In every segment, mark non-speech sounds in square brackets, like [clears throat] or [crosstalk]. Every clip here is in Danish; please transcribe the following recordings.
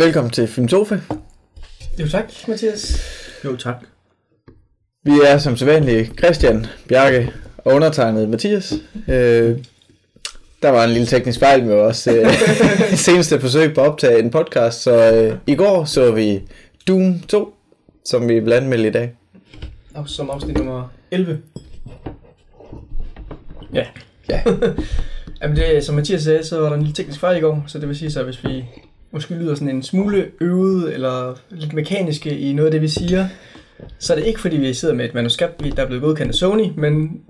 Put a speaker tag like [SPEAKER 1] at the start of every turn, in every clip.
[SPEAKER 1] Velkommen til Film Sofa.
[SPEAKER 2] Jo tak, Mathias.
[SPEAKER 3] Jo, tak.
[SPEAKER 1] Vi er som sædvanligt Christian, Bjarke og undertegnet Mathias. Øh, der var en lille teknisk fejl med vores øh, [laughs] seneste forsøg på at optage en podcast, så øh, i går så vi Doom 2, som vi vil anmelde i dag.
[SPEAKER 2] Og som afsnit nummer 11. Ja.
[SPEAKER 1] Ja. [laughs]
[SPEAKER 2] Jamen det, som Mathias sagde, så var der en lille teknisk fejl i går, så det vil sige så, hvis vi måske lyder sådan en smule øvet eller lidt mekaniske i noget af det, vi siger, så er det ikke fordi, vi sidder med et manuskript, der er blevet godkendt af Sony, men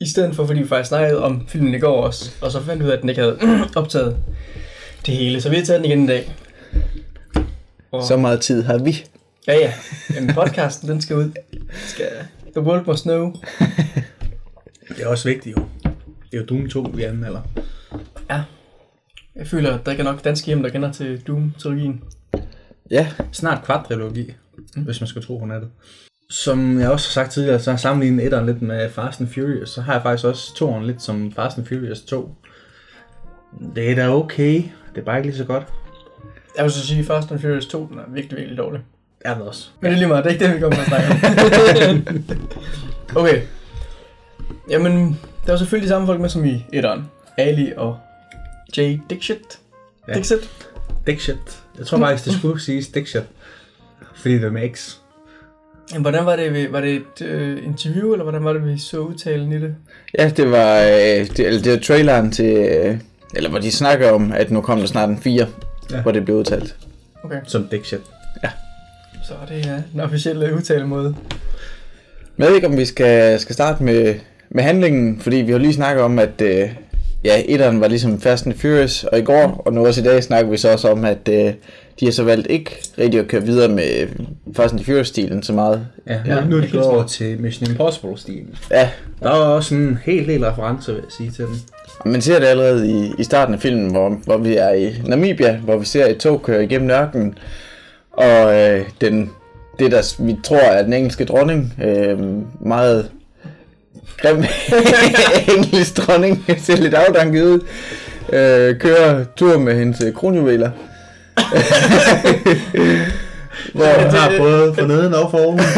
[SPEAKER 2] i stedet for, fordi vi faktisk snakkede om filmen i går også, og så fandt vi ud af, at den ikke havde [clears throat] optaget det hele, så vi har taget den igen i dag. Og,
[SPEAKER 1] Så meget tid har vi.
[SPEAKER 2] Ja, ja. Jamen, podcasten, den skal ud. Skal, the world must know. [laughs]
[SPEAKER 3] Det er også vigtigt jo. Det er jo Doom 2, vi anmelder.
[SPEAKER 2] Ja. Jeg føler, at der ikke er nok danske hjem, der kender til Doom-trilogien.
[SPEAKER 1] Ja,
[SPEAKER 3] Snart kvadrilogi, mm. hvis man skal tro på nettet. Som jeg også har sagt tidligere, så har jeg sammenlignet etteren lidt med Fast and Furious. Så har jeg faktisk også toeren lidt som Fast and Furious 2. Det er da okay. Det er bare ikke lige så godt.
[SPEAKER 2] Jeg vil så sige, at Fast and Furious 2 den er virkelig, virkelig dårlig.
[SPEAKER 3] Er det også.
[SPEAKER 2] Men det er lige meget, det er ikke det, vi kommer til at snakke om. [laughs] okay. Jamen, der er selvfølgelig de samme folk med som i etteren. Ali og Jay Dixit.
[SPEAKER 3] Ja.
[SPEAKER 2] Dixit?
[SPEAKER 3] Dickshit. Jeg tror faktisk, det skulle siges Dickshit. Fordi det er med X.
[SPEAKER 2] Hvordan var det, vi- var det et øh, interview, eller hvordan var det, vi så udtalen i det?
[SPEAKER 1] ja det var, øh, det, eller det var traileren til, øh, eller hvor de snakker om, at nu kommer der snart en 4, ja.
[SPEAKER 3] Ja.
[SPEAKER 1] hvor det bliver udtalt.
[SPEAKER 2] Okay,
[SPEAKER 3] Som Dickshit.
[SPEAKER 2] så det er den officielle udtalemåde.
[SPEAKER 1] Jeg ved ikke, om vi skal, skal starte med, med handlingen, fordi vi har lige snakket om, at øh, ja, etteren var ligesom Fast and Furious, og i går, og nu også i dag, snakker vi så også om, at øh, de har så valgt ikke rigtig at køre videre med Fast and Furious-stilen så meget.
[SPEAKER 3] Ja,
[SPEAKER 2] Ja,
[SPEAKER 3] ja nu er de gået over til Mission Impossible-stilen.
[SPEAKER 1] Ja,
[SPEAKER 3] Der er også en helt, helt reference, vil jeg sige til den.
[SPEAKER 1] man ser det allerede i, i starten af filmen, hvor, hvor vi er i Namibia, hvor vi ser et tog køre igennem ørkenen, og øh, den, det, der vi tror er den engelske dronning, øh, meget grim [laughs] engelsk dronning, ser lidt afdanket ud, øh, kører tur med hendes øh, kronjuveler. [laughs] hvor,
[SPEAKER 3] Jeg har både for neden og for oven. [laughs]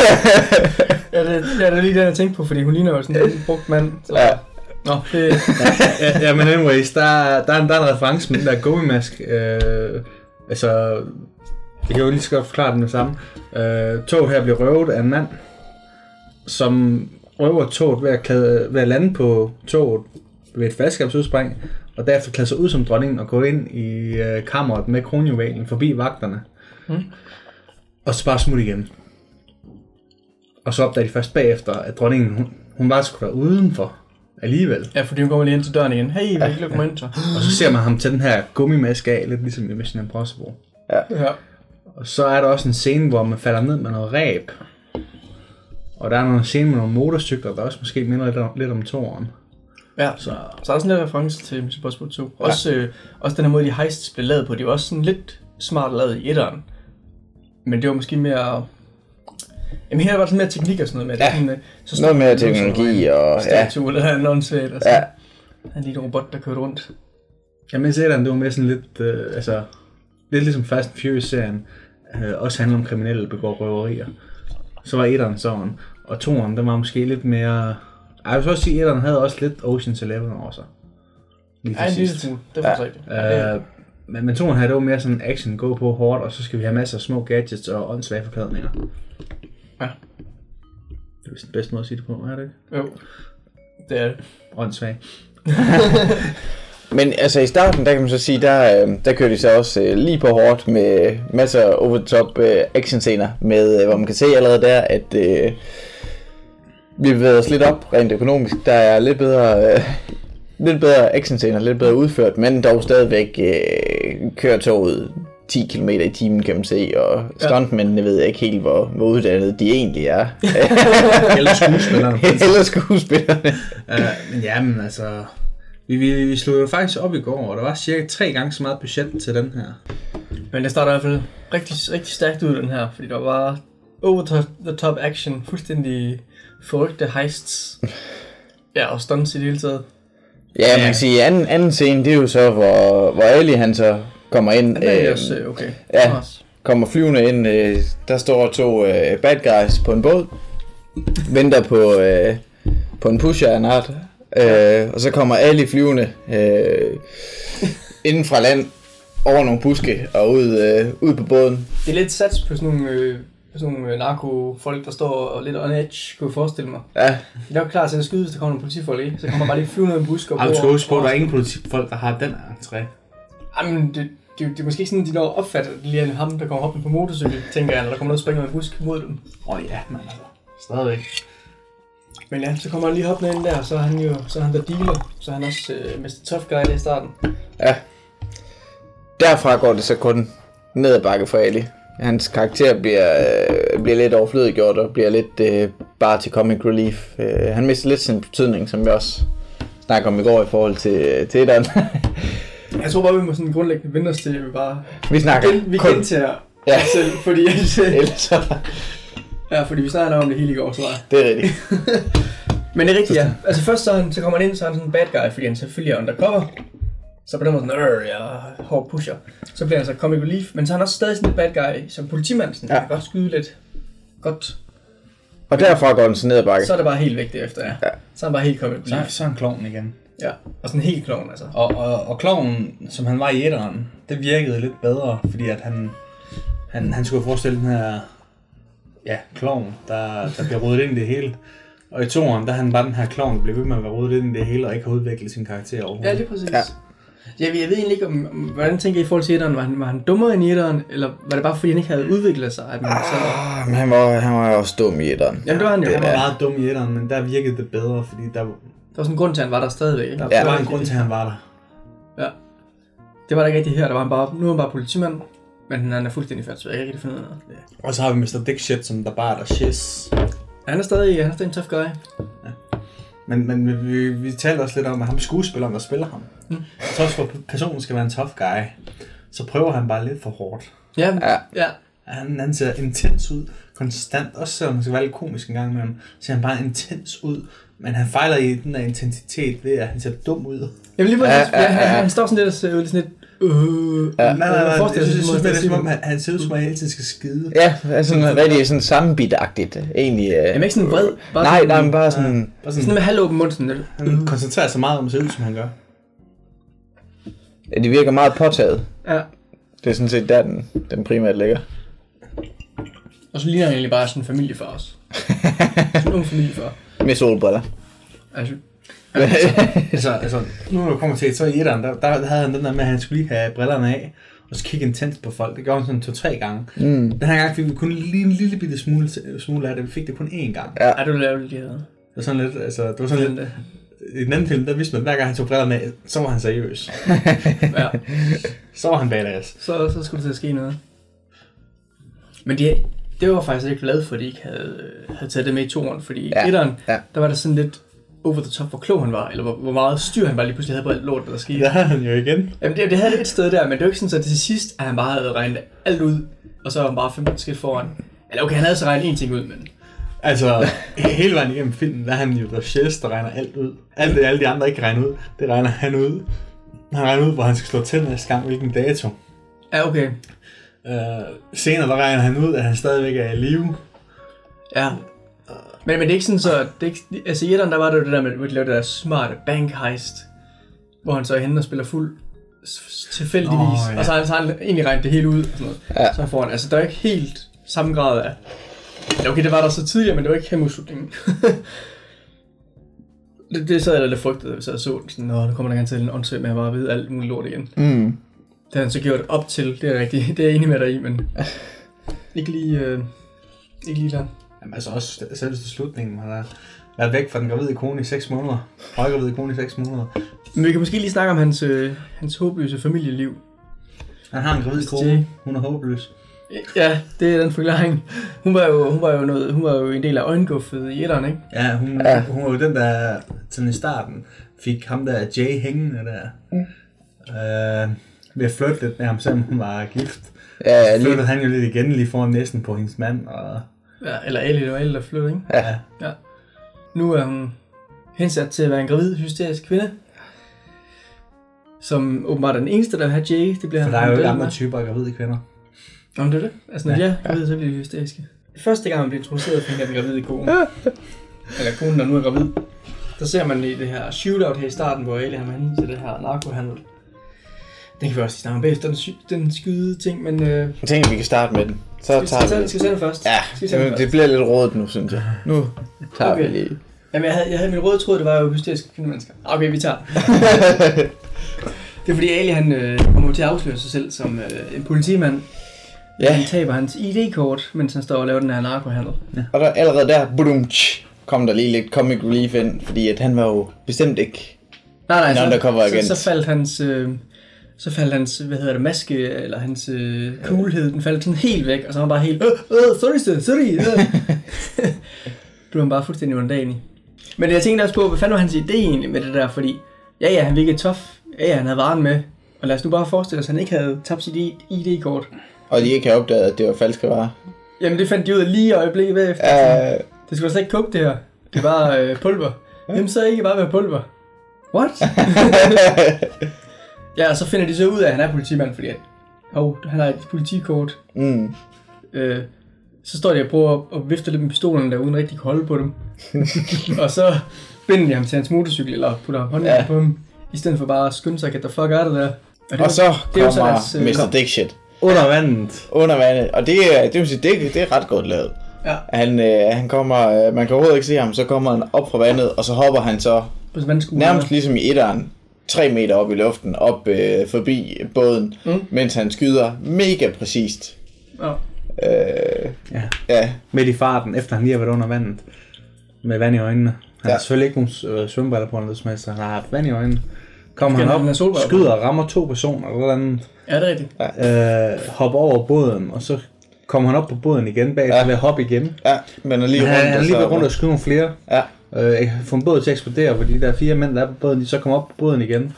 [SPEAKER 2] Ja, det, ja, det er lige det, jeg tænkte på, fordi hun ligner jo sådan en brugt mand. Så,
[SPEAKER 1] Ja.
[SPEAKER 2] Nå, det,
[SPEAKER 3] ja, ja, men anyways, der, er- der, er en, der er en reference med den der gummimask. Øh, altså, jeg kan jo lige så godt forklare den med samme. Øh, toget her bliver røvet af en mand, som røver toget ved at, klæde, ved at lande på toget ved et faldskabsudspring, og derefter klæde sig ud som dronningen og gå ind i øh, kammeret med kronjuvalen forbi vagterne.
[SPEAKER 2] Mm.
[SPEAKER 3] Og så bare smutte igen. Og så opdager de først bagefter, at dronningen, hun, hun bare skulle være udenfor alligevel.
[SPEAKER 2] ja, fordi hun kommer lige ind til døren igen. Hey, vil du ikke komme ind så?
[SPEAKER 3] Og så ser man ham tage den her gummimaske af, lidt ligesom i Mission Impossible.
[SPEAKER 2] Ja.
[SPEAKER 3] Og så er der også en scene, hvor man falder ned med noget ræb. Og der er nogle scene med nogle motorcykler, der også måske minder lidt om, lidt om toren.
[SPEAKER 2] Ja,
[SPEAKER 3] Så
[SPEAKER 2] så der er sådan lidt reference til Mission Impossible 2. Også, øh, også den her måde, de heists blev lavet på, det var også sådan lidt smart lavet i etteren. Men det var måske mere... Jamen her var der sådan mere teknik og sådan noget med.
[SPEAKER 1] Ja,
[SPEAKER 2] det, sådan, øh, så
[SPEAKER 1] noget mere
[SPEAKER 2] sådan
[SPEAKER 1] teknologi og... Ja,
[SPEAKER 2] Statue, eller en åndssvagt. Og så
[SPEAKER 1] ja,
[SPEAKER 2] en lille robot, der kørte rundt.
[SPEAKER 3] Jamen, serien, det var mere sådan lidt, øh, altså, lidt ligesom Fast and Furious-serien. Øh, også handler om kriminelle, der begår røverier. Så var etteren sådan. Og toeren, den var måske lidt mere... Ej, jeg vil så også sige, at etteren havde også lidt Ocean's Eleven over sig. Lige til
[SPEAKER 2] Ja, en lille
[SPEAKER 3] sidst.
[SPEAKER 2] smule. Det er faktisk rigtigt. Ja,
[SPEAKER 3] Øh, men, men toren her, det var mere sådan action, gå på hårdt, og så skal vi have masser af små gadgets og åndssvage forklædninger.
[SPEAKER 2] Ja.
[SPEAKER 3] Det er vist den bedste måde at sige det på, er det ikke?
[SPEAKER 2] Jo, det er det.
[SPEAKER 3] Åndssvag. [laughs]
[SPEAKER 1] Men altså i starten, der kan man så sige, der, øh, der kører de så også øh, lige på hårdt med masser af over-the-top øh, actionscener, med, øh, hvor man kan se allerede der, at øh, vi bevæger os lidt op rent økonomisk. Der er lidt bedre, øh, lidt bedre actionscener, lidt bedre udført, men dog stadigvæk øh, kører toget 10 km i timen, kan man se, og stuntmændene ved jeg ikke helt, hvor, hvor uddannede de egentlig er.
[SPEAKER 3] Eller skuespillerne. [laughs]
[SPEAKER 1] Eller skuespillerne.
[SPEAKER 3] uh, men ja, men altså... Vi, vi, vi slog jo faktisk op i går, og der var cirka tre gange så meget budget til den her.
[SPEAKER 2] Men det starter i hvert fald rigtig, rigtig stærkt ud, den her. Fordi der var over the, top action, fuldstændig forrygte heists. Ja, og stunts i det hele taget.
[SPEAKER 1] Ja, man kan sige, anden, anden scene, det er jo så, hvor, hvor Ali han så kommer ind.
[SPEAKER 2] Er
[SPEAKER 1] øh,
[SPEAKER 2] også okay.
[SPEAKER 1] ja. Kommer flyvende ind. Øh, der står to øh, bad guys på en båd. Venter på, øh, på en pusher af en art. Øh, og så kommer Ali flyvende øh, [laughs] inden fra land over nogle buske og ud, øh, ud på båden.
[SPEAKER 2] Det er lidt sats på sådan nogle, øh, på sådan nogle øh, narko-folk, der står og lidt on edge, kunne jeg forestille mig.
[SPEAKER 1] Ja,
[SPEAKER 2] De er nok klar til at skyde, hvis der kommer nogle politifolk, ikke? Så kommer bare lige flyvende en busk og
[SPEAKER 3] Ej, du skal
[SPEAKER 2] bor-
[SPEAKER 3] huske på, at der er ingen politifolk, der har den entré.
[SPEAKER 2] Jamen, det, det, det, er måske ikke sådan, de når at opfatte, at det lige ham, der kommer hoppende på motorcykel, tænker jeg, eller der kommer noget springende med en busk mod dem.
[SPEAKER 3] Åh oh, ja, men altså, stadigvæk.
[SPEAKER 2] Men ja, så kommer han lige hoppende ind der, så er han jo så er han der dealer, så er han også øh, Mr. Tough Guy i starten.
[SPEAKER 1] ja. Derfra går det så kun ned ad bakke for Ali. Hans karakter bliver, øh, bliver lidt overflødiggjort og bliver lidt øh, bare til comic relief. Øh, han mister lidt sin betydning, som vi også snakker om i går i forhold til, til etteren. [laughs]
[SPEAKER 2] Jeg tror bare, vi må sådan grundlæggende vende os til, at vi bare
[SPEAKER 1] vi snakker
[SPEAKER 2] gen, vi
[SPEAKER 1] kun...
[SPEAKER 2] gentager
[SPEAKER 1] Ja.
[SPEAKER 2] selv, fordi, [laughs]
[SPEAKER 1] Ellers så...
[SPEAKER 2] ja, fordi vi snakkede om det hele i går, tror jeg.
[SPEAKER 1] Det er rigtigt. [laughs]
[SPEAKER 2] Men det er rigtigt, ja. Altså først så, han, så kommer han ind, så er han sådan en bad guy, fordi han selvfølgelig er undercover. Så på den måde sådan, øh, jeg er hård pusher. Så bliver han så comic relief, men så er han også stadig sådan en bad guy som politimand. Sådan,
[SPEAKER 1] Ja.
[SPEAKER 2] kan godt skyde lidt. Godt.
[SPEAKER 1] Og derfra går den så ned ad bakke.
[SPEAKER 2] Så er det bare helt væk derefter, ja.
[SPEAKER 1] Ja.
[SPEAKER 2] Så er han bare helt comic
[SPEAKER 3] Så,
[SPEAKER 2] relief.
[SPEAKER 3] så er han kloven igen.
[SPEAKER 2] Ja. Og sådan helt klovn, altså.
[SPEAKER 3] Og, og, og kloven, som han var i etteren, det virkede lidt bedre, fordi at han, han, han skulle forestille den her ja, kloven, der, der bliver rodet ind i det hele. Og i toeren, der er han bare den her kloven, der bliver ved med at være rodet ind i det hele, og ikke har udviklet sin karakter overhovedet.
[SPEAKER 2] Ja, lige præcis.
[SPEAKER 1] Ja.
[SPEAKER 2] Jeg, ved- jeg ved egentlig ikke, om, om, hvordan tænker I i forhold til etteren? Var han, var han dummere end i etteren, eller var det bare fordi, han ikke havde udviklet sig? At man så...
[SPEAKER 1] Ah, men han var, han var også dum i etteren.
[SPEAKER 2] Jamen, det var han jo.
[SPEAKER 3] Han var
[SPEAKER 2] Der
[SPEAKER 3] meget dum i etteren, men der virkede det bedre, fordi der,
[SPEAKER 2] var sådan en grund til, at han var der stadigvæk. Ikke?
[SPEAKER 3] der
[SPEAKER 1] Ja.
[SPEAKER 3] var en grund til, at han var der.
[SPEAKER 2] Ja. Det var der ikke rigtig her. Der var han bare, nu er han bare politimand, men han er fuldstændig færdig, så jeg kan ikke rigtig finde ud af noget.
[SPEAKER 3] Og så har vi Mr. Dick Shit, som der bare er der shiz.
[SPEAKER 2] Han er stadig, han er stadig en tough guy.
[SPEAKER 3] Men, men vi, vi, vi talte også lidt om, at ham skuespilleren, der spiller ham, mm. så også for at personen skal være en tough guy, så prøver han bare lidt for hårdt.
[SPEAKER 2] Ja,
[SPEAKER 1] Ja.
[SPEAKER 2] ja. ja.
[SPEAKER 3] Han, han ser intens ud, konstant, også selvom han skal være lidt komisk en gang imellem, ser han bare intens ud, men han fejler i den der intensitet ved, at han ser dum ud.
[SPEAKER 2] Jamen lige præcis,
[SPEAKER 1] Ja,
[SPEAKER 2] ja,
[SPEAKER 1] ja,
[SPEAKER 2] ja,
[SPEAKER 1] ja.
[SPEAKER 2] han, han står sådan lidt og ser ud lidt sådan lidt... Øh,
[SPEAKER 1] Ja.
[SPEAKER 3] Nej, nej, nej, jeg jeg synes, det er som om, han, han ser ud som om, han tiden skal skide.
[SPEAKER 1] Ja, altså sådan rigtig sådan sammenbitagtigt, egentlig. Øh.
[SPEAKER 2] Jamen ikke sådan vred. Bare
[SPEAKER 1] Nej,
[SPEAKER 2] sådan,
[SPEAKER 1] nej, men bare sådan...
[SPEAKER 3] Bare
[SPEAKER 2] Sådan
[SPEAKER 3] sådan,
[SPEAKER 2] med halvåben mund, sådan lidt.
[SPEAKER 3] han koncentrerer sig meget om at se ud, som han gør.
[SPEAKER 1] Ja, det virker meget påtaget.
[SPEAKER 2] Ja.
[SPEAKER 1] Det er sådan set der, den, den primært ligger.
[SPEAKER 2] Og så ligner han egentlig bare sådan en familiefar også. [laughs] Sådan en ung familiefar.
[SPEAKER 1] Med solbriller.
[SPEAKER 2] Altså, [laughs]
[SPEAKER 3] Altså, altså nu når du kommer til, så i etteren, der, der havde han den der med, at han skulle lige have brillerne af, og så kigge intens på folk. Det gjorde han sådan to-tre gange.
[SPEAKER 1] Mm.
[SPEAKER 3] Den her gang fik vi kun lige en lille bitte smule, smule af det. Vi fik det kun én gang.
[SPEAKER 1] Ja.
[SPEAKER 2] er du lavet lige her?
[SPEAKER 3] Det var sådan lidt, altså, det var sådan lidt, i den anden film, der vidste man, at hver gang han tog brillerne af, så var han seriøs. [laughs]
[SPEAKER 2] Ja.
[SPEAKER 3] Så var han badass.
[SPEAKER 2] Så, så skulle der til at ske noget. Men de, det var faktisk ikke glad for, at de ikke havde, havde taget det med i toren, fordi
[SPEAKER 1] Ja,
[SPEAKER 2] i etteren,
[SPEAKER 1] ja.
[SPEAKER 2] der var der sådan lidt over the top, hvor klog han var, eller hvor, hvor meget styr han bare lige pludselig havde på alt lort, der skete. [laughs]
[SPEAKER 3] Havde han jo igen.
[SPEAKER 2] Jamen det, det havde det et sted der, men det var ikke sådan, at til sidst, at han bare havde regnet alt ud, og så var han bare 15 skridt foran. Eller okay, han havde så regnet én ting ud, men...
[SPEAKER 3] Altså, he- [laughs] hele vejen igennem filmen, der er han jo der chest, der regner alt ud. Alt det, alle de andre ikke regner ud, det regner han ud. Han regner ud, hvor han skal slå til næste gang, hvilken dato.
[SPEAKER 2] Ja, okay.
[SPEAKER 3] Uh, senere, der regner han ud, at han stadigvæk er i live.
[SPEAKER 2] Ja. Men, men det er ikke sådan så, det er ikke, altså i etteren, der var det jo det der med, at de lavede det der smarte bank heist, hvor han så er henne og spiller fuld tilfældigvis, oh,
[SPEAKER 3] ja.
[SPEAKER 2] og så har han, så har han egentlig regnet det hele ud, og sådan noget.
[SPEAKER 1] Ja.
[SPEAKER 2] Så får han, altså der er ikke helt samme grad af, ja, okay, det var der så tidligere, men det var ikke hemmeslutningen. [laughs] det, det sad jeg da lidt frygtet, hvis jeg så den sådan, nå, nu kommer der gerne til en åndssvagt med at bare vide alt muligt lort igen.
[SPEAKER 1] Mm.
[SPEAKER 2] Det har han så gjort op til, det er rigtigt, [laughs] det er jeg enig med dig i, men ikke lige, øh, ikke lige der.
[SPEAKER 3] Jamen altså også selv til slutningen, han har været væk fra den gravide kone i 6 måneder. Højgravide kone i 6 måneder.
[SPEAKER 2] Men vi kan måske lige snakke om hans, øh, hans håbløse familieliv.
[SPEAKER 3] Han har en gravid kone, hun er håbløs.
[SPEAKER 2] Ja, det er den forklaring. Hun var jo, hun var jo, noget, hun var jo en del af øjenguffet i etteren, ikke?
[SPEAKER 3] Ja, hun,
[SPEAKER 1] Ja.
[SPEAKER 3] hun var jo den, der sådan i starten fik ham der Jay hængende der. Mm. Øh, ved at flytte lidt med ham, selvom hun var gift.
[SPEAKER 1] Ja, ja, lige,
[SPEAKER 3] flyttede han jo lidt igen lige foran næsten på hendes mand. Og,
[SPEAKER 2] Ja, eller Ali, det var Ali, der flyttede, ikke?
[SPEAKER 1] ja.
[SPEAKER 2] Ja. Nu er hun hensat til at være en gravid, hysterisk kvinde. som åbenbart er den eneste, der vil have Jay. Det bliver
[SPEAKER 3] For
[SPEAKER 2] han
[SPEAKER 3] der er jo ikke andre typer af gravide kvinder.
[SPEAKER 2] Nå, men det er det. Altså, når
[SPEAKER 3] Ja.
[SPEAKER 2] jeg er gravid, så bliver de hysteriske. Første gang, man bliver introduceret for en gravid kone, eller konen, der nu er gravid, der ser man i det her shootout her i starten, hvor Ali har med til det her narkohandel. Det kan vi også snakke om bagefter, den, sy- den skyde ting, men øh,
[SPEAKER 1] Jeg tænker, vi kan starte med den. Så
[SPEAKER 2] skal, vi, skal, vi
[SPEAKER 1] tager
[SPEAKER 2] skal vi tage den først?
[SPEAKER 1] Ja,
[SPEAKER 2] skal vi tage den
[SPEAKER 1] det,
[SPEAKER 2] først?
[SPEAKER 1] det bliver lidt rådet nu, synes jeg. Nu tager
[SPEAKER 2] Okay.
[SPEAKER 1] vi lige.
[SPEAKER 2] Jamen, jeg havde, jeg havde min røde tråd, det var jo hysteriske kvindemennesker. Okay, vi tager. [laughs] Det er fordi Ali, han øh, kommer til at afsløre sig selv som øh, en politimand.
[SPEAKER 1] Ja.
[SPEAKER 2] Han taber hans ID-kort, mens han står og laver den her narkohandel.
[SPEAKER 1] Og der, allerede der, budum, tsch, kom der lige lidt comic relief ind, fordi at han var jo bestemt ikke...
[SPEAKER 2] Nej, nej,
[SPEAKER 1] En undercover
[SPEAKER 2] så,
[SPEAKER 1] agent.
[SPEAKER 2] så, så faldt hans, øh, så faldt hans, hvad hedder det, maske, eller hans øh, coolhed, den faldt sådan helt væk, og så var han bare helt, øh, øh, sorry, sir, sorry, øh. [laughs] Blev han bare fuldstændig underdanig. Men jeg tænkte også på, hvad fanden var hans idé egentlig med det der, fordi, ja, ja, han virkede tough, ja, ja, han havde varen med, og lad os nu bare forestille os, at han ikke havde tabt sit ID-kort.
[SPEAKER 1] Og de ikke har opdaget, at det var falske varer.
[SPEAKER 2] Jamen, det fandt de ud af lige i øjeblikket bagefter.
[SPEAKER 1] Uh,
[SPEAKER 2] Det skulle slet ikke koge det her. Det var øh, pulver. Jamen, så ikke bare være pulver. What? [laughs] ja, og så finder de så ud af, at han er politimand, fordi at, hov, han har et politikort.
[SPEAKER 1] mm.
[SPEAKER 2] Øh, så står de og prøver at, at vifte lidt med pistolerne der, uden rigtig at holde på dem. [laughs] og så binder de ham til hans motorcykel, eller putter hånden
[SPEAKER 1] Ja.
[SPEAKER 2] ja. på ham, i stedet for bare at skynde sig, get the fuck out of there. Og, det,
[SPEAKER 1] Og så
[SPEAKER 2] det er så
[SPEAKER 1] kommer
[SPEAKER 2] deres, øh,
[SPEAKER 1] Mr. Dick Shit
[SPEAKER 3] Under vandet.
[SPEAKER 1] under vandet. Og det, er- det vil sige, det, det er ret godt lavet.
[SPEAKER 2] Ja,
[SPEAKER 1] Han, øh, han kommer, øh, man kan overhovedet ikke se ham, så kommer han op fra vandet, og så hopper han så nærmest ligesom i etteren, 3 meter op i luften, op øh, forbi båden,
[SPEAKER 2] Mm.
[SPEAKER 1] mens han skyder mega præcist.
[SPEAKER 2] Ja.
[SPEAKER 1] Øh,
[SPEAKER 3] Ja.
[SPEAKER 1] ja,
[SPEAKER 3] Midt i farten, efter han lige har været under vandet. Med vand i øjnene. Han ja.
[SPEAKER 1] Ja.
[SPEAKER 3] har selvfølgelig ikke nogen øh, svømmebriller på, eller noget som helst, så han har haft vand i øjnene. Kommer han
[SPEAKER 2] han
[SPEAKER 3] op,
[SPEAKER 2] på?
[SPEAKER 3] skyder og rammer to personer, eller andet.
[SPEAKER 2] ja, det er rigtigt.
[SPEAKER 3] Øh, hopper over båden, og så kommer han op på båden igen bag,
[SPEAKER 1] Ja.
[SPEAKER 3] ja. ved at hoppe igen.
[SPEAKER 1] ja, men er lige
[SPEAKER 3] Han,
[SPEAKER 1] rundt.
[SPEAKER 3] han er
[SPEAKER 1] og
[SPEAKER 3] lige
[SPEAKER 1] så-
[SPEAKER 3] været rundt og skyde nogle flere.
[SPEAKER 1] Ja,
[SPEAKER 3] Øh, fået en båd til at eksplodere, fordi de der fire mænd, der er på båden, de så kommer op på båden igen.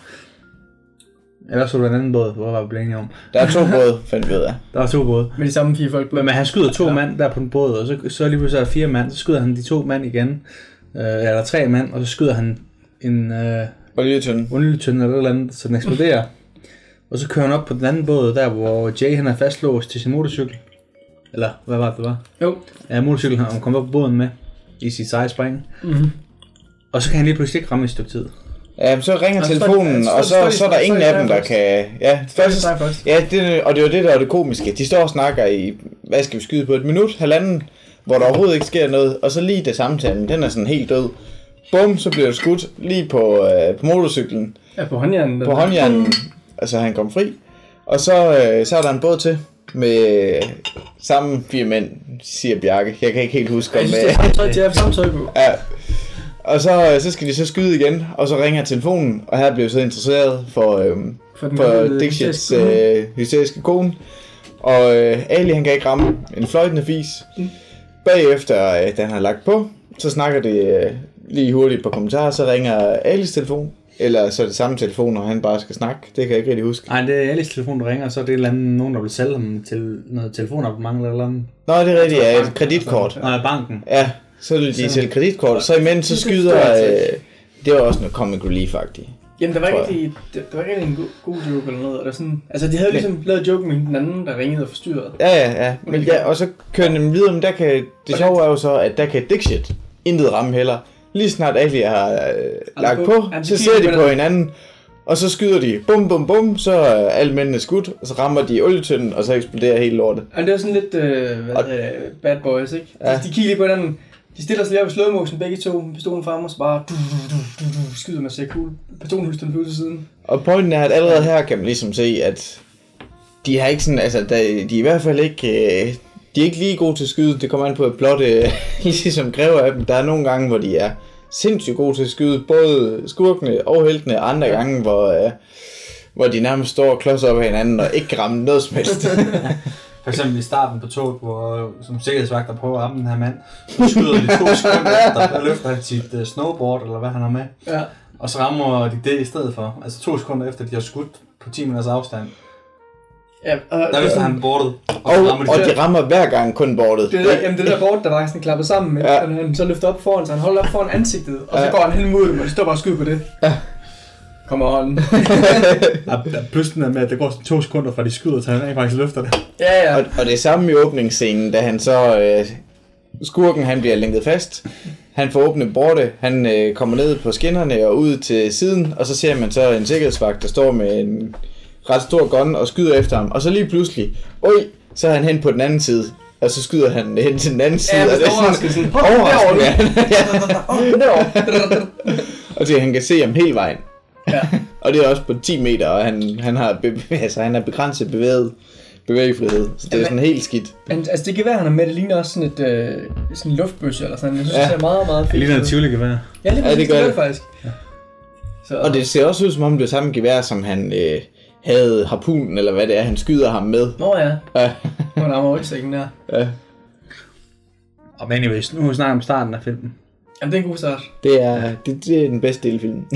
[SPEAKER 3] Eller så var der en anden båd, hvor var vi blevet enige om.
[SPEAKER 1] der er to både, fandt vi ud af.
[SPEAKER 3] Der var to både.
[SPEAKER 2] Med de samme fire folk.
[SPEAKER 3] Men, men han skyder to
[SPEAKER 2] Ja.
[SPEAKER 3] mand der på en båd, og så, så lige pludselig er der fire mand, så skyder han de to mand igen. Øh, eller tre mand, og så skyder han en øh,
[SPEAKER 1] Olietønde.
[SPEAKER 3] olietønde eller et eller andet, så den eksploderer. og så kører han op på den anden båd, der hvor Jay han er fastlåst til sin motorcykel. Eller hvad var det, det var?
[SPEAKER 2] Jo.
[SPEAKER 3] Ja, motorcyklen han kom op på båden med i sit seje spring.
[SPEAKER 2] Mm-hmm.
[SPEAKER 3] Og så kan han lige pludselig ikke ramme et stykke tid.
[SPEAKER 1] Ja, men så ringer telefonen, og
[SPEAKER 2] så-
[SPEAKER 1] så, er der ingen af dem, der kan... Ja, først, ja det, og det er jo det, der er det komiske. De står og snakker i, hvad skal vi skyde på, et minut, halvanden, hvor der overhovedet ikke sker noget, og så lige da samtalen, den er sådan helt død. Bum, så bliver det skudt lige på, øh, på motorcyklen,
[SPEAKER 2] Ja, på håndjernen.
[SPEAKER 1] på håndjernen, altså han kom fri. Og så, øh, så er der en båd til, med øh, samme fire mænd, siger Bjarke. Jeg kan ikke helt huske,
[SPEAKER 2] Jeg
[SPEAKER 1] om...
[SPEAKER 2] synes, det
[SPEAKER 1] øh,
[SPEAKER 2] er samme tøj til at have samme tøj på.
[SPEAKER 1] Ja. Og så, så skal de så skyde igen, og så ringer telefonen, og her bliver jeg så interesseret for, øhm,
[SPEAKER 2] For den
[SPEAKER 1] for Dick Shits
[SPEAKER 2] hysteriske
[SPEAKER 1] øh, hysteriske kone. Og øh, Ali han kan ikke ramme en fløjtende fis.
[SPEAKER 2] Mm.
[SPEAKER 1] Bagefter, øh, da han har lagt på, så snakker det øh, lige hurtigt på kommentarer, så ringer Alis telefon. Eller så er det samme telefon, og han bare skal snakke. Det kan jeg ikke rigtig huske.
[SPEAKER 3] Nej, det er Alice telefon, der ringer, og så er det et eller andet, nogen, der vil sælge dem til noget telefonabonnement eller eller andet.
[SPEAKER 1] Nå, det er rigtigt, ja, et kreditkort.
[SPEAKER 3] Nej, banken.
[SPEAKER 1] Ja, så vil de sælge kreditkort. Så imens så skyder... Øh, det var også noget comic relief faktisk.
[SPEAKER 2] Jamen, der var ikke rigtig, det, der var ikke rigtig en god, god joke eller noget. Eller sådan. Altså, de havde ligesom lavet joke med den anden, der ringede og forstyrrede.
[SPEAKER 1] Ja, ja, ja. Men ja, og så kører den videre, men der kan, det sjove er jo så, at der kan Dixit intet ramme heller. Lige snart Ali har øh, lagt
[SPEAKER 2] på-
[SPEAKER 1] så ser de
[SPEAKER 2] på
[SPEAKER 1] på
[SPEAKER 2] den.
[SPEAKER 1] hinanden, og så skyder de, bum, bum, bum, så er alle mændene skudt, og så rammer de olietønden, og så eksploderer hele lortet.
[SPEAKER 2] Og det var sådan lidt, øh, hvad
[SPEAKER 1] Og-
[SPEAKER 2] hedder det, bad boys, ikke?
[SPEAKER 1] Ja.
[SPEAKER 2] De, de kigger lige på hinanden. De stiller sig lige op i slow motion, begge to, med pistolen frem, og så bare du, du, du, du, du, skyder man ser cool. Patronhylsterne ud til siden.
[SPEAKER 1] Og pointen er, at allerede her kan man ligesom se, at de har ikke sådan, altså, de er i hvert fald ikke, øh, de er ikke lige gode til at skyde. Det kommer an på et plot, øh, [laughs] ligesom kræver af dem. Der er nogle gange, hvor de er sindssygt gode til at skyde, både skurkene og heltene, og andre gange, hvor, øh, hvor de nærmest står og klodser op af hinanden, og ikke kan ramme noget som helst. [laughs]
[SPEAKER 3] For eksempel i starten på toget, hvor som sikkerhedsvagter prøver at ramme den her mand, så skyder de to sekunder efter, og løfter han sit uh, snowboard, eller hvad han har med.
[SPEAKER 2] Ja.
[SPEAKER 3] Og så rammer de det i stedet for. Altså to sekunder efter, de har skudt på 10 minutters afstand.
[SPEAKER 2] Ja, og,
[SPEAKER 3] Der løfter han bordet, og
[SPEAKER 1] og,
[SPEAKER 3] rammer de
[SPEAKER 1] og
[SPEAKER 3] det.
[SPEAKER 1] de rammer hver gang kun bordet.
[SPEAKER 2] det, der, jamen, det der bord, der var sådan klappet sammen med,
[SPEAKER 1] Ja.
[SPEAKER 2] ja. han så løfter op foran sig, han holder op foran ansigtet, og så
[SPEAKER 1] Ja.
[SPEAKER 2] går han hen mod dem, og de står bare og skyder på det. Kommer hånden.
[SPEAKER 3] Og der- Plus den med, at det går sådan to sekunder fra de skyder, til han rent faktisk løfter det.
[SPEAKER 2] ja, ja.
[SPEAKER 1] Og, og det er samme i åbningsscenen, da han så... Øh, skurken, han bliver lænket fast. Han får åbnet bordet, han øh, kommer ned på skinnerne og ud til siden, og så ser man så en sikkerhedsvagt, der står med en ret stor gun og skyder efter ham. Og så lige pludselig, oj, så er han hen på den anden side. Og så skyder han hen til den anden side.
[SPEAKER 2] Ja,
[SPEAKER 1] og
[SPEAKER 2] det er
[SPEAKER 1] overraskende.
[SPEAKER 2] derovre.
[SPEAKER 1] ja. [laughs] Og så han kan se ham hele vejen.
[SPEAKER 2] Ja. [laughs]
[SPEAKER 1] Og det er også på 10 meter, og han, han har, be, altså, han har begrænset bevæget, bevægelsesfrihed. Så det er
[SPEAKER 2] Jamen-
[SPEAKER 1] sådan helt skidt.
[SPEAKER 2] Men altså, det kan være, han er med. Det ligner også sådan et øh, sådan en luftbøsse eller sådan. Jeg synes,
[SPEAKER 1] Ja.
[SPEAKER 2] ja. det ser meget, meget
[SPEAKER 3] Det
[SPEAKER 2] fint
[SPEAKER 3] ligner
[SPEAKER 2] ud.
[SPEAKER 3] et tivoli-gevær.
[SPEAKER 2] Ja, det,
[SPEAKER 1] Ja, det
[SPEAKER 2] det
[SPEAKER 1] gør
[SPEAKER 2] gør
[SPEAKER 1] det.
[SPEAKER 2] det faktisk. Så,
[SPEAKER 1] Og det ser også ud som om det er samme gevær, som han øh, havde harpunen, eller hvad det er, han skyder ham med.
[SPEAKER 2] Nå ja,
[SPEAKER 1] Ja,
[SPEAKER 2] en armor rygsækken der.
[SPEAKER 1] ja.
[SPEAKER 3] Og men anyways, nu snakker vi om starten af filmen.
[SPEAKER 2] Jamen, det er en god start.
[SPEAKER 1] Det er, det, det er den bedste del af filmen.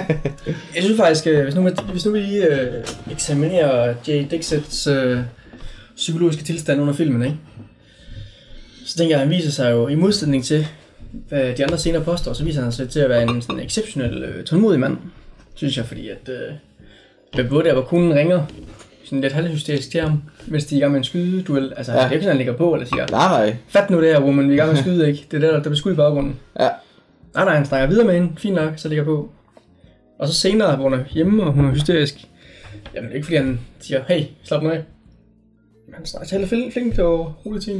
[SPEAKER 1] [laughs]
[SPEAKER 2] Jeg synes faktisk, øh, hvis nu, hvis nu vi lige øh, eksaminerer Jay Dixits øh, psykologiske tilstand under filmen, ikke? så tænker jeg, at han viser sig jo i modsætning til, hvad de andre scener påstår, så viser han sig til at være en sådan exceptionel øh, tålmodig mand, synes jeg, fordi at øh, både der, hvor kunden ringer, sådan lidt halvhysterisk til ham, mens de er i gang med en skydeduel. Altså, ja. Det er ikke sådan, han ligger på eller siger,
[SPEAKER 1] nej, nej.
[SPEAKER 2] fat nu det her, woman, vi er i gang med at skyde, ikke? Det er der, der bliver skudt i baggrunden.
[SPEAKER 1] Ja.
[SPEAKER 2] Nej, nej, han snakker videre med hende. Fint nok, så ligger på. Og så senere, hvor hun er hjemme, og hun er hysterisk. Jamen, det er ikke fordi, han siger, hey, slap nu af. Han snakker taler flink, flink og roligt til.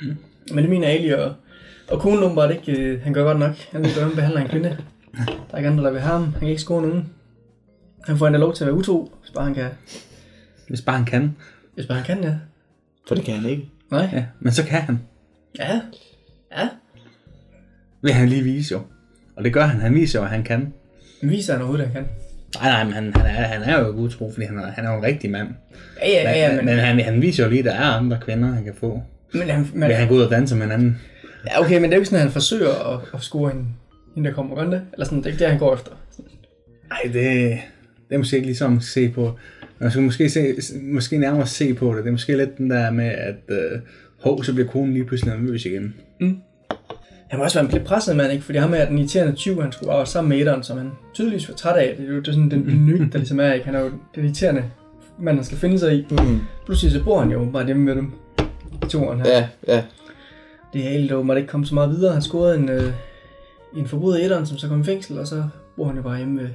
[SPEAKER 2] Mm. Men det mener Ali, og, og konen åbenbart ikke, øh, han gør godt nok. Han vil gøre, han behandler en kvinde. Der er ikke andre, der vil have ham. Han kan ikke score nogen. Han får endda lov til at være utro, hvis bare han kan.
[SPEAKER 3] Hvis bare han kan.
[SPEAKER 2] Hvis bare han kan, ja.
[SPEAKER 1] For det kan han ikke.
[SPEAKER 2] Nej.
[SPEAKER 3] Ja, men så kan han.
[SPEAKER 2] Ja. Ja.
[SPEAKER 3] Vil han lige vise jo. Og det gør han. Han viser jo, at han kan.
[SPEAKER 2] Men viser han overhovedet, at han kan.
[SPEAKER 3] Nej, nej, men han, han, er, han er jo ikke utro, fordi han er, han er jo en rigtig mand.
[SPEAKER 2] Ja, ja, ja,
[SPEAKER 3] men,
[SPEAKER 2] men,
[SPEAKER 3] men han, han viser jo lige, at der er andre kvinder, han kan få.
[SPEAKER 2] men, han, men,
[SPEAKER 3] Vil han gå ud og danse med en anden?
[SPEAKER 2] Ja, okay, men det er jo ikke sådan, at han forsøger at, at score hende, hende, der kommer og det. Eller sådan, det er ikke det, han går efter.
[SPEAKER 3] Nej, det, det er måske ikke ligesom at se på. Man skal måske, se, måske nærmere se på det. Det er måske lidt den der med, at øh, hov, så bliver konen lige pludselig nervøs igen.
[SPEAKER 2] Han må også være en lidt presset mand, ikke? Fordi ham er den irriterende 20, han skulle arbejde sammen med etteren, som han tydeligvis var træt af. Det er jo det er sådan den ny, der ligesom er, ikke? Han er jo den irriterende mand, han skal finde sig i.
[SPEAKER 1] Mm.
[SPEAKER 2] Pludselig så bor han jo bare hjemme med dem. I toeren her.
[SPEAKER 1] Ja, ja.
[SPEAKER 2] Det er helt dog, måtte ikke komme så meget videre. Han scorede en, øh, en forbryder i etteren, som så kom i fængsel, og så bor han jo bare hjemme med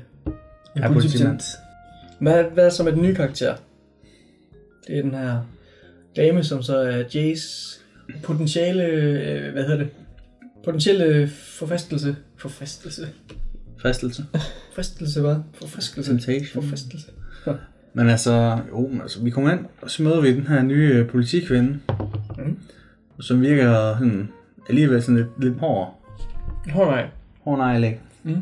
[SPEAKER 2] en
[SPEAKER 3] Ja,
[SPEAKER 2] politibetjent.
[SPEAKER 3] politimand.
[SPEAKER 2] Hvad, hvad er så med den nye karakter? Det er den her dame, som så er Jays potentiale, øh, hvad hedder det? Potentielle forfastelse. Forfastelse.
[SPEAKER 3] Fristelse.
[SPEAKER 2] Fristelse, hvad? Forfastelse.
[SPEAKER 3] Temptation.
[SPEAKER 2] Forfastelse.
[SPEAKER 3] Men altså, jo, altså, vi kommer ind, og så møder vi den her nye øh, politikvinde,
[SPEAKER 2] Mhm.
[SPEAKER 3] som virker sådan, alligevel sådan lidt, lidt hård.
[SPEAKER 2] Hård nej.
[SPEAKER 3] Hård nejlæg.
[SPEAKER 2] Mhm.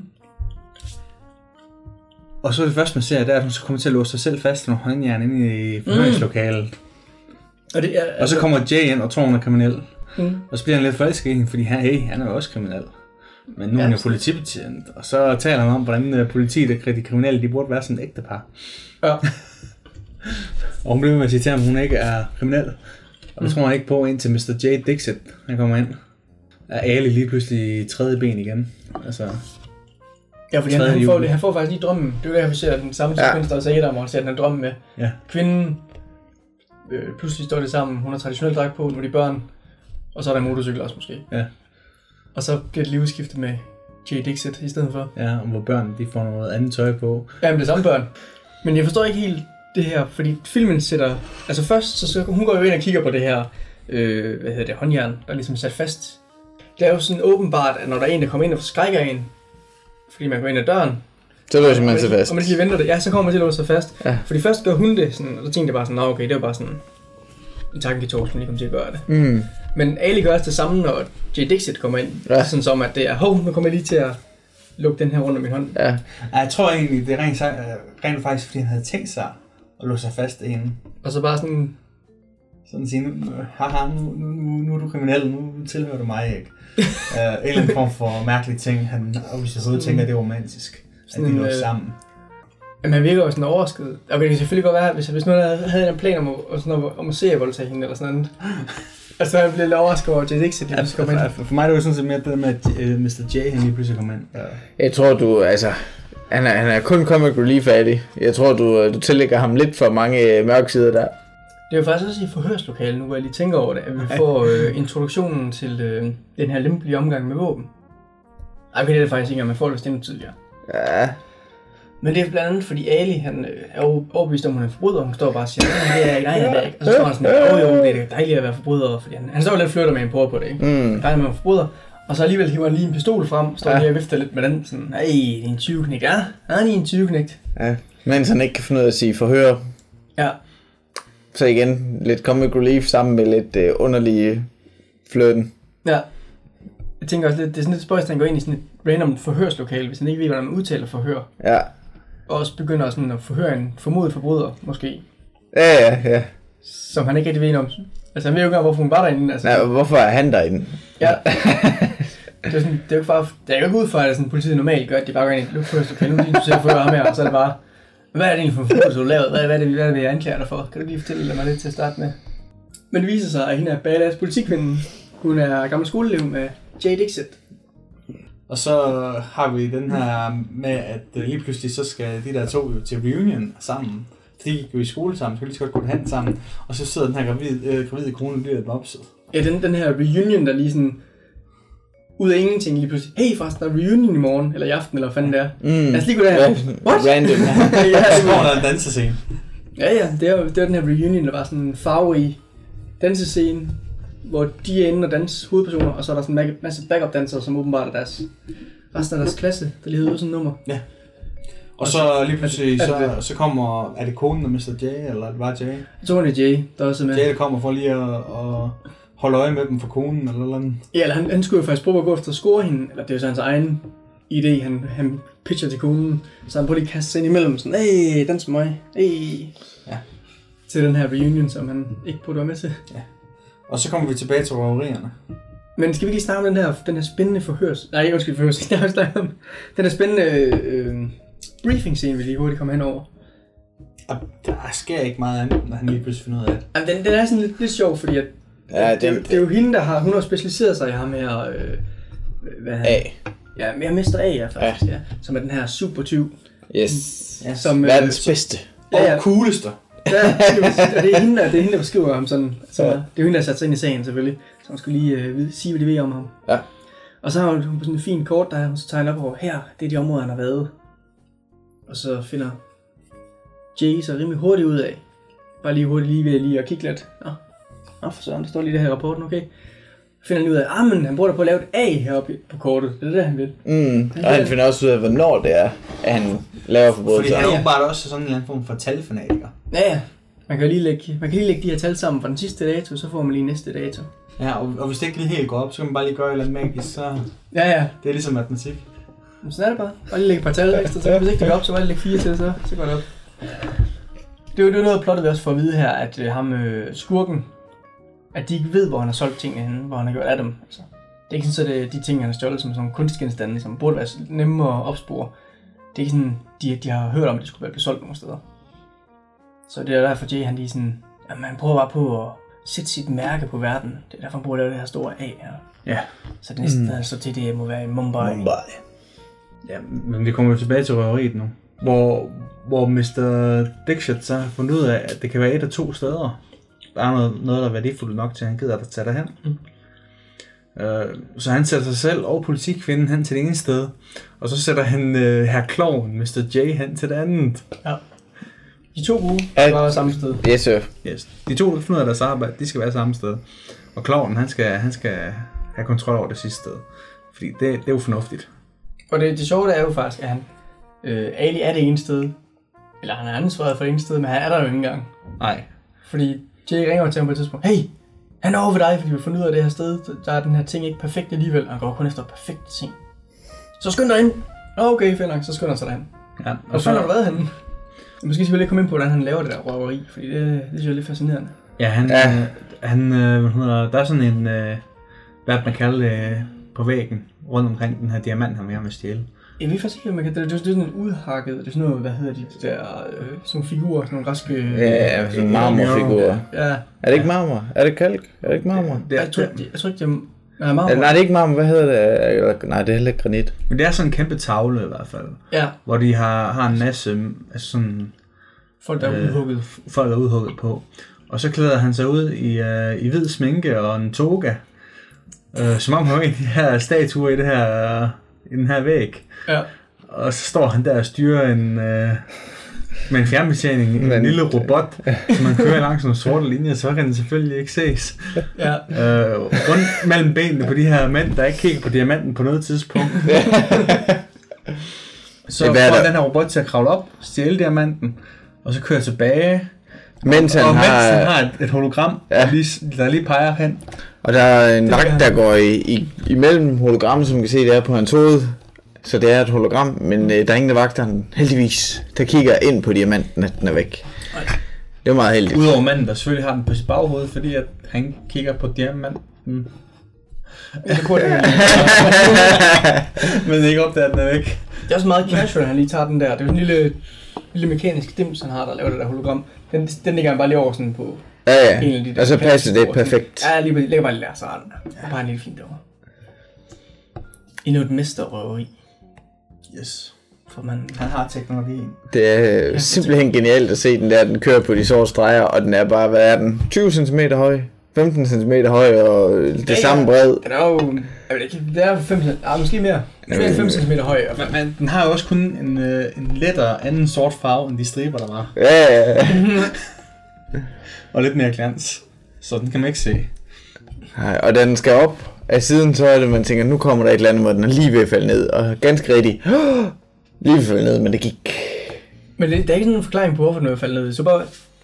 [SPEAKER 3] Og så det første, man ser, det er, at hun så kommer til at låse sig selv fast i nogle håndjern inde i forhøringslokalet.
[SPEAKER 2] Og, det er, altså-
[SPEAKER 3] Og så kommer Jay ind og tror, hun er kriminel.
[SPEAKER 2] Mm.
[SPEAKER 3] Og så bliver han lidt forelsket i hende, fordi han, hey, han er jo også kriminel. Men nu er han jo politibetjent, og så taler han om, hvordan øh, politiet og de kriminelle, de burde være sådan et ægtepar.
[SPEAKER 2] Ja. [laughs]
[SPEAKER 3] Og hun bliver med at sige til ham, at hun ikke er kriminel. Og det tror han ikke på, indtil Mr. J. Dixit, han kommer ind. Er Ali lige pludselig i tredje ben igen. Altså,
[SPEAKER 2] Ja, fordi han, han, får,
[SPEAKER 3] juli.
[SPEAKER 2] han får faktisk lige drømmen. Det er jo der, vi ser den samme
[SPEAKER 1] Ja.
[SPEAKER 2] sekvens, der også er der, hvor han ser den drømme med
[SPEAKER 3] ja.
[SPEAKER 2] kvinden. Øh, pludselig står det sammen. Hun har traditionel dragt på, nu er de børn. Og så er der en motorcykel også måske.
[SPEAKER 3] Ja.
[SPEAKER 2] Og så bliver det livsskiftet med Jay Dixit i stedet for.
[SPEAKER 3] Ja, og hvor børn, de får noget andet tøj på.
[SPEAKER 2] Ja, men det er samme børn. Men jeg forstår ikke helt det her, fordi filmen sætter... Altså først, så, så hun går jo ind og kigger på det her, øh, hvad hedder det, håndjern, der er ligesom sat fast. Det er jo sådan åbenbart, at når der er en, der kommer ind og forskrækker en, fordi man går ind ad døren,
[SPEAKER 1] Så låser man sig fast.
[SPEAKER 2] og man lige venter det, ja, så kommer man til at låse sig fast.
[SPEAKER 1] Ja.
[SPEAKER 2] Fordi først gør hun det, sådan, og så tænkte jeg bare sådan, nå okay, det var bare sådan en tanketog, som lige kom til at gøre det.
[SPEAKER 1] Mm.
[SPEAKER 2] Men Ali gør også det samme, når Jay Dixit kommer ind.
[SPEAKER 1] Ja.
[SPEAKER 2] Sådan som, at det er, hov, nu kommer jeg lige til at lukke den her rundt om min hånd.
[SPEAKER 1] Ja.
[SPEAKER 3] Jeg tror egentlig, det er rent, øh, rent faktisk, fordi han havde tænkt sig at låse sig fast inde.
[SPEAKER 2] Og så bare sådan,
[SPEAKER 3] Sådan sige, nu, nu- haha, nu, nu, nu, nu er du kriminel, nu tilhører du mig ikke. Uh, en eller anden form for mærkelig ting, han hvis jeg overhovedet tænker, at det er romantisk. At
[SPEAKER 2] Sådan,
[SPEAKER 3] de lå
[SPEAKER 2] øh,
[SPEAKER 3] sammen.
[SPEAKER 2] Jamen, han virker jo sådan overrasket. Okay, det kan selvfølgelig godt være, hvis, hvis nogen havde, havde en plan om, at- om, sådan om at se voldtage hende eller sådan noget. [laughs] Altså, han blev lidt overrasket over, at Jay Dixit lige pludselig
[SPEAKER 3] for,
[SPEAKER 2] kom ind.
[SPEAKER 3] for, for mig er det jo sådan set mere det med, at uh, Mr. J, han lige pludselig kom ind. Ja.
[SPEAKER 1] Jeg tror, du, altså... Han er, han er kun comic relief færdig. Jeg tror, du, du tillægger ham lidt for mange øh, mørke sider der.
[SPEAKER 2] Det er jo faktisk også i forhørslokalet nu, hvor jeg lige tænker over det, at vi får øh, introduktionen til øh, den her lempelige omgang med våben. Ej, okay, det er det faktisk ikke, at man får det bestemt tidligere.
[SPEAKER 1] Ja,
[SPEAKER 2] Men det er blandt andet, fordi Ali han øh, er overbevist om, at hun er forbryder. Hun står bare og siger, nej, det er ikke, nej, det er jeg ikke. Og så står han sådan, jo, jo, det er dejligt at være forbryder, fordi han, han står jo lidt og flytter med en på det, ikke?
[SPEAKER 1] mm,
[SPEAKER 2] Dejligt med forbryder. Og så alligevel hiver han lige en pistol frem, står
[SPEAKER 1] Ja.
[SPEAKER 2] lige og vifter lidt med den, sådan, nej, det er en 20-knægt, ja, nej, det er en 20-knægt.
[SPEAKER 1] ja. Mens han ikke kan finde ud af at sige forhør.
[SPEAKER 2] Ja,
[SPEAKER 1] Så igen, lidt comic relief sammen med lidt øh, underlige flirten.
[SPEAKER 2] ja. Jeg tænker også lidt, det er sådan lidt spøjst, at han går ind i sådan et random forhørslokale, hvis han ikke ved, hvordan man udtaler forhør.
[SPEAKER 1] Ja.
[SPEAKER 2] Og også begynder sådan at forhøre en formodet forbryder, måske.
[SPEAKER 1] Ja, ja, ja.
[SPEAKER 2] Som han ikke rigtig ved om. Altså, han ved jo ikke engang, hvorfor hun var derinde. Altså,
[SPEAKER 1] Nej, hvorfor er han derinde?
[SPEAKER 2] Ja. det er, sådan, det er jo ikke bare, det er jo ikke ud fra, at sådan, politiet normalt gør, at de bare går ind i et lukførslokale, nu du ser forhøre ham her, og så er det bare, hvad er det egentlig for en forbrydelse, du har lavet? Hvad, hvad, er det, hvad er det, jeg anklager dig for? Kan du lige fortælle mig lidt til at starte med? Men det viser sig, at hende er badass politikvinden. Hun er gammel skoleelev med Jay Dixit.
[SPEAKER 3] Og så har vi den her med, at øh, lige pludselig så skal de der to jo til reunion sammen. De gik jo i skole sammen, så kan lige så godt gå hen sammen. Og så sidder den her gravide, øh, gravide kone og bliver mopset.
[SPEAKER 2] Ja, den, den her reunion, der lige sådan, ud af ingenting lige pludselig, hey forresten, der er reunion i morgen, eller i aften, eller hvad fanden det er.
[SPEAKER 1] Mm.
[SPEAKER 2] Os lige gå derhen. What?
[SPEAKER 1] Random. [laughs]
[SPEAKER 2] ja,
[SPEAKER 3] Så kommer der en dansescene.
[SPEAKER 2] Ja, ja, det er jo det er den her reunion, der var sådan en farverig dansescene, hvor de er inde og danse hovedpersoner, og så er der sådan en masse backup dansere, som åbenbart er deres resten af deres klasse, der lige hedder sådan et nummer.
[SPEAKER 3] Og så lige pludselig,
[SPEAKER 2] Er
[SPEAKER 3] så,
[SPEAKER 2] det-
[SPEAKER 3] så kommer, er det konen af Mr. J, eller er det bare Jay?
[SPEAKER 2] Jeg tror, det er Jay, der også er med.
[SPEAKER 3] Jay, der kommer for lige at, at holde øje med dem for konen, eller noget.
[SPEAKER 2] Ja, eller han, han skulle jo faktisk prøve at gå efter at score hende, eller det er jo så hans egen idé, han, han pitcher til konen, så han prøver lige at kaste sig ind imellem, sådan, hey, dans med mig, hey.
[SPEAKER 3] Ja.
[SPEAKER 2] Til den her reunion, som han ikke burde være med til.
[SPEAKER 3] Og så kommer vi tilbage til røverierne.
[SPEAKER 2] Men skal vi ikke lige snakke om den her, den her spændende forhørs... Nej, undskyld, forhørs. [laughs] Jeg har snakket om den her spændende øh, briefing scene, vi lige hurtigt kommer hen over.
[SPEAKER 3] Og der sker ikke meget andet, når han lige pludselig finder ud af det.
[SPEAKER 2] Jamen, den, den er sådan lidt, lidt sjov, fordi at,
[SPEAKER 1] Ja,
[SPEAKER 2] det, er jo-
[SPEAKER 1] den
[SPEAKER 2] det, er jo hende, der har... Hun har specialiseret sig i ham her... Øh, hvad han?
[SPEAKER 1] A.
[SPEAKER 2] Ja, jeg Mester A, ja, faktisk, ja. ja. Som er den her supertyv.
[SPEAKER 1] Yes.
[SPEAKER 3] Ja,
[SPEAKER 2] Som, øh,
[SPEAKER 1] Verdens
[SPEAKER 2] så-
[SPEAKER 1] bedste.
[SPEAKER 3] Og
[SPEAKER 2] Ja, ja.
[SPEAKER 3] cooleste.
[SPEAKER 2] Ja, det er- og det er hende, der, det er hende, der beskriver ham sådan. Så
[SPEAKER 1] Ja.
[SPEAKER 2] Det er jo hende, der har sat sig ind i sagen, selvfølgelig. Så hun skulle lige øh, vide- sige, hvad de ved om ham.
[SPEAKER 1] Ja.
[SPEAKER 2] Og så har hun hun på sådan en fin kort, der hun så tegnet op over, her, det er de områder, han har været. Og så finder Jay så rimelig hurtigt ud af. Bare lige hurtigt lige ved lige at kigge lidt. Nå, Nå for søren, der står lige det her i rapporten, okay. Finder han ud af, ah, men han bruger da på at lave et A heroppe på kortet. Det er det, han vil.
[SPEAKER 1] Mm. Og han finder også ud af, hvornår det er, at han laver
[SPEAKER 3] Fordi
[SPEAKER 1] forbrydelser.
[SPEAKER 3] han er åbenbart også sådan en eller anden form for talfanatiker.
[SPEAKER 2] Ja, ja. Man kan lige lægge, man kan lige lægge de her tal sammen fra den sidste dato, så får man lige næste dato.
[SPEAKER 3] Ja, og, og hvis det ikke lige helt går op, så kan man bare lige gøre et eller andet magisk, så
[SPEAKER 2] Ja, ja.
[SPEAKER 3] det er ligesom matematik.
[SPEAKER 2] Men sådan er det bare. Bare lige lægge et par tal ekstra til. Hvis ikke det går op, så bare lige lægge fire til, så, så går det op. Det er jo det er noget af plottet, vi også får at vide her, at øh, ham øh, skurken, at de ikke ved, hvor han har solgt tingene henne, hvor han har gjort af dem. Altså, det er ikke sådan, at det, de ting, han har stjålet som sådan kunstgenstande, som burde være nemme at opspore. Det er ikke sådan, de, de har hørt om, at det skulle være blevet solgt nogle steder. Så det er derfor, Jay han lige sådan, jamen han prøver bare på at sætte sit mærke på verden. Det er derfor, han prøver at lave det her store A her.
[SPEAKER 3] Ja.
[SPEAKER 2] Så det næste, mm. altså til det må være i Mumbai.
[SPEAKER 1] Mumbai.
[SPEAKER 3] Ja, men vi kommer jo tilbage til røveriet nu. Hvor, hvor Mr. Dixit så har fundet ud af, at det kan være et af to steder. Der er noget, noget der er værdifuldt nok til, at han gider at tage derhen.
[SPEAKER 2] Mm.
[SPEAKER 3] Øh, så han sætter sig selv og politikvinden hen til det ene sted. Og så sætter han øh, herr Kloven, Mr. J, hen til det andet.
[SPEAKER 2] De to gode
[SPEAKER 1] Ja.
[SPEAKER 2] var samme sted.
[SPEAKER 1] Yes, sir.
[SPEAKER 3] Yes. De to, der finder deres arbejde, de skal være samme sted. Og Kloven, han skal, han skal have kontrol over det sidste sted. Fordi det, det er jo fornuftigt.
[SPEAKER 2] Og det, det sjove der er jo faktisk, at han, øh, Ali er det ene sted, eller han er ansvaret for det ene sted, men han er der jo ikke engang.
[SPEAKER 3] Nej.
[SPEAKER 2] Fordi Jay ringer til ham på et tidspunkt, hey, han er over ved dig, fordi vi har fundet ud af det her sted, der er den her ting ikke perfekt alligevel, og han går kun efter perfekte ting. Så skynd dig ind. Okay, fair nok, så skynder han sig derhen.
[SPEAKER 3] Ja,
[SPEAKER 2] Og så har du været henne. Måske skal vi lige komme ind på, hvordan han laver det der røveri, fordi det, det synes jeg er lidt fascinerende.
[SPEAKER 3] Ja, han,
[SPEAKER 1] Ja.
[SPEAKER 3] ja. han øh, hvad hedder, der er sådan en, øh, hvad man kalder det, øh, på væggen rundt omkring den her diamant, han vil gerne vil stjæle.
[SPEAKER 2] Jeg ved faktisk ikke, man kan... Det er, det er sådan en udhakket... Det er sådan noget, hvad hedder de der... Øh, sådan figurer, sådan nogle græske...
[SPEAKER 1] Ja, sådan marmorfigurer.
[SPEAKER 2] Ja,
[SPEAKER 1] Er det ikke marmor? Er det kalk? Er det ikke marmor?
[SPEAKER 3] Det,
[SPEAKER 2] jeg, tror, jeg, jeg tror ikke, det er... Nej, meget
[SPEAKER 1] Eller, nej, det er ikke marmor, hvad hedder det? Nej, det er heller ikke granit.
[SPEAKER 3] Men det er sådan en kæmpe tavle i hvert fald.
[SPEAKER 2] Ja,
[SPEAKER 3] Hvor de har, har en masse altså sådan,
[SPEAKER 2] folk der er
[SPEAKER 3] Øh,
[SPEAKER 2] udhugget.
[SPEAKER 3] folk, der er udhugget på. Og så klæder han sig ud i, uh, i hvid sminke og en toga. Uh, som om han var en af de her statuer i, det her, uh, i den her væg.
[SPEAKER 2] Ja.
[SPEAKER 3] Og så står han der og styrer en, uh, med en fjernbetjening, en
[SPEAKER 1] Men-
[SPEAKER 3] lille robot, som man kører langs nogle sorte linjer, så kan den selvfølgelig ikke ses.
[SPEAKER 2] Ja.
[SPEAKER 3] Uh, rundt mellem benene på de her mænd, der ikke kigger på diamanten på noget tidspunkt. så
[SPEAKER 1] Ja, er
[SPEAKER 3] får den her robot til at kravle op, stjæle diamanten, og så køre tilbage,
[SPEAKER 1] Mens han
[SPEAKER 3] og mens
[SPEAKER 1] har...
[SPEAKER 3] han har et, et hologram,
[SPEAKER 1] Ja.
[SPEAKER 3] ja. der, lige, der lige peger hen.
[SPEAKER 1] Og der er en
[SPEAKER 2] kan
[SPEAKER 1] der går i, i, imellem hologrammet, som man kan se, det er på hans hoved. Så det er et hologram, men øh, der er ingen af vagterne, heldigvis, der kigger ind på diamanten, at den er væk.
[SPEAKER 2] Nej.
[SPEAKER 1] Det er meget heldigt.
[SPEAKER 3] Udover manden, der selvfølgelig har den på sit baghoved, fordi at han kigger på diamanten.
[SPEAKER 2] Det kunne [laughs] det,
[SPEAKER 3] Men ikke opdager, at den er væk.
[SPEAKER 2] det er også meget casual, at han lige tager den der. Det er jo sådan en lille, lille mekanisk dims, han har, der laver det der hologram. Den, den ligger han bare lige over sådan på
[SPEAKER 1] Ja,
[SPEAKER 2] en af de
[SPEAKER 1] ja.
[SPEAKER 2] der.
[SPEAKER 1] Og så passer det perfekt.
[SPEAKER 2] Ja, lige ligger bare lige der, så er den. Ja. Bare en lille fint derovre. Endnu et mesterrøveri
[SPEAKER 3] Yes.
[SPEAKER 2] for manden.
[SPEAKER 3] Han har teknologien.
[SPEAKER 1] Det er øh, simpelthen genialt at se den der, den kører på de sorte streger, og den er bare, hvad er den? 20 cm høj, 15 cm høj, og det
[SPEAKER 2] Ja,
[SPEAKER 1] samme
[SPEAKER 2] ja.
[SPEAKER 1] bred.
[SPEAKER 2] Den er jo, jeg ved ikke, det er 5 cm, ah, måske mere. Mere end 5 cm høj.
[SPEAKER 3] Men, men den har jo også kun en, øh, en lettere anden sort farve, end de striber, der var.
[SPEAKER 1] Ja, ja, ja. [laughs] [laughs]
[SPEAKER 3] Og lidt mere glans. Så den kan man ikke se.
[SPEAKER 1] Nej, og da den skal op af siden, så er det, man tænker, nu kommer der et eller andet, hvor den er lige ved at falde ned. Og ganske rigtigt, [gasps] lige ved at falde ned, men det gik.
[SPEAKER 2] Men det, der er ikke sådan en forklaring på, hvorfor den er faldet ned. Så bare,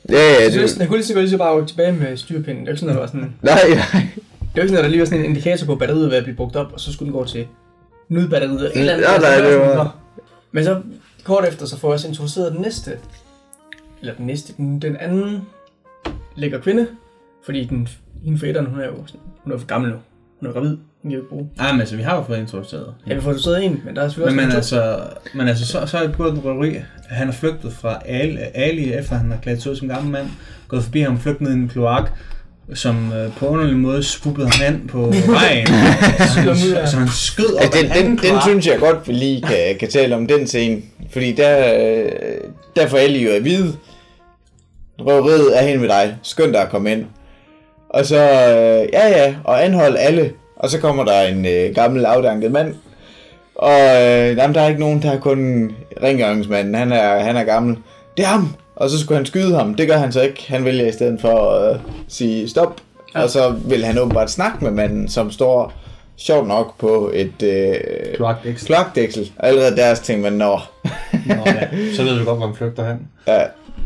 [SPEAKER 1] Ja, ja,
[SPEAKER 2] jeg synes,
[SPEAKER 1] det,
[SPEAKER 2] den kunne lige så godt lige så bare tilbage med styrpinden. Det er jo ikke sådan, at der var sådan,
[SPEAKER 1] nej, nej.
[SPEAKER 2] det er jo ikke sådan, at der lige var sådan en indikator på, at batteriet var ved at blive brugt op, og så skulle den gå til nødbatteriet. eller et eller andet.
[SPEAKER 1] Ja, nej,
[SPEAKER 2] Altså,
[SPEAKER 1] det
[SPEAKER 2] sådan,
[SPEAKER 1] var-.
[SPEAKER 2] Men så kort efter, så får jeg også introduceret den næste. Eller den næste, den, den anden lækker kvinde. Fordi den, hende for etteren, hun er jo sådan, hun er for gammel nu. Hun er gravid. Hun kan jo ikke bruge.
[SPEAKER 3] Nej, men altså, vi har jo fået introduceret.
[SPEAKER 2] Ja, vi får introduceret en, men der er selvfølgelig
[SPEAKER 3] Men, men altså, men altså så, så er det gået en røveri. Han er flygtet fra Ali, Ali efter han har klædt sig ud som gammel mand. Gået forbi ham, flygtet ned i en kloak, som øh, på en underlig måde svuppede ham hen på [laughs] vejen. så, han,
[SPEAKER 2] af-
[SPEAKER 3] så han skød op af
[SPEAKER 1] den, den, den synes jeg godt, vi lige kan, kan tale om den scene. Fordi der, øh, der får alle jo at vide, røveriet er hen ved dig. Skynd dig at komme ind. Og så, øh, ja ja, og anhold alle. Og så kommer der en øh, gammel afdanket mand. Og øh, jamen, der er ikke nogen, der er kun rengøringsmanden. Han er, han er gammel. Det er ham! Og så skulle han skyde ham. Det gør han så ikke. Han vælger i stedet for at øh, sige stop. Ja. Og så vil han åbenbart snakke med manden, som står sjovt nok på et øh,
[SPEAKER 3] Kloakdæksel.
[SPEAKER 1] kloakdæksel. Og allerede der tænkte man, nå.
[SPEAKER 3] Nå, ja. Så ved du godt, hvor han flygter hen.
[SPEAKER 1] ja.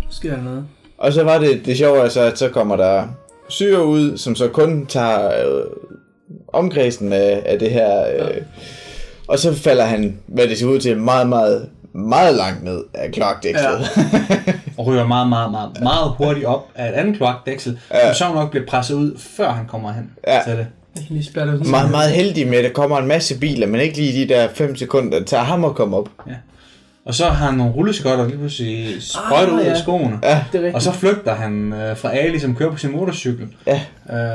[SPEAKER 2] sker der noget.
[SPEAKER 1] Og så var det det sjove, altså, at så kommer der syre ud, som så kun tager øh, omkredsen af, af det her. Øh, og så falder han, hvad det ser ud til, meget, meget, meget langt ned af kloakdækslet. Ja. [laughs]
[SPEAKER 3] Og ryger meget, meget, meget, meget hurtigt op af et andet kloakdæksel,
[SPEAKER 1] Ja.
[SPEAKER 3] ja. som så nok bliver presset ud, før han kommer hen
[SPEAKER 1] Ja.
[SPEAKER 3] til det.
[SPEAKER 2] Lige
[SPEAKER 1] meget, meget heldig med, at der kommer en masse biler, men ikke lige de der 5 sekunder, det tager ham at komme op.
[SPEAKER 3] Og så har han nogle rulleskotter lige pludselig sprøjtet
[SPEAKER 2] Ah,
[SPEAKER 3] ud af
[SPEAKER 2] ja.
[SPEAKER 3] skoene.
[SPEAKER 1] Ja,
[SPEAKER 2] Det er rigtigt.
[SPEAKER 3] Og så flygter han øh, fra Ali, som kører på sin motorcykel.
[SPEAKER 1] Ja.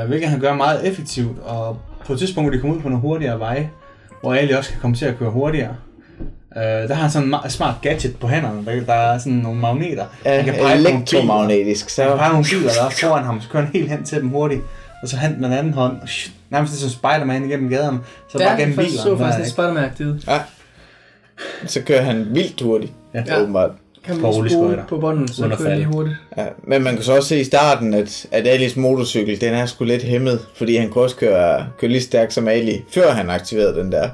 [SPEAKER 3] Øh, hvilket han gør meget effektivt. Og på et tidspunkt, hvor de kommer ud på nogle hurtigere veje, hvor Ali også kan komme til at køre hurtigere. Øh, der har han sådan en ma- smart gadget på hænderne. Der, der er sådan nogle magneter.
[SPEAKER 1] ja
[SPEAKER 3] han kan pege
[SPEAKER 1] elektromagnetisk.
[SPEAKER 3] Han kan
[SPEAKER 1] Så,
[SPEAKER 3] pege nogle biler, der er foran ham, så kører han helt hen til dem hurtigt. Og så han med den anden hånd, nærmest som Spider-Man igennem gaderne, så
[SPEAKER 2] ja,
[SPEAKER 3] bare gennem
[SPEAKER 2] faktisk,
[SPEAKER 3] bilerne.
[SPEAKER 2] så
[SPEAKER 3] der,
[SPEAKER 2] faktisk lidt ud.
[SPEAKER 1] ja. Så kører han vildt hurtigt,
[SPEAKER 3] Ja.
[SPEAKER 1] åbenbart.
[SPEAKER 2] Kan
[SPEAKER 3] På
[SPEAKER 2] man
[SPEAKER 3] rulleskøjter.
[SPEAKER 2] skrue på bånden, så
[SPEAKER 3] at
[SPEAKER 2] kører lige hurtigt.
[SPEAKER 1] Ja, men man kan så også se i starten, at, at Alis motorcykel, den er sgu lidt hæmmet, fordi han kunne også køre, køre lige stærkt som Ali, før han aktiverede den der.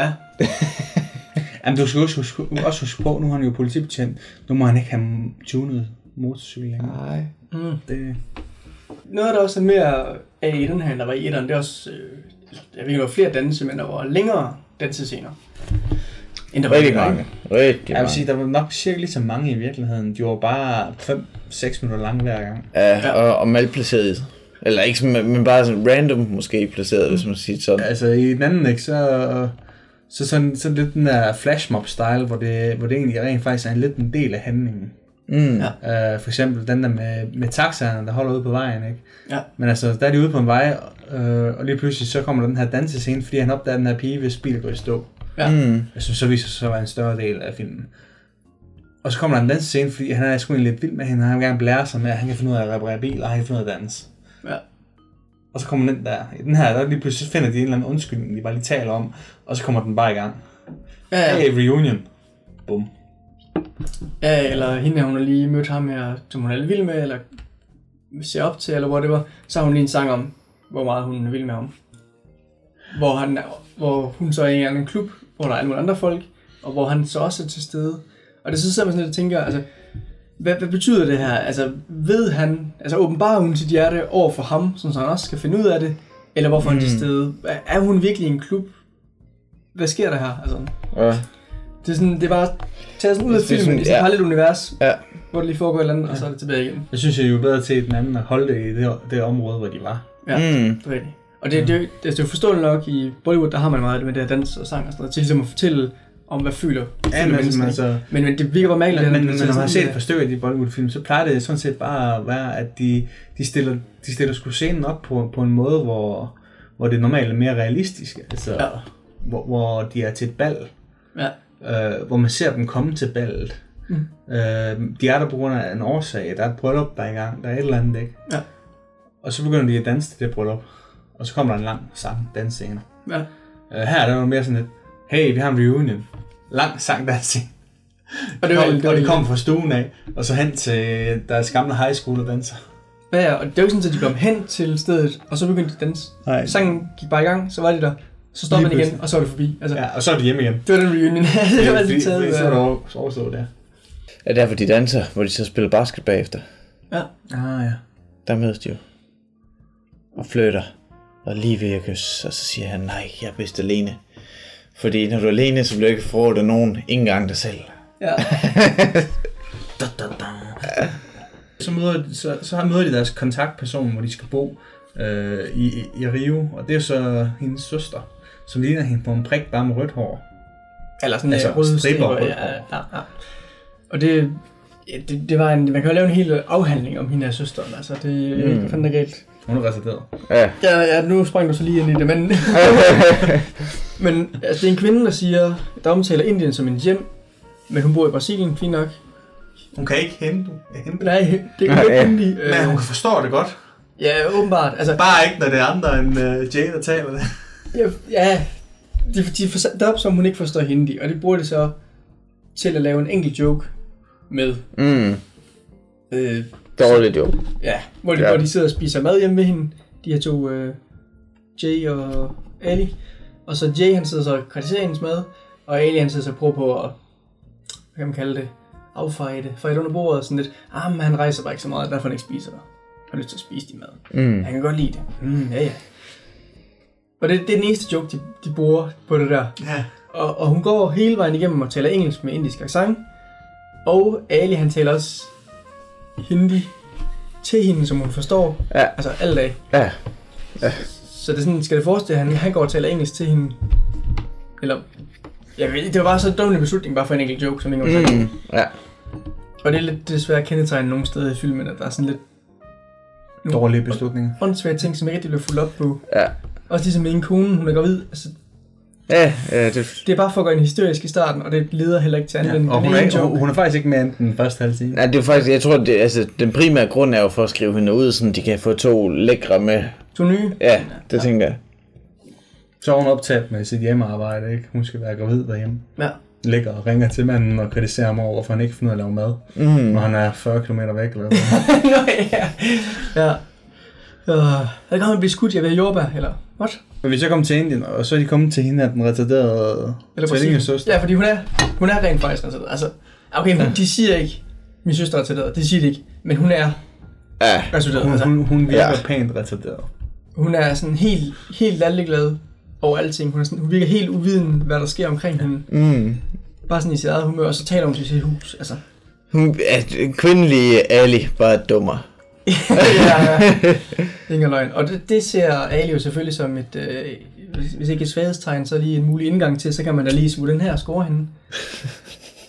[SPEAKER 3] Ja. [laughs] Jamen, du skal også huske, også huske på, nu er han jo politibetjent. Nu må han ikke have tunet motorcykel længere.
[SPEAKER 1] Nej.
[SPEAKER 2] Mm.
[SPEAKER 3] Det,
[SPEAKER 2] Noget, der også er mere af i den her, der var i etteren, det er også, øh, jeg ved ikke, der var flere danse, men der var længere dansescener. End der var i
[SPEAKER 1] Rigtig mange. Rigtig
[SPEAKER 3] jeg vil
[SPEAKER 1] mange.
[SPEAKER 3] sige, der var nok cirka lige så mange i virkeligheden. De var bare 5-6 minutter lange hver gang.
[SPEAKER 1] Ja, og, og malplaceret. Eller ikke, men bare sådan random måske placeret, hvis man siger det sådan.
[SPEAKER 3] Altså i den anden, ikke, så, så sådan, sådan lidt den der flashmob-style, hvor det, hvor det egentlig rent faktisk er en lidt en del af handlingen.
[SPEAKER 1] Mm.
[SPEAKER 2] Ja.
[SPEAKER 3] Uh, for eksempel den der med, med taxaerne, der holder ude på vejen, ikke?
[SPEAKER 2] Ja.
[SPEAKER 3] Men altså, der er de ude på en vej, Øh, og lige pludselig så kommer der den her dansescene, fordi han opdager den her pige, hvis bil går i stå.
[SPEAKER 2] Ja.
[SPEAKER 1] Mm.
[SPEAKER 3] Jeg synes, så viser sig så at være en større del af filmen. Og så kommer der en dansscene, fordi han er sgu lidt vild med hende. Han vil gerne blære sig med, at han kan finde ud af at reparere biler, og han kan finde ud af at danse.
[SPEAKER 2] Ja.
[SPEAKER 3] Og så kommer den der. I den her, der lige pludselig finder de en eller anden undskyldning, de bare lige taler om. Og så kommer den bare i gang.
[SPEAKER 2] Ja, ja.
[SPEAKER 3] Hey, reunion. Bum.
[SPEAKER 2] ja, eller hende, hun har lige mødt ham her, som hun er lidt vild med, eller ser op til, eller whatever. Så har hun lige en sang om, hvor meget hun vild med ham. Hvor, han, hvor hun så er i en eller anden klub, hvor der er alle mulige andre folk, og hvor han så også er til stede. Og det så sidder man sådan lidt og tænker, altså, hvad, hvad betyder det her? Altså, ved han, altså åbenbarer hun sit hjerte over for ham, så han også skal finde ud af det? Eller hvorfor mm. han er til stede? Er- hun virkelig i en klub? Hvad sker der her? Altså,
[SPEAKER 1] Ja.
[SPEAKER 2] det er sådan, det er bare taget sådan ud af
[SPEAKER 1] Det er
[SPEAKER 2] filmen
[SPEAKER 1] sådan-
[SPEAKER 2] i sådan et
[SPEAKER 1] ja.
[SPEAKER 2] parallelt univers,
[SPEAKER 1] Ja.
[SPEAKER 2] hvor det lige foregår et eller andet, og så er det tilbage igen.
[SPEAKER 3] Jeg synes, jeg er jo bedre til den anden at holde det i det, det område, hvor de var.
[SPEAKER 2] Ja,
[SPEAKER 1] Mm.
[SPEAKER 2] det er rigtigt. Og det, det, det, det er jo forståeligt nok i Bollywood, der har man meget det med det her dans og sang og sådan noget, til ligesom at fortælle om, hvad føler,
[SPEAKER 3] Ja, men, altså,
[SPEAKER 2] ikke? men, men det virker bare mærkeligt,
[SPEAKER 3] men, men, men når man har set
[SPEAKER 2] sådan,
[SPEAKER 3] et par stykker af de Bollywood-film, så plejer det sådan set bare at være, at de, de stiller, de stiller sgu scenen op på, på en måde, hvor, hvor det normalt er mere realistisk. Altså,
[SPEAKER 2] ja.
[SPEAKER 3] hvor, hvor de er til et bal,
[SPEAKER 2] Ja,
[SPEAKER 3] øh, hvor man ser dem komme til ballet.
[SPEAKER 2] Mm.
[SPEAKER 3] Øh, de er der på grund af en årsag. Der er et bryllup, der er i gang. Der er et eller andet, ikke?
[SPEAKER 2] Ja.
[SPEAKER 3] Og så begynder de at danse til det bryllup. Og så kommer der en lang sang, dansscene.
[SPEAKER 2] ja.
[SPEAKER 3] Øh, her er der noget mere sådan lidt, hey, vi har en reunion. Lang sang, dansing.
[SPEAKER 2] Og det,
[SPEAKER 3] Og,
[SPEAKER 2] var,
[SPEAKER 3] det, og de kom fra stuen af, og så hen til deres gamle high school og danser.
[SPEAKER 2] Ja, ja, og det er jo ikke sådan, at de kom hen til stedet, og så begyndte de at danse.
[SPEAKER 3] Nej.
[SPEAKER 2] Sangen gik bare i gang, så var de der, så stoppede
[SPEAKER 3] Lige
[SPEAKER 2] den igen, og så var det forbi. Altså,
[SPEAKER 3] Ja, og så er de hjemme igen.
[SPEAKER 2] det var den reunion. [laughs] det var altid taget. Ud
[SPEAKER 3] Så er der over- overstået der.
[SPEAKER 1] Ja, derfor de danser, hvor de så spiller basket bagefter.
[SPEAKER 2] Ja,
[SPEAKER 3] Ah, ja.
[SPEAKER 1] Der mødes de jo. Og flytter. Og lige ved at kysse. Og så siger han, nej, jeg er bedst alene. Fordi når du er alene, så bliver du ikke forrådt af nogen. Ikke engang dig selv.
[SPEAKER 2] ja. [laughs]
[SPEAKER 3] Da, da, da. Så, møder, så, så møder de deres kontaktperson, hvor de skal bo øh, i, i, Rio. Og det er så hendes søster, som ligner hende på en prik, bare med rødt hår.
[SPEAKER 2] Eller sådan
[SPEAKER 3] Altså,
[SPEAKER 2] altså, røde
[SPEAKER 3] striber
[SPEAKER 2] striber. Ja, ja, ja. Og det, ja, det, det var en, man kan jo lave en hel afhandling om hende her søsteren. Altså, det jeg ved ikke, er galt.
[SPEAKER 3] Hun er retarderet.
[SPEAKER 1] Ja.
[SPEAKER 2] Ja, ja, nu sprang du så lige ind i det, men... [laughs] men altså, det er en kvinde, der siger, der omtaler Indien som en hjem, men hun bor i Brasilien, fint nok.
[SPEAKER 3] Hun kan ikke hente, hente.
[SPEAKER 2] Nej, det er
[SPEAKER 1] Ja,
[SPEAKER 2] ikke
[SPEAKER 1] ja.
[SPEAKER 2] hindi.
[SPEAKER 3] Men hun
[SPEAKER 2] Øh,
[SPEAKER 3] kan forstå det godt.
[SPEAKER 2] ja, åbenbart. Altså,
[SPEAKER 3] Bare ikke, når det er andre end uh, Jay, der taler det.
[SPEAKER 2] ja, ja de, de får sat op, som hun ikke forstår hindi, og det bruger det så til at lave en enkelt joke med.
[SPEAKER 1] Mm.
[SPEAKER 2] Øh,
[SPEAKER 1] Dårligt jo.
[SPEAKER 2] Ja, hvor de,
[SPEAKER 1] Ja.
[SPEAKER 2] hvor de sidder og spiser mad hjemme med hende. De her to, øh, Jay og Ali. Og så Jay, han sidder så og kritiserer hendes mad. Og Ali, han sidder så og prøver på at, hvad kan man kalde det, affeje det. Fejde under bordet og sådan lidt. Ah, men han rejser bare ikke så meget, derfor han ikke spiser der. Han har lyst til at spise din mad.
[SPEAKER 1] Mm.
[SPEAKER 2] Han kan godt lide det. Mm, ja, ja. Og det, det er den eneste joke, de, de bruger på det der.
[SPEAKER 3] Ja.
[SPEAKER 2] Og, og hun går hele vejen igennem og taler engelsk med indisk accent. Og Ali, han taler også hindi til hende, som hun forstår.
[SPEAKER 1] Ja.
[SPEAKER 2] Altså alle dage.
[SPEAKER 1] Ja.
[SPEAKER 2] Så det er sådan, skal det forestille, at han, han går og taler engelsk til hende? Eller... Jeg ved, det var bare så dum en beslutning, bare for en enkelt joke, som ingen mm.
[SPEAKER 1] Mm. Ja.
[SPEAKER 2] Og det er lidt desværre kendetegnet nogle steder i filmen, at der er sådan lidt
[SPEAKER 3] Dårlige beslutninger.
[SPEAKER 2] åndssvage ting, som ikke rigtig bliver fuldt op på.
[SPEAKER 1] Ja.
[SPEAKER 2] Også ligesom med en kone, hun er gravid. Altså,
[SPEAKER 1] Ja, ja, det,
[SPEAKER 2] det er bare for at gøre en hysterisk i starten, og det leder heller ikke til andet
[SPEAKER 3] Ja,
[SPEAKER 2] end
[SPEAKER 3] og hun er,
[SPEAKER 2] joke.
[SPEAKER 3] hun, hun er faktisk ikke med end den første halve time.
[SPEAKER 1] nej, det er faktisk, jeg tror, det, altså, den primære grund er jo for at skrive hende ud, så de kan få to lækre med.
[SPEAKER 2] To nye.
[SPEAKER 1] Ja, det tænker jeg.
[SPEAKER 3] Så er hun optaget med sit hjemmearbejde, ikke? Hun skal være gravid derhjemme.
[SPEAKER 2] Ja.
[SPEAKER 3] Ligger og ringer til manden og kritiserer ham over, hvorfor han ikke finder ud af at lave mad.
[SPEAKER 1] Mm.
[SPEAKER 3] Når han er 40 km væk eller. [laughs]
[SPEAKER 2] Nå, ja. ja. Uh, jeg kan blive skudt, jeg vil have jordbær, eller what?
[SPEAKER 3] Men vi så kommer til Indien, og så er de kommet til hende af den retarderede tvillingesøster.
[SPEAKER 2] Ja, fordi hun er, hun er rent faktisk retarderet. Altså, okay, hun, de siger ikke, min søster er retarderet, det siger de ikke, men hun er
[SPEAKER 1] Ja.
[SPEAKER 2] retarderet.
[SPEAKER 3] Hun,
[SPEAKER 2] Altså,
[SPEAKER 3] hun, hun virker
[SPEAKER 1] Ja.
[SPEAKER 3] ja. pænt retarderet.
[SPEAKER 2] hun er sådan helt, helt lalleglad over alting. Hun, er sådan, hun virker helt uviden, hvad der sker omkring hende.
[SPEAKER 1] Mm.
[SPEAKER 2] Bare sådan i sit eget humør, og så taler hun til sit hus. Altså,
[SPEAKER 1] Hun er den kvindelige Ali, bare dummer.
[SPEAKER 2] Ja, ja. [laughs] Ingen løgn. Og det, det ser Ali jo selvfølgelig som et, øh, hvis- hvis ikke et svaghedstegn, så lige en mulig indgang til, så kan man da lige smule den her score hende.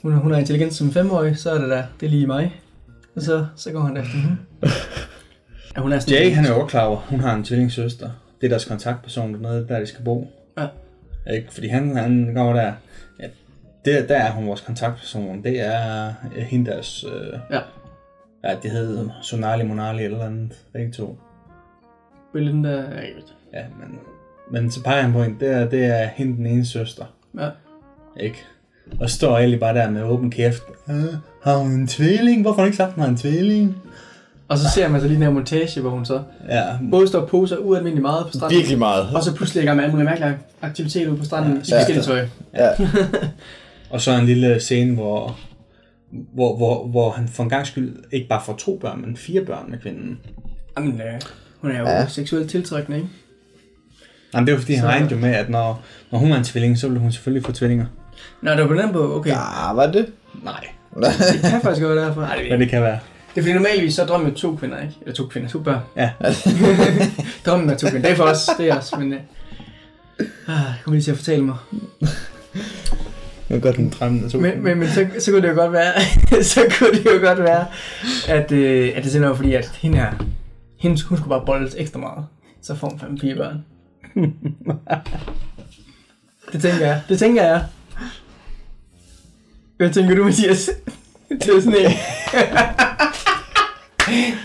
[SPEAKER 2] Hun, er- hun er intelligent som femårig, så er det da, det er lige mig. Og så, så går han efter hende. Ja, hun er sådan
[SPEAKER 3] Jay, han er jo klar over, hun har en tvillingssøster. det er deres kontaktperson dernede, der de skal bo.
[SPEAKER 2] Ja.
[SPEAKER 3] Ikke? Fordi han, han går der, ja, det, der er hun vores kontaktperson, det er øh, hende deres, øh,
[SPEAKER 2] Ja.
[SPEAKER 3] Ja, det hedder Sonali Monali eller andet, begge to.
[SPEAKER 2] Belinda, jeg ved.
[SPEAKER 3] Ja, men, men så peger han på hende, det er, det er hende den ene søster,
[SPEAKER 2] Ja.
[SPEAKER 3] ikke? Og så står Ali bare der med åben kæft. Øh, har hun en tvilling? Hvorfor har hun ikke sagt, at hun har en tvilling?
[SPEAKER 2] Og så ser man så lige den her montage, hvor hun så
[SPEAKER 3] Ja,
[SPEAKER 2] både står og poser ualmindeligt meget på stranden,
[SPEAKER 1] Virkelig meget.
[SPEAKER 2] og så pludselig er i med alle mulige mærkelige aktiviteter ude på stranden i
[SPEAKER 1] Ja.
[SPEAKER 2] forskellige tøj.
[SPEAKER 1] Ja. [laughs]
[SPEAKER 3] Og så en lille scene, hvor, hvor, hvor, hvor han for en gang skyld ikke bare får to børn, men fire børn med kvinden.
[SPEAKER 2] Jamen, øh, hun er jo Ja. seksuelt tiltrækkende, ikke?
[SPEAKER 3] Jamen, det er jo fordi, han
[SPEAKER 2] Så-
[SPEAKER 3] regnede jo med, at når, når hun er en tvilling, så ville hun selvfølgelig få tvillinger.
[SPEAKER 2] Nå, det var på den på, okay.
[SPEAKER 1] Ja, var det?
[SPEAKER 3] Nej.
[SPEAKER 2] Det kan faktisk godt være derfor. Nej, det, ikke.
[SPEAKER 3] det kan være.
[SPEAKER 2] det er fordi normalvis så drømmer to kvinder, ikke? Eller to kvinder, to børn.
[SPEAKER 3] Ja. [laughs]
[SPEAKER 2] Drømmen er to kvinder. Det er for os, det er os, men... Øh, ah, jeg kommer lige til at fortælle mig. [laughs]
[SPEAKER 1] Jeg godt den.
[SPEAKER 3] Drømmen er to.
[SPEAKER 2] Men, men, men så, så kunne det jo godt være, [laughs] så kunne det jo godt være, at, øh, at det simpelthen var fordi, at hende her, hende, hun skulle bare boldes ekstra meget. Så får hun fem fire børn. [laughs] det tænker jeg. Det tænker jeg. Hvad tænker du, Mathias? [laughs] Det er sådan en.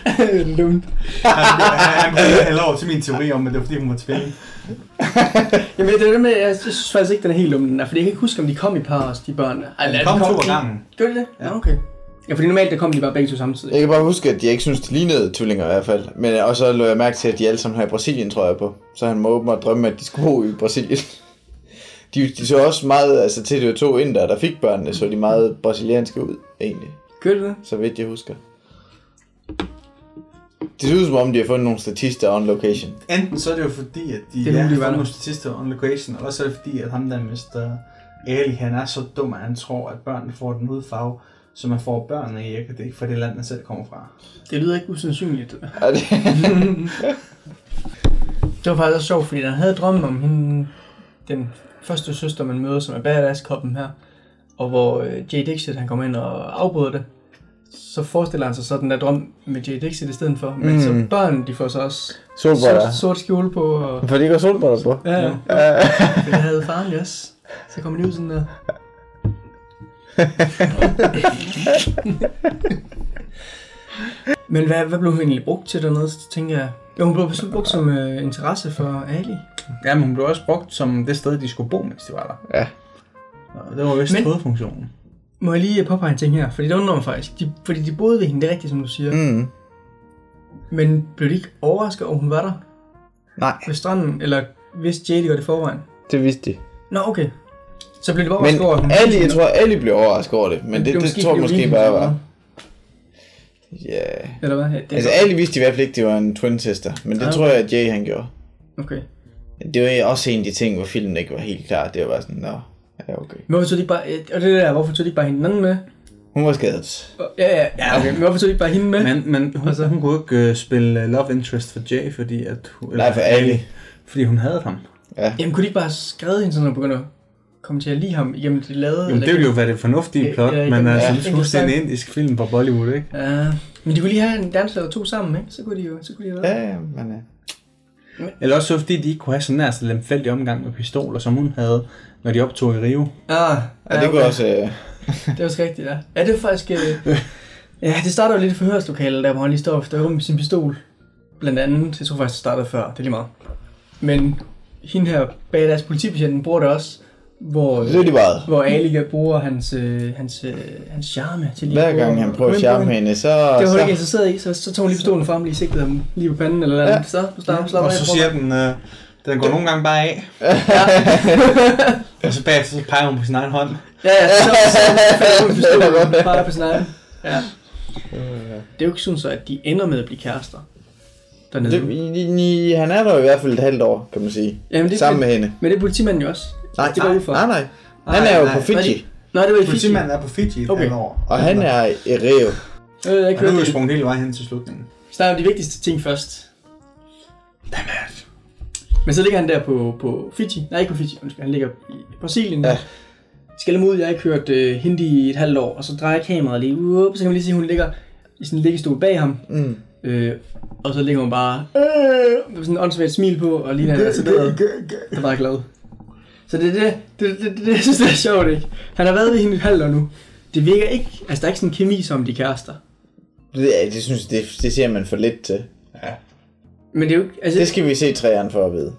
[SPEAKER 2] Er dumt.
[SPEAKER 3] Han kunne have lov til min teori om, at det var fordi, hun var tvilling.
[SPEAKER 2] Jamen, det er det med, jeg synes faktisk ikke, den er helt den der, fordi jeg kan ikke huske, om de kom i par også, de børn. Ej,
[SPEAKER 3] De kom to ad gangen.
[SPEAKER 2] Gjorde de det?
[SPEAKER 3] Ja.
[SPEAKER 2] Okay. Ja, fordi normalt, der kom de bare begge to samtidig.
[SPEAKER 1] Jeg kan bare huske, at jeg ikke synes, de lignede tvillinger i hvert fald. Men og så lå jeg mærke til, at de alle sammen har i Brasilien, tror jeg på. Så han må åbenbart drømme, at de skulle bo i Brasilien. [laughs] De, de så også meget, altså til det var to indere, der fik børnene, så de meget brasilianske ud, egentlig.
[SPEAKER 2] De det?
[SPEAKER 1] Så vidt jeg husker. Det ser ud som om, de har fundet nogle statister on location.
[SPEAKER 3] Enten så er det jo fordi, at de
[SPEAKER 2] Det er
[SPEAKER 3] ja, har
[SPEAKER 2] det var
[SPEAKER 3] fået
[SPEAKER 2] der.
[SPEAKER 3] nogle statister on location, og så er det fordi, at ham der Mr. Ali, han er så dum, at han tror, at børnene får den hudfarve, så man får børnene i ikke, det er ikke fra det land, man selv kommer fra.
[SPEAKER 2] Det lyder ikke usandsynligt.
[SPEAKER 1] Det? [laughs]
[SPEAKER 2] Det var faktisk også sjovt, fordi han havde drømmen om hende, den første søster, man møder, som er badass-koppen her. Og hvor øh, Jay Dixit, han kommer ind og afbryder det. Så forestiller han sig så den der drøm med Jay Dixit i stedet for. Men
[SPEAKER 1] Mm.
[SPEAKER 2] så børn, de får så også
[SPEAKER 1] Solbriller.
[SPEAKER 2] sort, sort skjole på. Og,
[SPEAKER 1] For de har solbriller på.
[SPEAKER 2] ja, ja.
[SPEAKER 1] Ja. [laughs]
[SPEAKER 2] Det havde faren jo også. Så kommer de ud sådan der. [laughs] Men hvad, hvad blev hun egentlig brugt til dernede, så tænker jeg? Jo, hun blev bestemt brugt som øh, interesse for Ali.
[SPEAKER 3] Ja, men hun blev også brugt som det sted, de skulle bo, mens de var der.
[SPEAKER 1] Ja.
[SPEAKER 3] Og det var vist
[SPEAKER 2] Men-
[SPEAKER 3] hovedfunktionen.
[SPEAKER 2] Må jeg lige påpege en ting her, fordi det undrer mig faktisk. De, fordi de boede ved hende, det er rigtigt, som du siger. Mm. Men blev de ikke overrasket over, hun var der
[SPEAKER 1] Nej,
[SPEAKER 2] ved stranden? Eller vidste Jade godt i forvejen?
[SPEAKER 1] det vidste de.
[SPEAKER 2] Nå, okay. Så blev de bare
[SPEAKER 1] Men
[SPEAKER 2] overrasket over, at hun
[SPEAKER 1] Ali, jeg tror, Ali blev overrasket over det. Men det, det, tror jeg måske bare var. Ja.
[SPEAKER 2] Eller hvad? Ja, det
[SPEAKER 1] Altså, Ali vidste i hvert fald ikke, det var en twin sister. Men det
[SPEAKER 2] Ah,
[SPEAKER 1] tror jeg, at Jay han gjorde.
[SPEAKER 2] Okay.
[SPEAKER 1] Det var også en af de ting, hvor filmen ikke var helt klar. Det var bare sådan, nå, ja okay.
[SPEAKER 2] Men hvorfor tog de ikke bare, og det der, hvorfor tog de ikke bare hende den anden med?
[SPEAKER 1] Hun var skadet.
[SPEAKER 2] Ja, ja, ja, okay. Men hvorfor tog de ikke bare hende med?
[SPEAKER 3] Men, men hun,
[SPEAKER 2] Altså-
[SPEAKER 3] hun kunne ikke uh, spille uh, Love Interest for Jay, fordi at... Hun,
[SPEAKER 1] Nej, for Ali.
[SPEAKER 3] Fordi hun havde ham.
[SPEAKER 2] Jamen, kunne de ikke bare have skrevet hende sådan, og begynde at komme til at lide ham igennem det lavede?
[SPEAKER 3] Jamen, det ville jo være det fornuftige
[SPEAKER 2] Ja,
[SPEAKER 3] plot,
[SPEAKER 2] ja,
[SPEAKER 3] men
[SPEAKER 2] ja,
[SPEAKER 3] altså,
[SPEAKER 2] ja.
[SPEAKER 3] huske, det er en indisk film fra Bollywood, ikke?
[SPEAKER 2] Ja, men de kunne lige have en danser eller to sammen, ikke? Så kunne de jo, så kunne de jo
[SPEAKER 1] Ja, ja, men... Uh...
[SPEAKER 3] Eller også så fordi, de ikke kunne have sådan nær så lemfældig omgang med pistoler, som hun havde, når de optog i Rio.
[SPEAKER 2] Ah,
[SPEAKER 1] Ja, det kunne også... Øh... [laughs]
[SPEAKER 2] Det var også rigtigt, ja. Ja, det var faktisk... Øh, [laughs] ja, det starter jo lidt i forhørslokalet, der hvor han lige står efter med sin pistol. Blandt andet, jeg tror faktisk, det startede før, det er lige meget. Men hende her badass politibetjenten bruger det også, hvor,
[SPEAKER 1] meget.
[SPEAKER 2] hvor Ali bruger hans, øh, hans, øh, hans charme til lige
[SPEAKER 1] Hver
[SPEAKER 2] at
[SPEAKER 1] gang han prøver at charme
[SPEAKER 2] hende.
[SPEAKER 1] så...
[SPEAKER 2] Det var hun ikke interesseret i, så, så tog hun lige pistolen frem, lige sigtede ham lige på panden eller noget.
[SPEAKER 1] Ja.
[SPEAKER 2] Ja. Så, du slapper, slapper
[SPEAKER 3] Og så siger den, øh, den går nogle gange bare af. [laughs] Og så bagefter så peger hun på sin egen hånd.
[SPEAKER 2] Ja, ja, så, så, så hun
[SPEAKER 1] er [laughs]
[SPEAKER 2] pistolen bare på sin egen. Ja. Det er jo ikke sådan så, at de ender med at blive kærester. Dernede.
[SPEAKER 1] Det, i, i, han er der i hvert fald et halvt år, kan man sige.
[SPEAKER 2] Jamen, det,
[SPEAKER 1] Sammen med hende.
[SPEAKER 2] Men det er politimanden jo også.
[SPEAKER 1] Nej,
[SPEAKER 2] det går ud for.
[SPEAKER 1] nej, nej. Han er jo
[SPEAKER 3] Nej,
[SPEAKER 1] på. Fiji,
[SPEAKER 2] Nej, det var i Fiji.
[SPEAKER 3] Politimanden er på Fiji et
[SPEAKER 2] Okay.
[SPEAKER 3] halvt år.
[SPEAKER 1] og han er i Rio.
[SPEAKER 2] Jeg
[SPEAKER 3] Han er
[SPEAKER 2] kørte
[SPEAKER 3] jo sprunget hele vejen hen til slutningen.
[SPEAKER 2] Start med de vigtigste ting først.
[SPEAKER 3] Dammit.
[SPEAKER 2] Men så ligger han der på, på Fiji. Nej, ikke på Fiji. Undskyld, han ligger i Brasilien.
[SPEAKER 1] Ja.
[SPEAKER 2] Skal dem ud, jeg har ikke hørt uh, hindi i et halvt år, og så drejer kameraet lige, up, så kan man lige se, at hun ligger i sådan en liggestol bag ham.
[SPEAKER 1] Mm.
[SPEAKER 2] Øh, og så ligger hun bare øh, med sådan en åndssvagt smil på, og lige han er sederet, der bare er glad. Så det er det, det, det, det, det, jeg synes, det er sjovt, ikke? Han har været ved hende i et halvt år nu. Det virker ikke, altså der er ikke sådan en kemi som de kærester.
[SPEAKER 1] Det, ja, det synes det, det ser man for lidt til.
[SPEAKER 2] Men det er jo ikke, altså,
[SPEAKER 1] Det skal vi se træerne for at vide.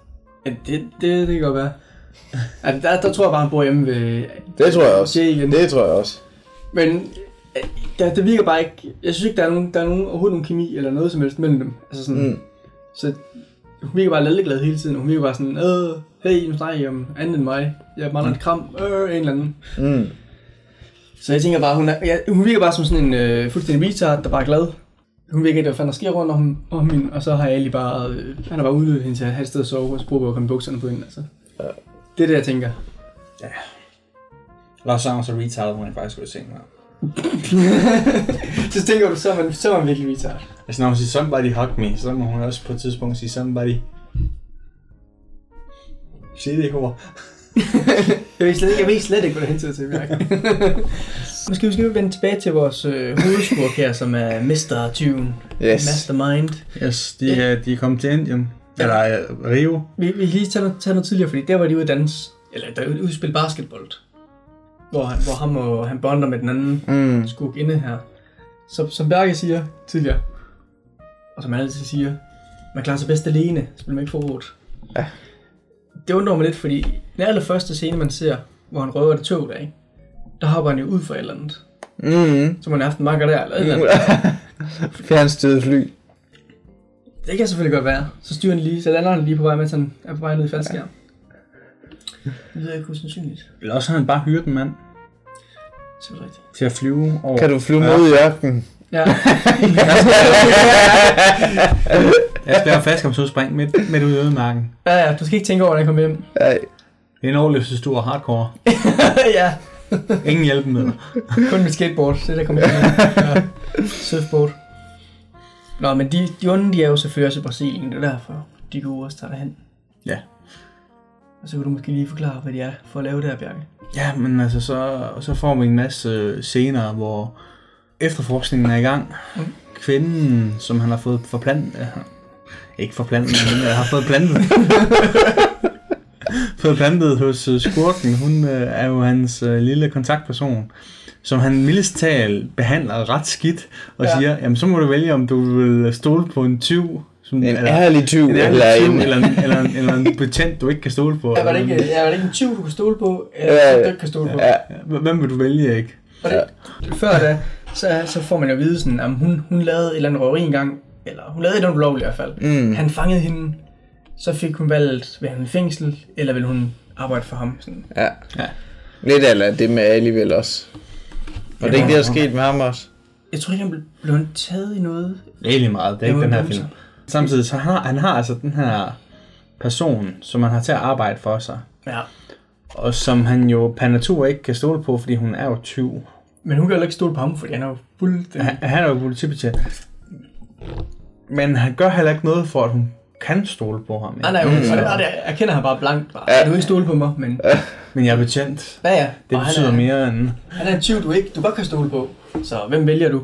[SPEAKER 2] Ja, det, det, det kan godt være. Altså, der, der tror jeg bare, han bor hjemme ved
[SPEAKER 1] Det tror jeg også.
[SPEAKER 2] Igen.
[SPEAKER 1] Det tror jeg også.
[SPEAKER 2] Men der, det virker bare ikke... Jeg synes ikke, der er, nogen, der er nogen, overhovedet nogen kemi eller noget som helst mellem dem. Altså sådan,
[SPEAKER 1] Mm.
[SPEAKER 2] Så hun virker bare lalleglad hele tiden. Hun virker bare sådan, øh, hey, nu snakker I om andet end mig. Jeg mangler et kram, øh, en eller anden.
[SPEAKER 1] Mm.
[SPEAKER 2] Så jeg tænker bare, hun, er, ja, hun virker bare som sådan en øh, fuldstændig retard, der bare er glad. Hun virker ikke, hvad fanden der sker rundt om, om hende, og så har Ali bare, øh, han har bare udnyttet hende til at have et sted at sove, og så prøver at komme bukserne på hende, altså.
[SPEAKER 1] Ja.
[SPEAKER 2] Det er det, jeg tænker.
[SPEAKER 3] Lars Sangers og retarded, hun er faktisk gået i seng med. [laughs]
[SPEAKER 2] så tænker du, så er man, så er man virkelig retard.
[SPEAKER 3] Altså når hun siger somebody hug me, så må hun også på et tidspunkt sige somebody. Sig det ikke ord. [laughs]
[SPEAKER 2] Jeg ved slet ikke, jeg ved slet ikke, hvad det hentyder til, Bjarke. [laughs] skal vi, skal vende tilbage til vores øh, hovedskurk her, som er Mr. Tune.
[SPEAKER 1] Yes.
[SPEAKER 2] Mastermind.
[SPEAKER 3] Yes, de, ja. de er kommet til Indien. Eller uh, Rio.
[SPEAKER 2] Vi, vi kan lige tage noget, tage noget tidligere, fordi der var de ude at danse, eller der ude at spille basketball. Hvor han, hvor ham og, han bonder med den anden
[SPEAKER 1] Mm.
[SPEAKER 2] skurk inde her. Så, som Bjarke siger tidligere, og som han altid siger, man klarer sig bedst alene, spiller man ikke forrådt.
[SPEAKER 1] Ja.
[SPEAKER 2] Det undrer mig lidt, fordi den allerførste scene, man ser, hvor han røver det tog der, ikke? der hopper han jo ud for et eller andet.
[SPEAKER 1] Mm.
[SPEAKER 2] Så må han have haft en makker der, eller et eller andet. [laughs]
[SPEAKER 1] Fjernstydet fly.
[SPEAKER 2] Det kan selvfølgelig godt være. Så styrer han lige, så lander han lige på vej, mens han er på vej ned i faldskærm. Det ved jeg ikke, hvor sandsynligt.
[SPEAKER 3] Eller også har han bare hyret en mand
[SPEAKER 2] Det er rigtigt.
[SPEAKER 3] til at flyve over.
[SPEAKER 1] Kan du flyve
[SPEAKER 3] Ja.
[SPEAKER 1] mod i ørkenen?
[SPEAKER 2] Ja. [laughs] [laughs]
[SPEAKER 3] Jeg skal have faldskabsudspring midt, midt ude i ødemarken.
[SPEAKER 2] ja, ja, du skal ikke tænke over, når jeg kommer hjem.
[SPEAKER 1] Nej.
[SPEAKER 3] Det er en overlevelsestur hardcore. [laughs]
[SPEAKER 2] ja,
[SPEAKER 3] Ingen hjælpemidler.
[SPEAKER 2] kun mit skateboard, det er der kommer til. [laughs] Ja. Surfboard. Nå, men de, de onde, de er jo selvfølgelig også i Brasilien, det er derfor, de gode også tager derhen.
[SPEAKER 3] Ja.
[SPEAKER 2] Og så kan du måske lige forklare, hvad de er for at lave det her, Bjarke.
[SPEAKER 3] Ja, men altså, så, så får vi en masse scener, hvor efterforskningen er i gang.
[SPEAKER 2] Mm.
[SPEAKER 3] Kvinden, som han har fået forplantet... Ja, ikke forplantet, men øh, har fået plantet. [laughs] fået plantet hos øh, skurken. Hun øh, er jo hans lille kontaktperson, som han mildest talt behandler ret skidt, og
[SPEAKER 2] Ja.
[SPEAKER 3] ja. siger, jamen så må du vælge, om du vil stole på en tyv, som,
[SPEAKER 1] En ærlig tyv,
[SPEAKER 3] en
[SPEAKER 1] eller,
[SPEAKER 3] ærlig tyv,
[SPEAKER 1] en...
[SPEAKER 3] eller, en, eller, en, eller en betjent, du ikke kan stole på.
[SPEAKER 2] Ja, var det
[SPEAKER 3] eller
[SPEAKER 2] ikke,
[SPEAKER 3] en-
[SPEAKER 2] ja, var det ikke en 20, du kan stole på, eller
[SPEAKER 1] Ja,
[SPEAKER 2] ja,
[SPEAKER 1] ja.
[SPEAKER 2] du ikke kan stole på?
[SPEAKER 1] Ja,
[SPEAKER 3] Ja, Hvem vil du vælge, ikke?
[SPEAKER 2] Og det, før da, så, så får man jo at vide sådan, at hun, hun lavede et eller andet røveri engang, eller hun lavede et eller andet ulovligt i hvert fald.
[SPEAKER 1] mm.
[SPEAKER 2] Han fangede hende, så fik hun valgt, vil han i fængsel, eller vil hun arbejde for ham? Sådan.
[SPEAKER 1] ja.
[SPEAKER 3] Ja.
[SPEAKER 1] Lidt eller det med alligevel også. Og det er ikke det, der er sket med ham også.
[SPEAKER 2] Jeg tror ikke, han blev, blev han taget i noget.
[SPEAKER 3] Rigtig meget, det er ikke den her film. Samtidig så har han har altså den her person, som han har til at arbejde for sig.
[SPEAKER 2] Ja.
[SPEAKER 3] Og som han jo per natur ikke kan stole på, fordi hun er jo tyv.
[SPEAKER 2] Men hun kan heller ikke stole på ham, fordi han er jo fuldstændig...
[SPEAKER 3] Han, han er jo politibetjent. Men han gør heller ikke noget for, at hun kan stole på ham.
[SPEAKER 2] Nej, nej,
[SPEAKER 1] Mm.
[SPEAKER 2] og det, og det, jeg kender ham bare blankt. Bare.
[SPEAKER 1] Ja.
[SPEAKER 2] Ja. Du ikke stole på mig, men...
[SPEAKER 3] Men jeg er betjent.
[SPEAKER 2] Ja, ja.
[SPEAKER 3] Det
[SPEAKER 2] Og
[SPEAKER 3] betyder
[SPEAKER 2] han er,
[SPEAKER 3] mere end...
[SPEAKER 2] Han er en tyv, du ikke du godt kan stole på. Så hvem vælger du?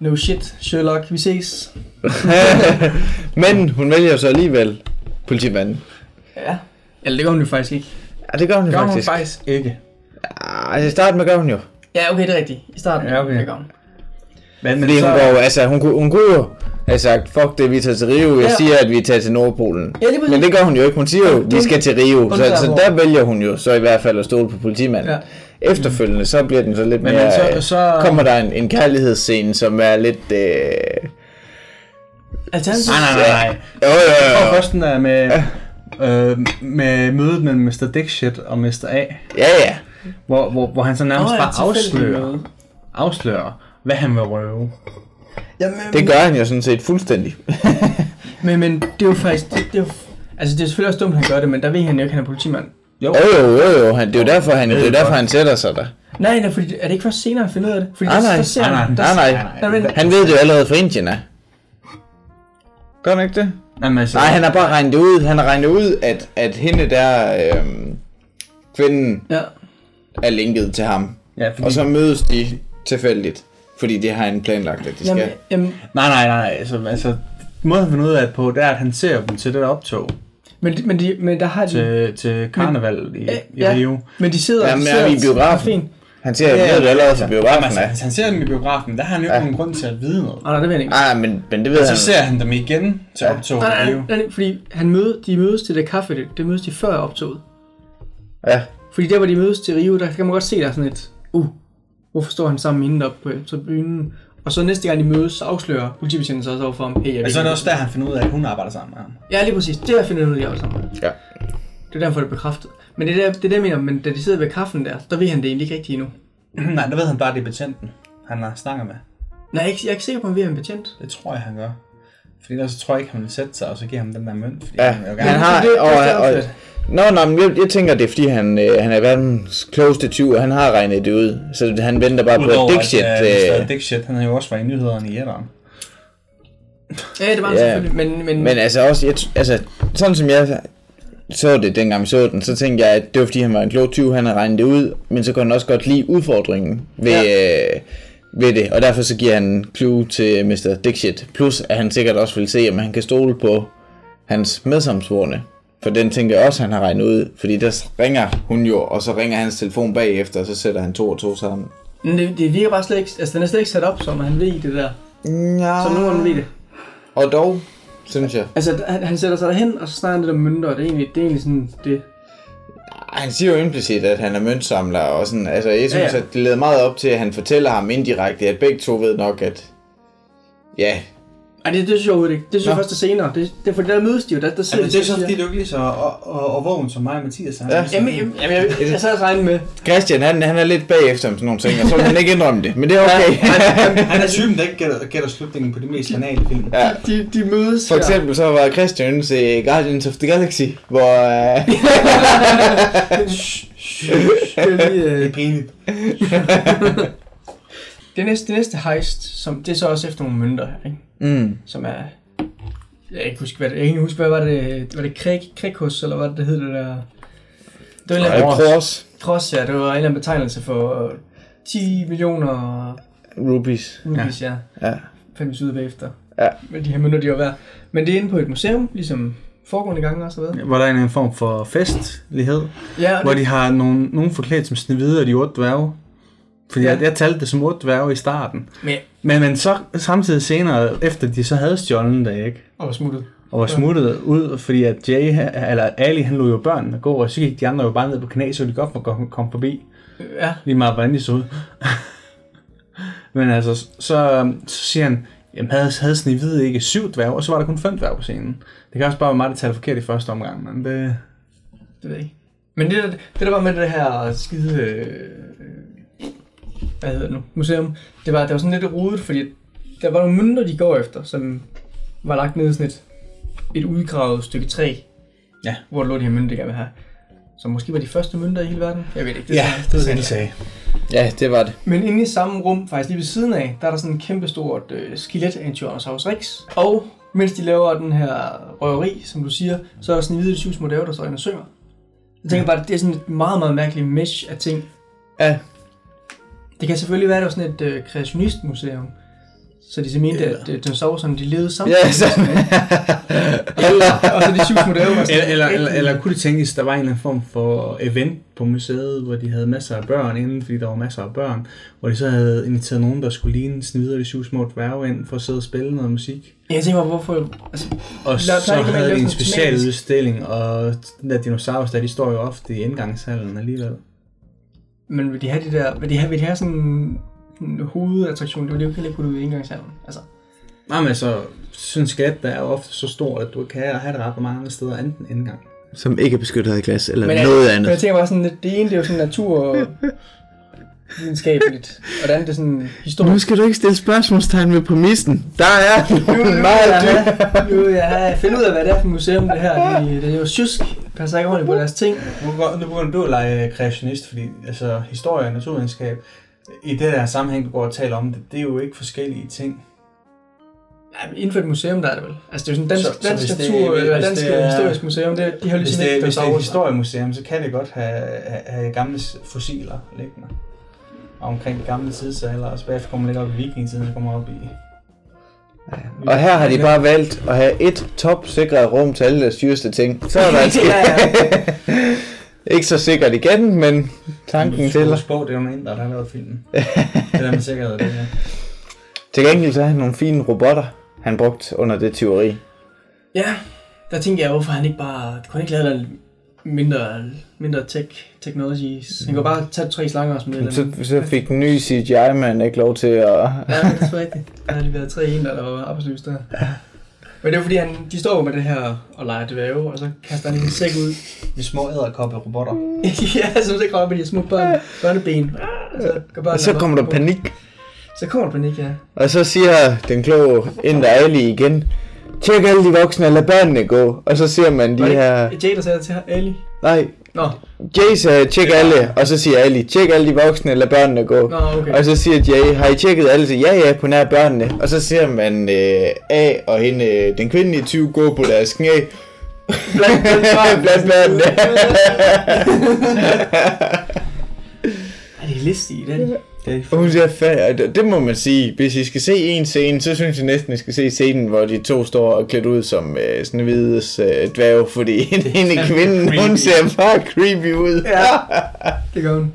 [SPEAKER 2] No shit, Sherlock. Vi ses. [laughs]
[SPEAKER 1] Men hun vælger så alligevel politimanden.
[SPEAKER 2] Ja. Eller det gør hun jo faktisk ikke.
[SPEAKER 1] Ja, det gør hun jo
[SPEAKER 3] Gør hun
[SPEAKER 1] faktisk.
[SPEAKER 3] faktisk ikke.
[SPEAKER 1] Ah, i starten med gør hun jo.
[SPEAKER 2] Ja, okay, det er rigtigt. I starten.
[SPEAKER 3] Ja, okay.
[SPEAKER 2] det gør hun.
[SPEAKER 3] Men, men
[SPEAKER 1] Fordi
[SPEAKER 3] så,
[SPEAKER 1] hun går altså hun, kunne- hun kunne jo have sagt, fuck det, vi tager til Rio. Jeg
[SPEAKER 2] Ja.
[SPEAKER 1] siger, at vi tager til Nordpolen.
[SPEAKER 2] Ja, præcis.
[SPEAKER 1] Men det gør hun jo ikke. Hun siger jo, vi skal til Rio. Så,
[SPEAKER 2] der,
[SPEAKER 1] så der vælger hun jo så i hvert fald at stole på politimanden.
[SPEAKER 2] Ja.
[SPEAKER 1] Efterfølgende, så bliver den så lidt
[SPEAKER 3] men,
[SPEAKER 1] mere...
[SPEAKER 3] men så, så
[SPEAKER 1] kommer der en, en kærlighedsscene, som er lidt... Øh...
[SPEAKER 2] Alternativt.
[SPEAKER 3] Nej, nej, nej.
[SPEAKER 1] Jo, jo,
[SPEAKER 3] Og
[SPEAKER 1] jo.
[SPEAKER 3] først den der med, øh, med mødet mellem Mr. Dickshit og Mr. A,
[SPEAKER 1] Ja, ja.
[SPEAKER 3] hvor, hvor, hvor han så nærmest
[SPEAKER 2] ja,
[SPEAKER 3] bare afslører, afslører, hvad han vil røve.
[SPEAKER 2] Jamen,
[SPEAKER 1] Det gør han jo sådan set fuldstændig. [laughs]
[SPEAKER 2] Men, men det er jo faktisk... Det, det er jo, altså, det er selvfølgelig også dumt, at han gør det, men der ved han jo ikke, at han er politimand.
[SPEAKER 3] Jo,
[SPEAKER 1] Jo, jo, jo. Han, det er jo derfor, han, det er derfor, han sætter sig der.
[SPEAKER 2] Nej, nej, fordi er det ikke først senere, han finder ud af det? Fordi
[SPEAKER 1] Nej,
[SPEAKER 2] der,
[SPEAKER 1] nej.
[SPEAKER 2] der ser
[SPEAKER 3] Nej,
[SPEAKER 2] han-
[SPEAKER 3] nej.
[SPEAKER 1] Nej,
[SPEAKER 3] nej,
[SPEAKER 1] nej. Han ved det jo allerede fra Indien af. Gør han ikke det?
[SPEAKER 3] Jamen, altså,
[SPEAKER 1] Nej, han har bare regnet det ud. Han har regnet ud, at, at hende der, øhm, kvinden,
[SPEAKER 2] ja.
[SPEAKER 1] er linket til ham.
[SPEAKER 3] ja, fordi,
[SPEAKER 1] Og så mødes de tilfældigt. Fordi det har han planlagt, at de
[SPEAKER 2] Jamen,
[SPEAKER 1] skal.
[SPEAKER 2] jamen,
[SPEAKER 3] Nej, nej, nej. Altså, altså måden han finder ud af på, det er, at han ser dem til det der optog
[SPEAKER 2] men, de- men, de, men der har de...
[SPEAKER 3] til, til karneval i,
[SPEAKER 2] Ja,
[SPEAKER 3] i
[SPEAKER 2] ja.
[SPEAKER 3] Rio.
[SPEAKER 2] Men de sidder...
[SPEAKER 1] Jamen,
[SPEAKER 2] de
[SPEAKER 1] er vi i
[SPEAKER 2] sidder-
[SPEAKER 1] biografen?
[SPEAKER 2] Fint.
[SPEAKER 1] Han at ja, det allerede til biografen
[SPEAKER 3] altså,
[SPEAKER 1] af.
[SPEAKER 3] hvis han ser dem i biografen, der har han jo ikke
[SPEAKER 1] Ja.
[SPEAKER 3] nogen grund til at vide noget.
[SPEAKER 2] Nej, det ved jeg ikke.
[SPEAKER 1] Nej, men, men det ved
[SPEAKER 3] Og så
[SPEAKER 1] han.
[SPEAKER 3] ser han dem igen til
[SPEAKER 1] Ja.
[SPEAKER 3] optog
[SPEAKER 2] Nej,
[SPEAKER 3] i
[SPEAKER 2] nej,
[SPEAKER 3] Rio.
[SPEAKER 2] nej, nej, fordi han møde, de mødes til det kaffe, det, det mødes de før optoget.
[SPEAKER 1] Ja,
[SPEAKER 2] Fordi der, hvor de mødes til Rio, der kan man godt se, der er sådan et, uh, hvorfor står han sammen med hende op på tribunen? Og så næste gang de mødes, så afslører politibetjenten så også over for ham, hey, jeg
[SPEAKER 3] Men så er det også der, han finder ud af, at hun arbejder sammen med ham.
[SPEAKER 2] Ja, lige præcis. Det har jeg fundet ud af, de arbejder sammen.
[SPEAKER 1] ja.
[SPEAKER 2] Det er derfor, det er bekræftet. Men det er det, det, er jeg mener, men da de sidder ved kaffen der, der ved han det egentlig ikke rigtigt endnu. [clears throat]
[SPEAKER 3] nej, der ved han bare, at det er betjenten, han snakker med.
[SPEAKER 2] Nej, jeg er ikke, jeg er ikke sikker på, om vi er en betjent.
[SPEAKER 3] Det tror jeg, han gør. Fordi ellers så tror jeg ikke, han vil sætte sig, og så giver ham den der mønt. Fordi
[SPEAKER 1] Ja,
[SPEAKER 3] han vil jo
[SPEAKER 1] han
[SPEAKER 3] gerne...
[SPEAKER 1] har,
[SPEAKER 2] er
[SPEAKER 1] og, og,
[SPEAKER 2] fedt.
[SPEAKER 1] Nå, nå, men jeg, jeg tænker, det er fordi, han, øh, han er verdens klogeste tyv, og han har regnet det ud. Så han venter bare på, at
[SPEAKER 3] Udover
[SPEAKER 1] Dixit...
[SPEAKER 3] at,
[SPEAKER 1] Øh,
[SPEAKER 3] Mr. Dixit, han har jo også været i nyhederne i etteren.
[SPEAKER 2] Ja, det var han
[SPEAKER 1] Ja.
[SPEAKER 2] selvfølgelig, men... men,
[SPEAKER 1] men altså også, jeg, altså, sådan som jeg så det, dengang vi så den, så tænkte jeg, at det var fordi, han var en klog tyv, han havde regnet det ud, men så kunne han også godt lide udfordringen ved, ja. øh, ved det, og derfor så giver han en clue til Mr. Dixit, plus at han sikkert også vil se, om han kan stole på hans medsamsvorene. For den tænker jeg også, han har regnet ud, fordi der ringer hun jo, og så ringer hans telefon bagefter, og så sætter han to og to sammen.
[SPEAKER 2] men det, det virker bare slet ikke... Altså, den er slet ikke sat op, som han ved det der.
[SPEAKER 1] Ja.
[SPEAKER 2] Som nogen ved det.
[SPEAKER 1] Og dog, synes jeg.
[SPEAKER 2] Altså, han, han sætter sig derhen, og så snakker han lidt om mønter, og det er egentlig, det er egentlig sådan det.
[SPEAKER 1] Han siger jo implicit, at han er møntsamler, og sådan, altså jeg synes,
[SPEAKER 2] ja.
[SPEAKER 1] ja. at det leder meget op til, at han fortæller ham indirekte, at begge to ved nok, at ja,
[SPEAKER 2] Ej, det, det synes jeg overhovedet ikke. Det synes jeg først er senere. Det, det er fordi, der mødes de jo, der, der sidder
[SPEAKER 3] Altså,
[SPEAKER 2] de
[SPEAKER 3] det er så fordi, du ikke lige så og, og, og vågen som mig og Mathias. Han
[SPEAKER 1] Ja.
[SPEAKER 3] er
[SPEAKER 2] Jamen, jamen, jamen jeg, jeg, jeg sad og regnede med.
[SPEAKER 1] Christian, han, han er lidt bagefter om sådan nogle ting, og så vil han ikke indrømme det, men det er okay.
[SPEAKER 3] Han er typen, der ikke gætter, gætter slutningen på de mest banale film.
[SPEAKER 1] ja.
[SPEAKER 2] De, de mødes
[SPEAKER 1] For eksempel så var Christian inde til Guardians of the Galaxy, hvor... [laughs] Uh,
[SPEAKER 2] Det er lige,
[SPEAKER 3] Det
[SPEAKER 2] øh,
[SPEAKER 3] er pinligt. [laughs]
[SPEAKER 2] det, næste, det næste heist, som, det er så også efter nogle mønter her, ikke?
[SPEAKER 1] mm,
[SPEAKER 2] som er... Jeg kan ikke huske, hvad det, jeg kan ikke huske, hvad var det? Var det Krik, Krikhus, eller hvad det hed det der? Det var en eller anden
[SPEAKER 1] Cross,
[SPEAKER 2] cross, ja. Det var en eller anden betegnelse for 10 millioner
[SPEAKER 1] Rubies.
[SPEAKER 2] rupees, ja. ja.
[SPEAKER 1] Ja.
[SPEAKER 2] Fandt vi ud af bagefter.
[SPEAKER 1] Ja.
[SPEAKER 2] Men de her mønter, de var værd. Men det er inde på et museum, ligesom foregående gange også været.
[SPEAKER 3] Hvor der er en eller anden form for festlighed,
[SPEAKER 2] Ja,
[SPEAKER 3] hvor
[SPEAKER 2] det,
[SPEAKER 3] de har nogen, nogen forklædt som Snevide og de otte dværge. Fordi
[SPEAKER 2] Ja.
[SPEAKER 3] jeg, jeg talte det som otte dværge i starten.
[SPEAKER 2] men,
[SPEAKER 3] Men, men så samtidig senere, efter de så havde stjålet det, ikke?
[SPEAKER 2] og smuttet.
[SPEAKER 3] Og var smuttet ud, fordi at Jay, eller Ali, han lå jo børnene gå, og så gik de andre jo bare ned på knæ, så de godt komme kom forbi.
[SPEAKER 2] Ja,
[SPEAKER 3] Lige meget, hvordan de så ud. [laughs] Men altså, så, så siger han, jamen havde, havde Snevide ikke syv dværge, og så var der kun fem dværge på scenen. Det kan også bare være mig, der talte forkert i første omgang, men det...
[SPEAKER 2] det ved jeg ikke. Men det, det der var med det her skide... Hvad hedder det nu? Museum. Det var, det var sådan lidt rodet, fordi der var nogle mønter, de går efter, som var lagt ned i sådan et, et udgravet stykke træ.
[SPEAKER 3] Ja.
[SPEAKER 2] Hvor der lå de her mønter, de gerne vil have. Som måske var de første mønter i hele verden. Jeg ved ikke.
[SPEAKER 3] Ja,
[SPEAKER 2] sagde-
[SPEAKER 3] det
[SPEAKER 2] sagde
[SPEAKER 3] det, de sagde.
[SPEAKER 1] Ja, det var det.
[SPEAKER 2] Men inde i samme rum, faktisk lige ved siden af, der er der sådan en kæmpe stort øh, skelet af en Tyrannosaurus Rex. Og mens de laver den her røveri, som du siger, så er der sådan en hvide små dæver, der står inde og synger. Jeg tænker bare, det er sådan et meget, meget mærkeligt mesh af ting.
[SPEAKER 1] Ja,
[SPEAKER 2] Det kan selvfølgelig være, at det var sådan et øh, kreationistmuseum. Så de så mente,
[SPEAKER 3] Eller-
[SPEAKER 2] at øh, dinosaurerne de levede sammen.
[SPEAKER 1] ja så...
[SPEAKER 2] og så de syv var sådan
[SPEAKER 3] Eller, eller, eller, eller kunne det tænkes, der var en eller anden form for event på museet, hvor de havde masser af børn inden, fordi der var masser af børn, hvor de så havde inviteret nogen, der skulle ligne Snevide og de syv små dværge ind for at sidde og spille noget musik.
[SPEAKER 2] Jeg tænker mig, hvorfor... Altså,
[SPEAKER 3] Og så
[SPEAKER 2] at
[SPEAKER 3] havde de en
[SPEAKER 2] sådan
[SPEAKER 3] special udstilling, og den der dinosaurus der, de står jo ofte i indgangshallen alligevel.
[SPEAKER 2] Men vil de have de der... Vil de have, vil de have sådan en hovedattraktion? Det vil de jo ikke lige putte ud i indgangshallen. Altså,
[SPEAKER 3] Nej, men altså, sådan en skat, der er ofte så stor, at du kan have det ret mange andre steder andet end indgang.
[SPEAKER 1] Som ikke er beskyttet af glas, eller
[SPEAKER 2] Men jeg-
[SPEAKER 1] noget
[SPEAKER 2] Men jeg
[SPEAKER 1] andet.
[SPEAKER 2] tænker bare sådan, at det ene det er jo sådan natur videnskabeligt, og det andet det er sådan
[SPEAKER 1] Nu
[SPEAKER 2] historisk.
[SPEAKER 1] skal du ikke stille spørgsmålstegn med præmissen. Der er
[SPEAKER 2] Nu vil
[SPEAKER 1] meget
[SPEAKER 2] have- nu vil jeg have- finde ud af, hvad det er for et museum, det her. Det, det er jo sjusk. Passer ikke ordentligt på deres ting.
[SPEAKER 3] Nu begynder- Nu begynder du at lege kreationist, fordi altså, historie og naturvidenskab, i det der sammenhæng, du går og taler om det, det er jo ikke forskellige ting.
[SPEAKER 2] Ja, men inden for et museum, der er det vel. Altså, det er jo sådan dansk,
[SPEAKER 3] Så- så
[SPEAKER 2] dansk
[SPEAKER 3] det-
[SPEAKER 2] natur,
[SPEAKER 3] hvis
[SPEAKER 2] eller
[SPEAKER 3] det
[SPEAKER 2] dansk
[SPEAKER 3] er-
[SPEAKER 2] historisk museum, det, de har
[SPEAKER 3] Hvis
[SPEAKER 2] ligesom
[SPEAKER 3] det,
[SPEAKER 2] ikke
[SPEAKER 3] hvis det er et historiemuseum, så kan det godt have, have, have gamle fossiler liggende. omkring de gamle tidsalder, og så bagefter kommer man lidt op i vikingetiden, og kommer op i...
[SPEAKER 1] Og her har de bare valgt at have et top sikret rum til alle deres dyreste ting. Så er der [laughs] altså
[SPEAKER 2] Ja, [laughs]
[SPEAKER 1] ikke så sikkert igen, men tanken til.
[SPEAKER 3] Husk på, det er jo nogen der har lavet filmen. det der med sikkerhed, det her.
[SPEAKER 1] Til gengæld så har han nogle fine robotter, han brugt under det tyveri.
[SPEAKER 2] Ja, der tænker jeg, hvorfor han ikke bare... Kunne han ikke lave noget mindre, mindre tech, technologies? Han kunne bare tage tre slanger og smide
[SPEAKER 1] Så,
[SPEAKER 2] dem.
[SPEAKER 1] så fik den nye CGI-mand ikke lov til at...
[SPEAKER 2] Ja, det er rigtigt. Der har lige været tre en, der var arbejdsløs der. Men det er fordi, han, de står med det her og leger dværge, og så kaster han en sæk ud.
[SPEAKER 3] De små æderkoppe robotter. [laughs]
[SPEAKER 2] ja, så så kommer de her små børn, børneben. Og så,
[SPEAKER 1] Og så
[SPEAKER 2] op.
[SPEAKER 1] kommer der panik.
[SPEAKER 2] Så kommer der panik, ja.
[SPEAKER 1] Og så siger den kloge Inder Ali igen, tjek alle de voksne og lad børnene gå. Og så siger man de
[SPEAKER 2] Var det
[SPEAKER 1] her...
[SPEAKER 2] der sagde til Ali?
[SPEAKER 1] Nej,
[SPEAKER 2] Nå,
[SPEAKER 1] Jay sagde, tjek alle, og så siger Ali, tjek alle de voksne, lad børnene gå.
[SPEAKER 2] Nå okay.
[SPEAKER 1] Og så siger Jay, har I tjekket alle? Så ja, ja, på nær børnene. Og så ser man øh, A og hende, øh, den kvindelige 20, gå på deres knæ.
[SPEAKER 2] Blandt, [laughs] blandt,
[SPEAKER 1] Blandt børnene. [laughs]
[SPEAKER 2] Er det listigt, det
[SPEAKER 1] hun siger, "Fa- og det det må man sige, hvis I skal se en scene, så synes jeg næsten, I skal se scenen, hvor de to står og klædt ud som øh, sådan en hvides øh, dværge, fordi [laughs] hende kvinden, hun
[SPEAKER 3] creepy.
[SPEAKER 1] ser bare creepy ud.
[SPEAKER 2] Ja, [laughs] det gør hun.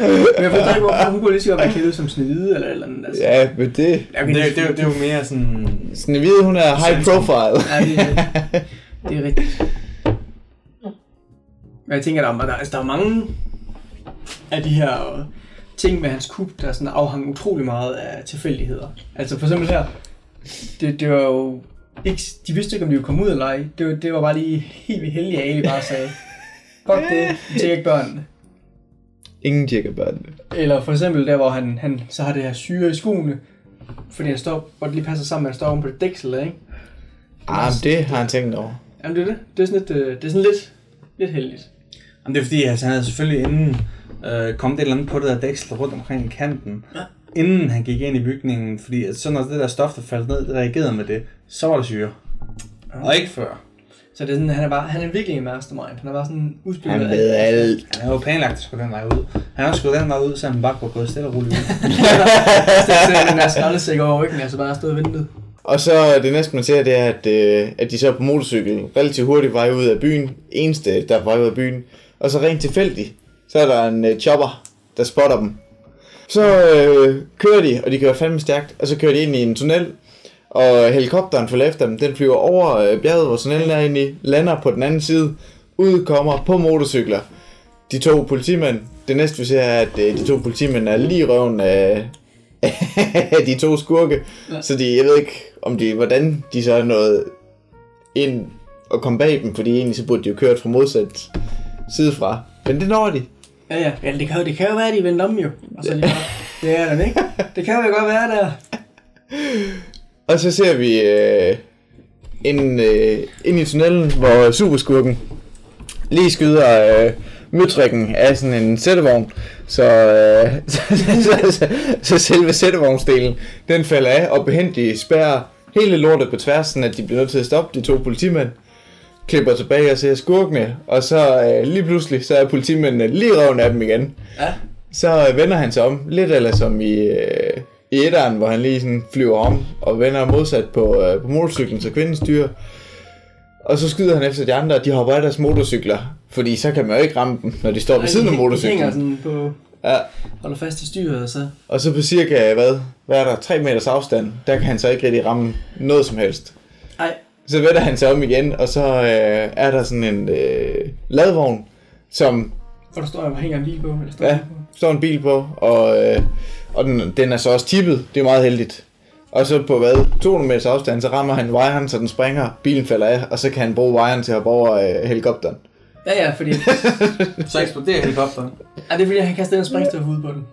[SPEAKER 2] Men jeg forstår ikke, hvorfor hun kunne lige så godt være klædt ud som Snevide eller eller andet. Altså.
[SPEAKER 1] Ja, men det...
[SPEAKER 2] Ja,
[SPEAKER 3] det, det, det, det er jo mere sådan...
[SPEAKER 1] Snevide, hun er high profile.
[SPEAKER 2] Ja, det, er, det [laughs] er rigtigt. Men jeg tænker, der er, der, altså, der er mange af de her øh, ting med hans kub, der sådan afhang utrolig meget af tilfældigheder. Altså for eksempel her, det, det var jo ikke, de vidste ikke, om de ville komme ud eller ej. Det, var- det var bare lige helt vildt heldigt, at Ali bare sagde, fuck det, vi ikke børnene.
[SPEAKER 1] Ingen tjekker børnene.
[SPEAKER 2] Eller for eksempel der, hvor han, han så har det her syre i skoene, fordi han står, hvor det lige passer sammen med, at han står oven på det dæksel, ikke?
[SPEAKER 1] Ah, men det har han tænkt over.
[SPEAKER 2] Jamen det er det. Det er sådan lidt, øh, det er sådan lidt, lidt heldigt.
[SPEAKER 3] Jamen, det er fordi, altså, han havde selvfølgelig inden øh, kommet et eller andet på det der dæksel rundt omkring kanten.
[SPEAKER 2] Ja.
[SPEAKER 3] Inden han gik ind i bygningen, fordi at så når det der stof, der faldt ned, det reagerede med det, så var der syre.
[SPEAKER 2] Ja.
[SPEAKER 3] Og ikke før.
[SPEAKER 2] Så det er sådan, han er bare, han er virkelig en mastermind. Han er bare sådan udspillet.
[SPEAKER 1] Han ved alt.
[SPEAKER 3] Han havde jo planlagt, at skulle den vej ud. Han har også gået den vej ud, så han bare kunne gået stille og roligt ud. [laughs]
[SPEAKER 2] Så den der skraldesæk over ryggen, altså bare stået og ventet.
[SPEAKER 1] Og så det næste man ser, det er, at, øh, at de så er på motorcykel relativt hurtigt vej ud af byen. Eneste, der er vej ud af byen. Og så rent tilfældigt, så er der en øh, chopper, der spotter dem. Så øh, kører de, og de kører fandme stærkt, og så kører de ind i en tunnel. Og helikopteren følger efter dem. Den flyver over øh, bjerget, hvor tunnelen er inde i, lander på den anden side, udkommer på motorcykler. De to politimænd, det næste vi ser er, at øh, de to politimænd er lige røven af, [laughs] de to skurke.
[SPEAKER 2] Ja.
[SPEAKER 1] Ja. Så de, jeg ved ikke, om de, hvordan de så er nået ind og kom bag dem, fordi egentlig så burde de jo kørt fra modsat side fra. Men det når de.
[SPEAKER 2] Ja, ja. ja det, kan jo, det kan jo være, at de vendte om jo. Og så er bare, det er den, ikke? Det kan jo godt være der.
[SPEAKER 1] Og så ser vi øh, ind, øh, ind i tunnelen, hvor superskurken lige skyder øh, møtrikken af sådan en sættevogn. Så, øh, [laughs] så, så, så, så selve sættevognsdelen, den falder af og behendigt spærrer hele lortet på tværs, sådan at de bliver nødt til at stoppe de to politimænd. Klipper tilbage og ser skurkene, og så øh, lige pludselig, så er politimændene lige røven af dem igen.
[SPEAKER 2] Ja.
[SPEAKER 1] Så øh, vender han sig om, lidt eller som i, øh, i etteren, hvor han lige sådan flyver om og vender modsat på, øh, på motorcyklen, så kvinden styrer. Og så skyder han efter de andre, og de hopper af deres motorcykler, fordi så kan man jo ikke ramme dem, når de står ved siden af
[SPEAKER 2] De hænger
[SPEAKER 1] motorcyklen.
[SPEAKER 2] sådan på,
[SPEAKER 1] Ja.
[SPEAKER 2] holder fast i styret, og så...
[SPEAKER 1] Og så på cirka, hvad, hvad er der, 3 meters afstand, der kan han så ikke rigtig ramme noget som helst.
[SPEAKER 2] Ej,
[SPEAKER 1] Så vender han sig om igen, og så øh, er der sådan en øh, ladvogn, som
[SPEAKER 2] hvor der står, at hænger en bil på. Eller står
[SPEAKER 1] Ja.
[SPEAKER 2] en bil på.
[SPEAKER 1] står en bil på, og, øh, og den, den er så også tippet. Det er meget heldigt. Og så på hvad, 200 meters afstand, så rammer han wiren, så den springer, bilen falder af, og så kan han bruge wiren til at hoppe over øh, helikopteren.
[SPEAKER 2] Ja, ja, fordi... [laughs]
[SPEAKER 3] Så eksploderer helikopteren.
[SPEAKER 2] Ja, det er fordi, han kaster den springstof ud på den.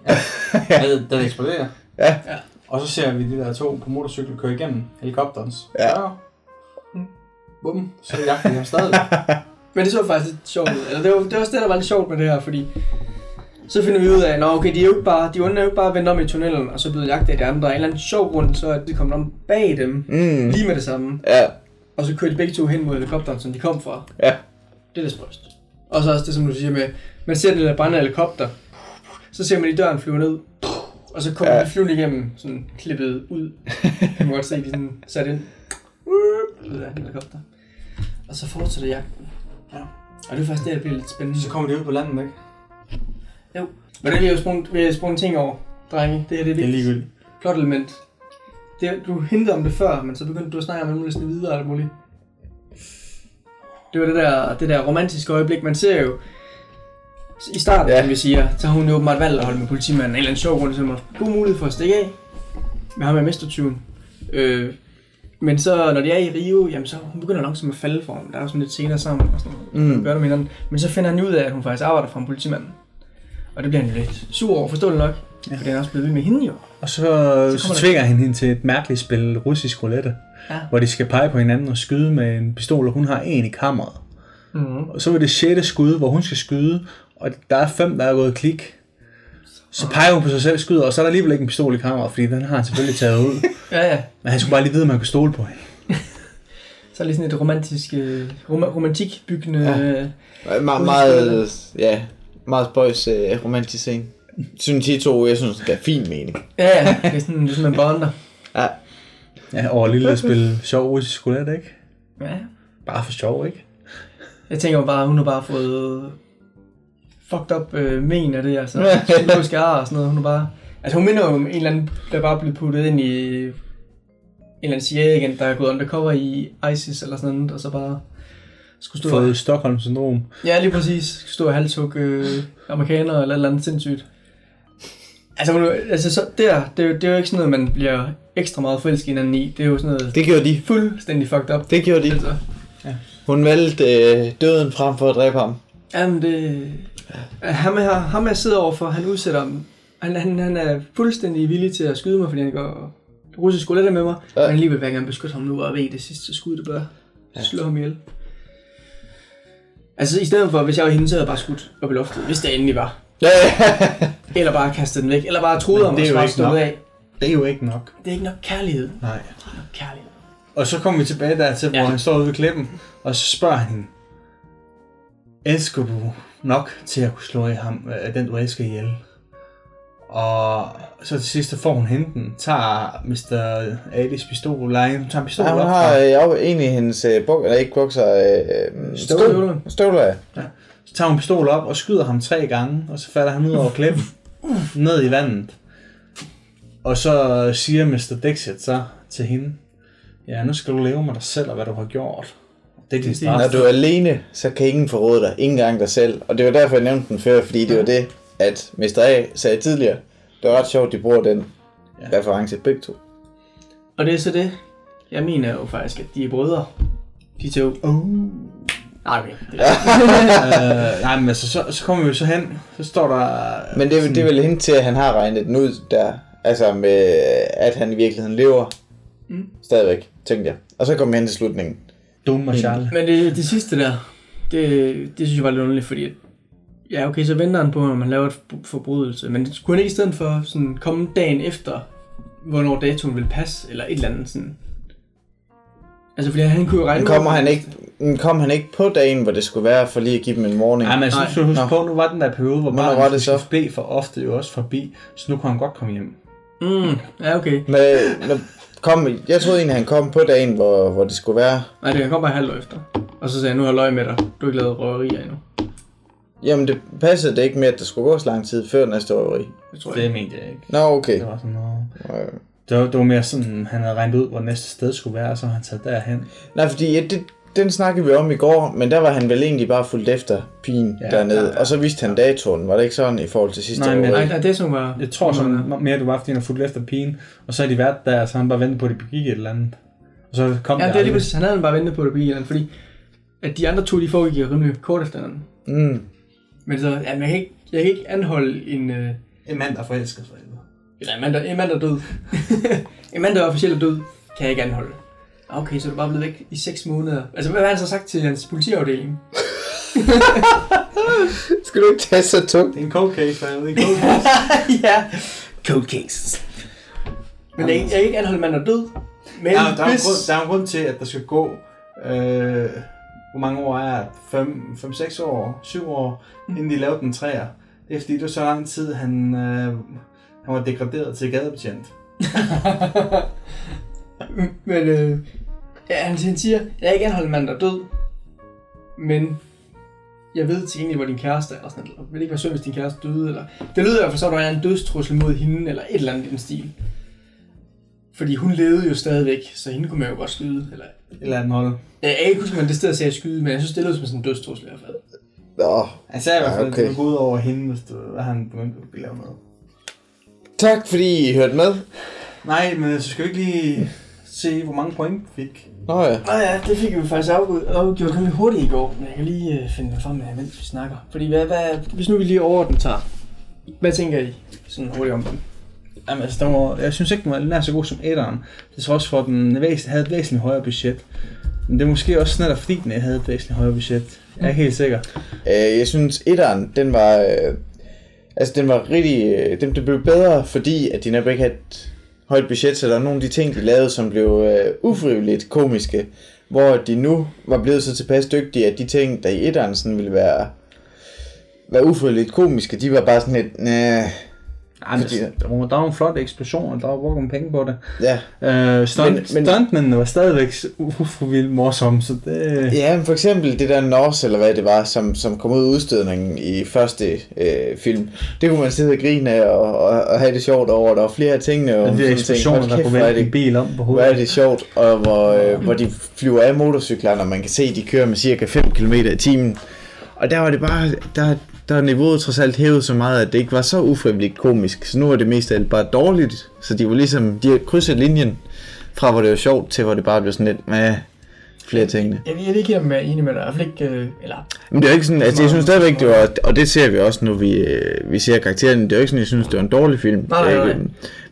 [SPEAKER 3] Ja. Den eksploderer.
[SPEAKER 1] Ja.
[SPEAKER 2] Ja.
[SPEAKER 3] Og så ser vi de der to på motorcykel køre igennem helikopterens.
[SPEAKER 1] Ja.
[SPEAKER 3] Så, mm, bum, så jagter de ham stadig. [laughs]
[SPEAKER 2] Men det så faktisk lidt sjovt ud. Eller det var, det var også det, der var lidt sjovt med det her, fordi... Så finder vi ud af, at okay, de er jo ikke bare, de onde er jo ikke bare vendt om i tunnelen, og så blevet jagtet af de andre. Af en eller anden sjov grund, så er de kommet om bag dem,
[SPEAKER 1] Mm.
[SPEAKER 2] lige med det samme.
[SPEAKER 1] Ja,
[SPEAKER 2] Og så kører de begge to hen mod helikopteren, som de kom fra.
[SPEAKER 1] ja.
[SPEAKER 2] Det er det spøjst. Og så også det, som du siger med, man ser den der brændende helikopter, Så ser man i døren flyve ned, og så kommer
[SPEAKER 1] Ja.
[SPEAKER 2] ja. de flyvende igennem, sådan klippet ud. [laughs] Man kan godt se, de sådan sat ind. Ud af helikopter. Og så fortsætter jagten. Ja. Og det er faktisk det, der bliver lidt spændende.
[SPEAKER 3] Så kommer de ud på landet, ikke?
[SPEAKER 2] Jo. Men det vil jeg jo sprunget, vil jeg sprunget ting over, drenge. Det her det er
[SPEAKER 3] Det er ligegyldigt.
[SPEAKER 2] plot element. Det, du hintede om det før, men så begyndte du at snakke om alt muligt sådan videre og alt muligt. Det var det der, det der romantiske øjeblik, man ser jo i starten,
[SPEAKER 1] Ja.
[SPEAKER 2] ja. vi siger, så har hun jo åbenbart valgt at holde med politimanden. En eller anden sjov grund, så man har god mulighed for at stikke af med ham med mestertyven. Øh, men så, når de er i Rio, jamen så hun begynder langsomt at falde for ham. Der er jo sådan lidt senere sammen og sådan noget.
[SPEAKER 1] Mm.
[SPEAKER 2] Gør det med hinanden. Men så finder han ud af, at hun faktisk arbejder for en politimand. Og det bliver han lidt sur over, forståeligt nok. Ja. For det er også blevet ved med hende jo.
[SPEAKER 3] Og så, så, så
[SPEAKER 2] der-
[SPEAKER 3] tvinger han hende til et mærkeligt spil russisk roulette,
[SPEAKER 2] Ja.
[SPEAKER 3] hvor de skal pege på hinanden og skyde med en pistol, og hun har en i kammeret.
[SPEAKER 2] Mm-hmm.
[SPEAKER 3] Og så var det sjette skud, hvor hun skal skyde, og der er fem, der er gået klik. Så peger hun på sig selv og skyder, og så er der alligevel ikke en pistol i kammeret, fordi den har han selvfølgelig taget ud. [laughs]
[SPEAKER 2] Ja, ja.
[SPEAKER 3] Men han skulle bare lige vide, at man kunne stole på hende. [laughs]
[SPEAKER 2] Så er det sådan et romantisk, øh, rom- romantikbyggende...
[SPEAKER 1] Ja.
[SPEAKER 2] Ja.
[SPEAKER 1] Me- meget, ja, meget spøjs øh, romantisk scene. Synes de to, jeg synes, det er fin mening.
[SPEAKER 2] ja, ja. Det er sådan, det er sådan man bonder.
[SPEAKER 1] Ja,
[SPEAKER 3] Ja, over lille spil sjov russisk roulette, ikke?
[SPEAKER 2] Ja.
[SPEAKER 3] Bare for sjov, ikke?
[SPEAKER 2] Jeg tænker bare, hun har bare fået fucked up øh, men af det, altså. [laughs] Psykologiske ar og sådan noget. Hun er bare... Altså hun minder jo om en eller anden, der bare blevet puttet ind i en eller anden CIA-agent, der er gået undercover i ISIS eller sådan noget, og så bare skulle stå...
[SPEAKER 3] Fået Stockholm-syndrom.
[SPEAKER 2] Ja, lige præcis. Skulle stå og halshugge øh, amerikanere eller et eller andet sindssygt. Altså, hun, altså så der, det, er jo- det er jo ikke sådan noget, man bliver ekstra meget forelsket i hinanden i. Det er jo sådan noget
[SPEAKER 1] det gjorde de.
[SPEAKER 2] fuldstændig fucked up.
[SPEAKER 1] Det gjorde de.
[SPEAKER 2] Altså,
[SPEAKER 1] Hun valgte øh, døden frem for at dræbe ham.
[SPEAKER 2] Jamen det... Ham her, ham jeg sidder overfor, han udsætter ham. Han, han, han er fuldstændig villig til at skyde mig, fordi han går russisk roulette med mig.
[SPEAKER 1] Ja.
[SPEAKER 2] Men alligevel vil jeg gerne beskytte ham nu, og ved det sidste skud, det bør
[SPEAKER 1] Ja.
[SPEAKER 2] slå ham ihjel. Altså i stedet for, hvis jeg var hende, så havde jeg bare skudt op i loftet, hvis det endelig var.
[SPEAKER 1] Ja,
[SPEAKER 2] Eller bare kastet den væk, eller bare og
[SPEAKER 3] er
[SPEAKER 2] så bare
[SPEAKER 3] ikke
[SPEAKER 2] stået
[SPEAKER 3] nok.
[SPEAKER 2] af.
[SPEAKER 3] Det er jo ikke nok.
[SPEAKER 2] Det er ikke nok kærlighed.
[SPEAKER 3] Nej.
[SPEAKER 2] Det er ikke nok kærlighed.
[SPEAKER 3] Og så kommer vi tilbage der til, hvor han står ude ved klippen, og så spørger han hende, elsker du nok til at kunne slå i ham, øh, den du elsker ihjel? Og så til sidst får hun hende den, tager Mr. Alis pistol, eller ej, hun tager en pistol
[SPEAKER 1] ja hun
[SPEAKER 3] op
[SPEAKER 1] har øh, op, egentlig hendes øh, buk, eller ikke bukser, øh,
[SPEAKER 2] Støvler.
[SPEAKER 1] støvler. Støvler, ja.
[SPEAKER 3] så tager hun pistol op og skyder ham tre gange, og så falder han ud over klippen, [laughs] ned i vandet. Og så siger Mr. Dixit så til hende, ja, nu skal du leve med dig selv og hvad du har gjort. Det er din straf.
[SPEAKER 1] Når du er alene, så kan ingen forråde dig. Ingen gang dig selv. Og det var derfor, jeg nævnte den før, fordi det var det, at Mr. A sagde tidligere. Det var ret sjovt, de bruger den
[SPEAKER 3] Ja.
[SPEAKER 1] reference begge to.
[SPEAKER 2] Og det er så det. Jeg mener jo faktisk, at de er brødre. De to.
[SPEAKER 3] Oh.
[SPEAKER 2] Nej, okay. Det er, [laughs]
[SPEAKER 3] øh, nej, men altså, så, så kommer vi så hen, så står der...
[SPEAKER 1] Men det, er- det er vel hende til, at han har regnet den ud der. Altså med, at han i virkeligheden lever.
[SPEAKER 2] Mm.
[SPEAKER 1] Stadigvæk, tænkte jeg. Og så kom vi hen til slutningen.
[SPEAKER 3] Dum og Charlie.
[SPEAKER 2] men det, det sidste der, det, det synes jeg var lidt underligt, fordi at, ja, okay, så venter han på, når man laver et for- forbrydelse, men skulle han ikke i stedet for sådan komme dagen efter, hvornår datoen vil passe, eller et eller andet sådan... Altså, fordi han kunne jo regne
[SPEAKER 1] Men kommer han ikke, men kom han ikke på dagen, hvor det skulle være, for lige at give dem en warning?
[SPEAKER 3] Nej, men synes, du huske på, nu var den der periode, hvor
[SPEAKER 1] Hvornår
[SPEAKER 3] barnet
[SPEAKER 1] var det så?
[SPEAKER 3] blev for ofte jo også forbi, så nu kunne han godt komme hjem.
[SPEAKER 2] Mm, ja, okay.
[SPEAKER 1] Men, men kom, jeg troede egentlig, han kom på dagen, hvor, hvor det skulle være.
[SPEAKER 2] Nej, det kan komme bare halvt efter. Og så sagde jeg, nu har jeg løg med dig. Du har ikke lavet røverier endnu.
[SPEAKER 1] Jamen, det passede det ikke med, at der skulle gå så lang tid før næste røveri.
[SPEAKER 2] Det tror jeg.
[SPEAKER 3] Det mente jeg ikke.
[SPEAKER 1] Nå, okay.
[SPEAKER 3] Det var sådan noget...
[SPEAKER 1] Øh.
[SPEAKER 3] Det var, det var mere sådan, han havde regnet ud, hvor næste sted skulle være, og så har han taget derhen.
[SPEAKER 1] Nej, fordi ja, det, den snakkede vi om i går, men der var han vel egentlig bare fuldt efter pigen
[SPEAKER 3] Ja,
[SPEAKER 1] dernede.
[SPEAKER 3] ja,
[SPEAKER 1] Ja. Og så vidste han datoen. Var det ikke sådan i forhold til sidste
[SPEAKER 3] Nej, men-
[SPEAKER 1] røveri?
[SPEAKER 2] Nej, nej, det som var...
[SPEAKER 3] Jeg tror sådan mere, det var, fordi han har fulgt efter pigen, og så har de været der, så han bare ventet på, at de begik et eller andet. Og så kom
[SPEAKER 2] Ja, det er lige præcis. Han havde bare ventet på det bilen, fordi at de andre to, de foregik rimelig kort efter hinanden.
[SPEAKER 1] Mm.
[SPEAKER 2] Men så, ja, men jeg kan ikke, jeg kan ikke anholde en, øh,
[SPEAKER 3] En mand, der forelsker sig. eller?
[SPEAKER 2] eller en mand, der, en mand, der er død. [laughs] en mand, der er officielt er død, kan jeg ikke anholde. Okay, så er du bare blevet væk i 6 måneder. Altså, hvad har han så sagt til hans politiafdeling? [laughs]
[SPEAKER 1] Skal du ikke tage så tungt?
[SPEAKER 3] Det er en cold case, er det? En cold [laughs] case.
[SPEAKER 2] ja. Cold cases. Men jeg, jeg kan ikke mand, der er død. Men
[SPEAKER 3] der, der, er en
[SPEAKER 2] hvis...
[SPEAKER 3] grund, der er en grund til, at der skal gå... Øh, hvor mange år er det? 5-6 år? 7 år? Inden de lavede den træer. Efter det var så lang tid, han, øh, han var degraderet til gadebetjent. [laughs]
[SPEAKER 2] Men øh, ja, han, han siger, jeg er ikke anholdt mand, der er død, men jeg ved til gengæld, hvor din kæreste er, eller sådan noget. Jeg vil ikke være synd, hvis din kæreste døde, eller... Det lyder i hvert fald så, at der er en dødstrussel mod hende, eller et eller andet i den stil. Fordi hun levede jo stadigvæk, så hende kunne man jo godt skyde, eller...
[SPEAKER 3] Eller andet hold.
[SPEAKER 2] Jeg kan ikke huske, om det sted sagde skyde, men jeg synes, det lød som sådan en dødstrussel i hvert fald.
[SPEAKER 1] Nå,
[SPEAKER 3] Han sagde i hvert fald,
[SPEAKER 1] Ja,
[SPEAKER 3] at det gå ud over hende, hvis det var, han begyndte at lave noget.
[SPEAKER 1] tak fordi I hørte med.
[SPEAKER 3] Nej, men så skal vi ikke lige se, hvor mange point du fik.
[SPEAKER 1] Nå ja.
[SPEAKER 2] Nå ja, det fik vi faktisk afgjort, afgjort rimelig hurtigt i går, men jeg kan lige øh, finde det frem, mens vi snakker. Fordi hvad, hvad, hvis nu vi lige overordnet tager, hvad tænker I sådan hurtigt om den?
[SPEAKER 3] Jamen, altså, den var, jeg synes ikke, den var nær så god som etteren. Det trods for, at den væs, havde et væsentligt højere budget. Men det er måske også netop fordi, den havde et væsentligt højere budget. Jeg er ikke helt sikker.
[SPEAKER 1] Øh, jeg synes, etteren, den var... Øh, altså, den var rigtig... Øh, den, den blev bedre, fordi at de netop ikke havde højt budget, så der var nogle af de ting, de lavede, som blev øh, ufrivilligt komiske. Hvor de nu var blevet så tilpas dygtige, at de ting, der i etteren sådan ville være, være ufrivilligt komiske, de var bare sådan lidt... Næh,
[SPEAKER 3] men,
[SPEAKER 1] Fordi-
[SPEAKER 3] der, var, der var nogle flotte eksplosioner, der var brugt nogle penge på det.
[SPEAKER 1] ja.
[SPEAKER 3] Øh, stunt,
[SPEAKER 1] Men-
[SPEAKER 3] men, stuntmændene var stadigvæk uforvildt morsomme, så det...
[SPEAKER 1] Ja, men for eksempel det der Norse, eller hvad det var, som, som kom ud af udstødningen i første øh, film. Det kunne man sidde og grine af og, og, og have det sjovt over. Der var flere af tingene. Og
[SPEAKER 3] de eksplosioner, der kunne vælte en bil om på
[SPEAKER 1] Hvor er
[SPEAKER 3] hovedet.
[SPEAKER 1] det sjovt, og hvor, øh, hvor de flyver af motorcyklerne, og man kan se, at de kører med cirka 5 km i timen. Og der var det bare, der, der er niveauet trods alt hævet så meget, at det ikke var så ufrivilligt komisk. Så nu er det mest af alt bare dårligt. Så de var ligesom, de har krydset linjen fra, hvor det var sjovt, til hvor det bare blev sådan lidt med flere tingene.
[SPEAKER 2] Jeg, jeg ikke være enig med dig, i hvert fald ikke, øh, eller...
[SPEAKER 1] Men det er jo ikke sådan, altså jeg synes stadigvæk, det var, og det ser vi også, nu vi, øh, vi ser karakteren, det er jo ikke sådan, jeg synes, det var en dårlig film.
[SPEAKER 2] Nej, nej,
[SPEAKER 1] er
[SPEAKER 2] nej.